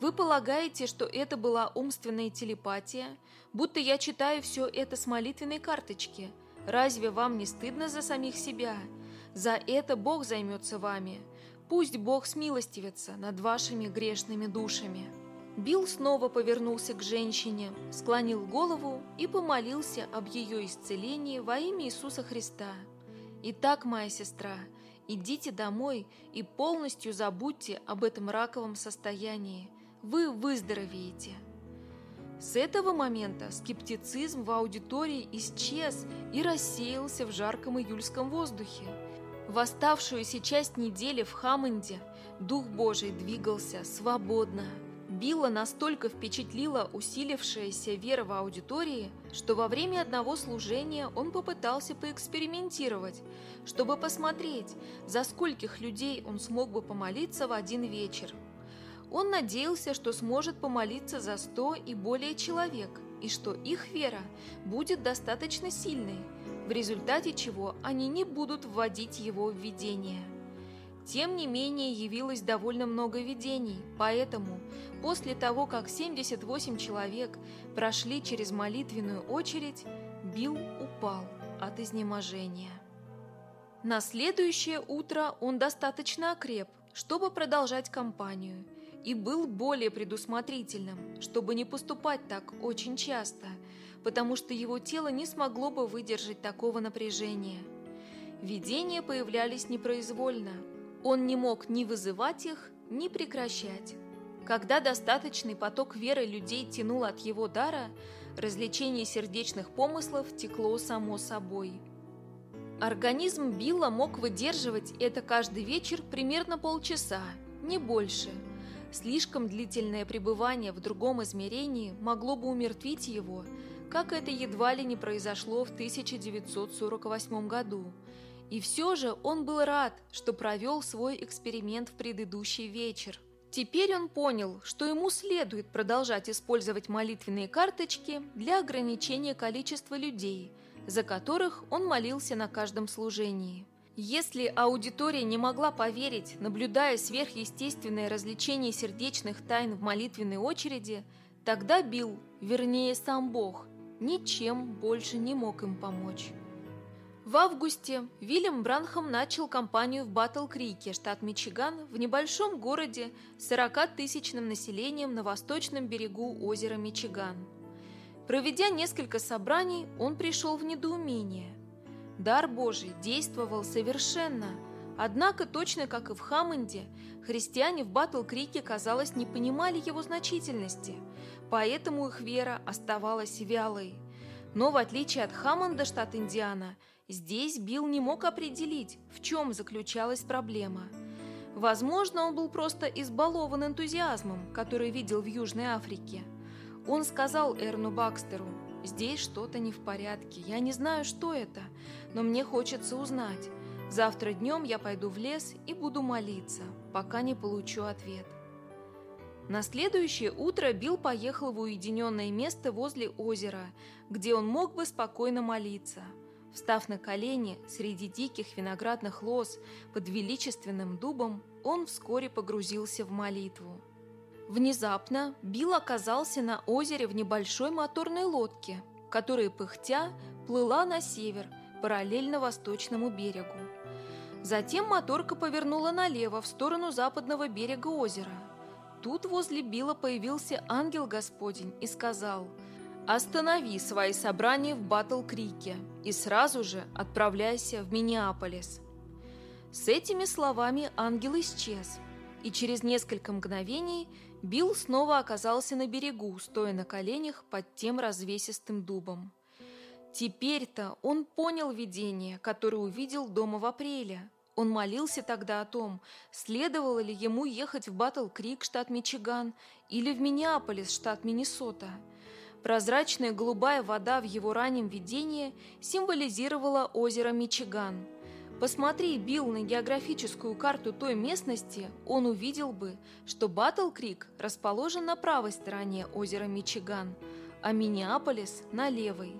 Вы полагаете, что это была умственная телепатия, будто я читаю все это с молитвенной карточки? Разве вам не стыдно за самих себя? За это Бог займется вами. Пусть Бог смилостивится над вашими грешными душами». Билл снова повернулся к женщине, склонил голову и помолился об ее исцелении во имя Иисуса Христа. «Итак, моя сестра, идите домой и полностью забудьте об этом раковом состоянии. Вы выздоровеете». С этого момента скептицизм в аудитории исчез и рассеялся в жарком июльском воздухе. В оставшуюся часть недели в Хаммонде Дух Божий двигался свободно – Билла настолько впечатлила усилившаяся вера в аудитории, что во время одного служения он попытался поэкспериментировать, чтобы посмотреть, за скольких людей он смог бы помолиться в один вечер. Он надеялся, что сможет помолиться за сто и более человек, и что их вера будет достаточно сильной, в результате чего они не будут вводить его в видение. Тем не менее, явилось довольно много видений, поэтому после того, как 78 человек прошли через молитвенную очередь, Билл упал от изнеможения. На следующее утро он достаточно окреп, чтобы продолжать кампанию, и был более предусмотрительным, чтобы не поступать так очень часто, потому что его тело не смогло бы выдержать такого напряжения. Видения появлялись непроизвольно – он не мог ни вызывать их, ни прекращать. Когда достаточный поток веры людей тянул от его дара, развлечение сердечных помыслов текло само собой. Организм Билла мог выдерживать это каждый вечер примерно полчаса, не больше. Слишком длительное пребывание в другом измерении могло бы умертвить его, как это едва ли не произошло в 1948 году – и все же он был рад, что провел свой эксперимент в предыдущий вечер. Теперь он понял, что ему следует продолжать использовать молитвенные карточки для ограничения количества людей, за которых он молился на каждом служении. Если аудитория не могла поверить, наблюдая сверхъестественное развлечение сердечных тайн в молитвенной очереди, тогда Билл, вернее сам Бог, ничем больше не мог им помочь. В августе Вильям Бранхам начал кампанию в Батл-Крике, штат Мичиган, в небольшом городе с 40-тысячным населением на восточном берегу озера Мичиган. Проведя несколько собраний, он пришел в недоумение. Дар Божий действовал совершенно, однако, точно как и в Хаммонде, христиане в Батл-Крике, казалось, не понимали его значительности, поэтому их вера оставалась вялой. Но в отличие от Хаммонда, штат Индиана – Здесь Билл не мог определить, в чем заключалась проблема. Возможно, он был просто избалован энтузиазмом, который видел в Южной Африке. Он сказал Эрну Бакстеру, «Здесь что-то не в порядке, я не знаю, что это, но мне хочется узнать. Завтра днем я пойду в лес и буду молиться, пока не получу ответ». На следующее утро Билл поехал в уединенное место возле озера, где он мог бы спокойно молиться – Встав на колени среди диких виноградных лоз под величественным дубом, он вскоре погрузился в молитву. Внезапно Билл оказался на озере в небольшой моторной лодке, которая, пыхтя, плыла на север, параллельно восточному берегу. Затем моторка повернула налево, в сторону западного берега озера. Тут возле Билла появился ангел Господень и сказал – Останови свои собрания в Батл-Крике и сразу же отправляйся в Миннеаполис. С этими словами ангел исчез, и через несколько мгновений Билл снова оказался на берегу, стоя на коленях под тем развесистым дубом. Теперь-то он понял видение, которое увидел дома в апреле. Он молился тогда о том, следовало ли ему ехать в Батл-Крик, штат Мичиган, или в Миннеаполис, штат Миннесота – Прозрачная голубая вода в его раннем видении символизировала озеро Мичиган. Посмотри, Билл, на географическую карту той местности, он увидел бы, что Батл-Крик расположен на правой стороне озера Мичиган, а Миннеаполис – на левой.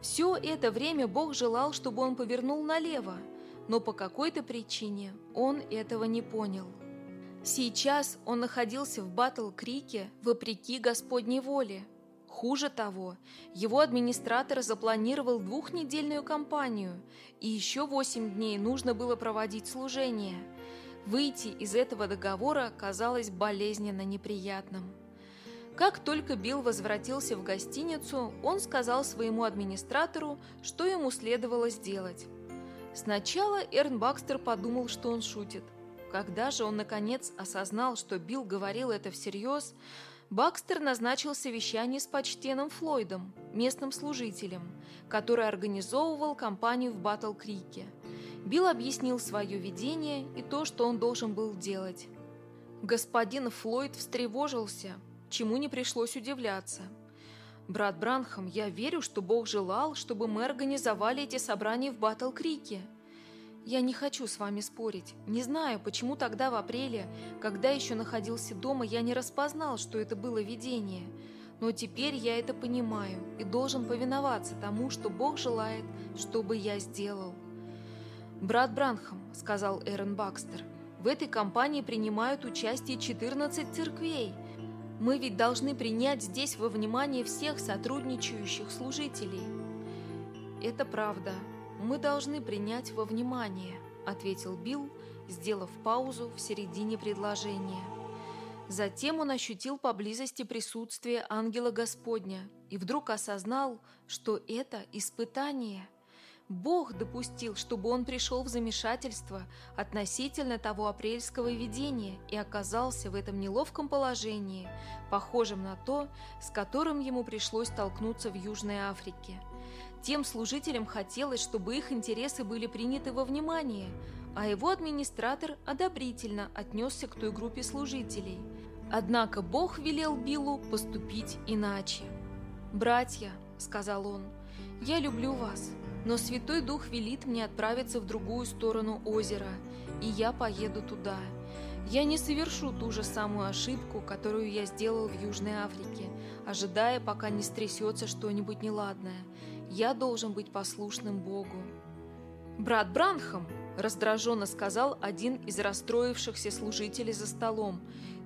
Все это время Бог желал, чтобы он повернул налево, но по какой-то причине он этого не понял. Сейчас он находился в Батл-Крике вопреки Господней воле. Хуже того, его администратор запланировал двухнедельную кампанию, и еще восемь дней нужно было проводить служение. Выйти из этого договора казалось болезненно неприятным. Как только Билл возвратился в гостиницу, он сказал своему администратору, что ему следовало сделать. Сначала Эрн Бакстер подумал, что он шутит. Когда же он, наконец, осознал, что Билл говорил это всерьез, Бакстер назначил совещание с почтенным Флойдом, местным служителем, который организовывал кампанию в Батл-Крике. Билл объяснил свое видение и то, что он должен был делать. Господин Флойд встревожился, чему не пришлось удивляться. «Брат Бранхам, я верю, что Бог желал, чтобы мы организовали эти собрания в Батл-Крике. Я не хочу с вами спорить. Не знаю, почему тогда в апреле, когда еще находился дома, я не распознал, что это было видение. Но теперь я это понимаю и должен повиноваться тому, что Бог желает, чтобы я сделал». «Брат Бранхам», — сказал Эрен Бакстер, — «в этой кампании принимают участие 14 церквей — мы ведь должны принять здесь во внимание всех сотрудничающих служителей. Это правда. Мы должны принять во внимание, ответил Билл, сделав паузу в середине предложения. Затем он ощутил поблизости присутствие ангела Господня и вдруг осознал, что это испытание – Бог допустил, чтобы он пришел в замешательство относительно того апрельского видения и оказался в этом неловком положении, похожем на то, с которым ему пришлось столкнуться в Южной Африке. Тем служителям хотелось, чтобы их интересы были приняты во внимание, а его администратор одобрительно отнесся к той группе служителей. Однако Бог велел Биллу поступить иначе. «Братья», — сказал он, — «я люблю вас» но Святой Дух велит мне отправиться в другую сторону озера, и я поеду туда. Я не совершу ту же самую ошибку, которую я сделал в Южной Африке, ожидая, пока не стрясется что-нибудь неладное. Я должен быть послушным Богу. «Брат Бранхам!» – раздраженно сказал один из расстроившихся служителей за столом.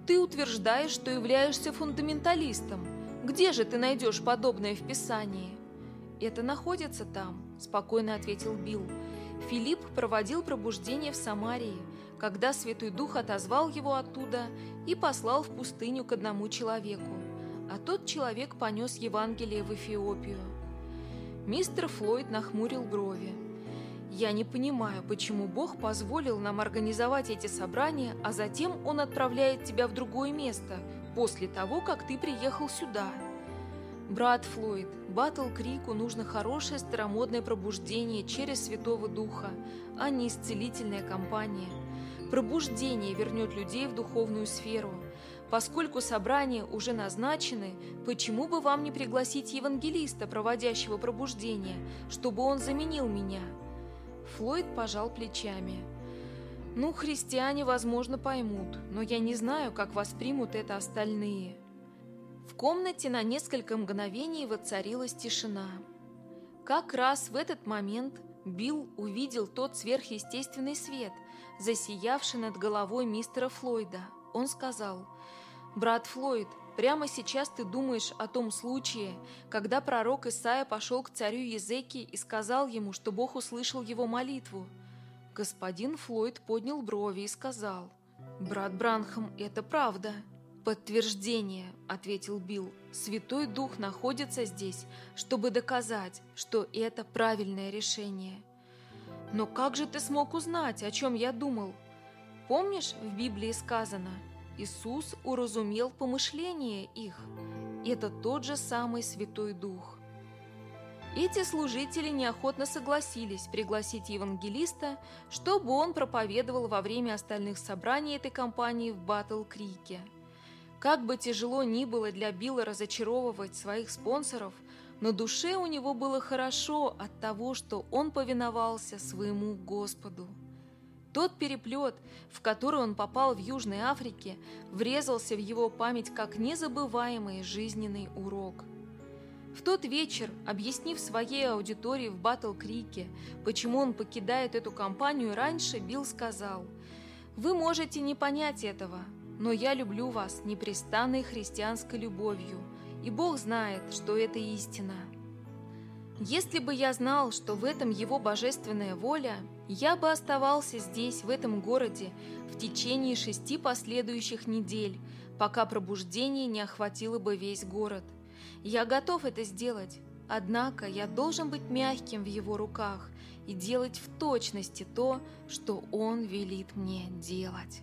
«Ты утверждаешь, что являешься фундаменталистом. Где же ты найдешь подобное в Писании?» «Это находится там», – спокойно ответил Билл. Филипп проводил пробуждение в Самарии, когда Святой Дух отозвал его оттуда и послал в пустыню к одному человеку, а тот человек понес Евангелие в Эфиопию. Мистер Флойд нахмурил брови. «Я не понимаю, почему Бог позволил нам организовать эти собрания, а затем Он отправляет тебя в другое место, после того, как ты приехал сюда». Брат Флойд, Батл Крику нужно хорошее старомодное пробуждение через Святого Духа, а не исцелительная кампания. Пробуждение вернет людей в духовную сферу. Поскольку собрания уже назначены, почему бы вам не пригласить евангелиста, проводящего пробуждение, чтобы он заменил меня? Флойд пожал плечами. Ну, христиане, возможно, поймут, но я не знаю, как воспримут это остальные. Комнате на несколько мгновений воцарилась тишина. Как раз в этот момент Билл увидел тот сверхъестественный свет, засиявший над головой мистера Флойда. Он сказал, «Брат Флойд, прямо сейчас ты думаешь о том случае, когда пророк Исаия пошел к царю Езеки и сказал ему, что Бог услышал его молитву?» Господин Флойд поднял брови и сказал, «Брат Бранхам, это правда». «Подтверждение», — ответил Билл. «Святой Дух находится здесь, чтобы доказать, что это правильное решение». «Но как же ты смог узнать, о чем я думал?» «Помнишь, в Библии сказано, Иисус уразумел помышления их. Это тот же самый Святой Дух». Эти служители неохотно согласились пригласить евангелиста, чтобы он проповедовал во время остальных собраний этой компании в Батл-Крике. Как бы тяжело ни было для Билла разочаровывать своих спонсоров, на душе у него было хорошо от того, что он повиновался своему Господу. Тот переплет, в который он попал в Южной Африке, врезался в его память как незабываемый жизненный урок. В тот вечер, объяснив своей аудитории в Батл-Крике, почему он покидает эту компанию раньше, Билл сказал – Вы можете не понять этого, но я люблю вас непрестанной христианской любовью, и Бог знает, что это истина. Если бы я знал, что в этом Его божественная воля, я бы оставался здесь, в этом городе, в течение шести последующих недель, пока пробуждение не охватило бы весь город. Я готов это сделать, однако я должен быть мягким в Его руках и делать в точности то, что Он велит мне делать.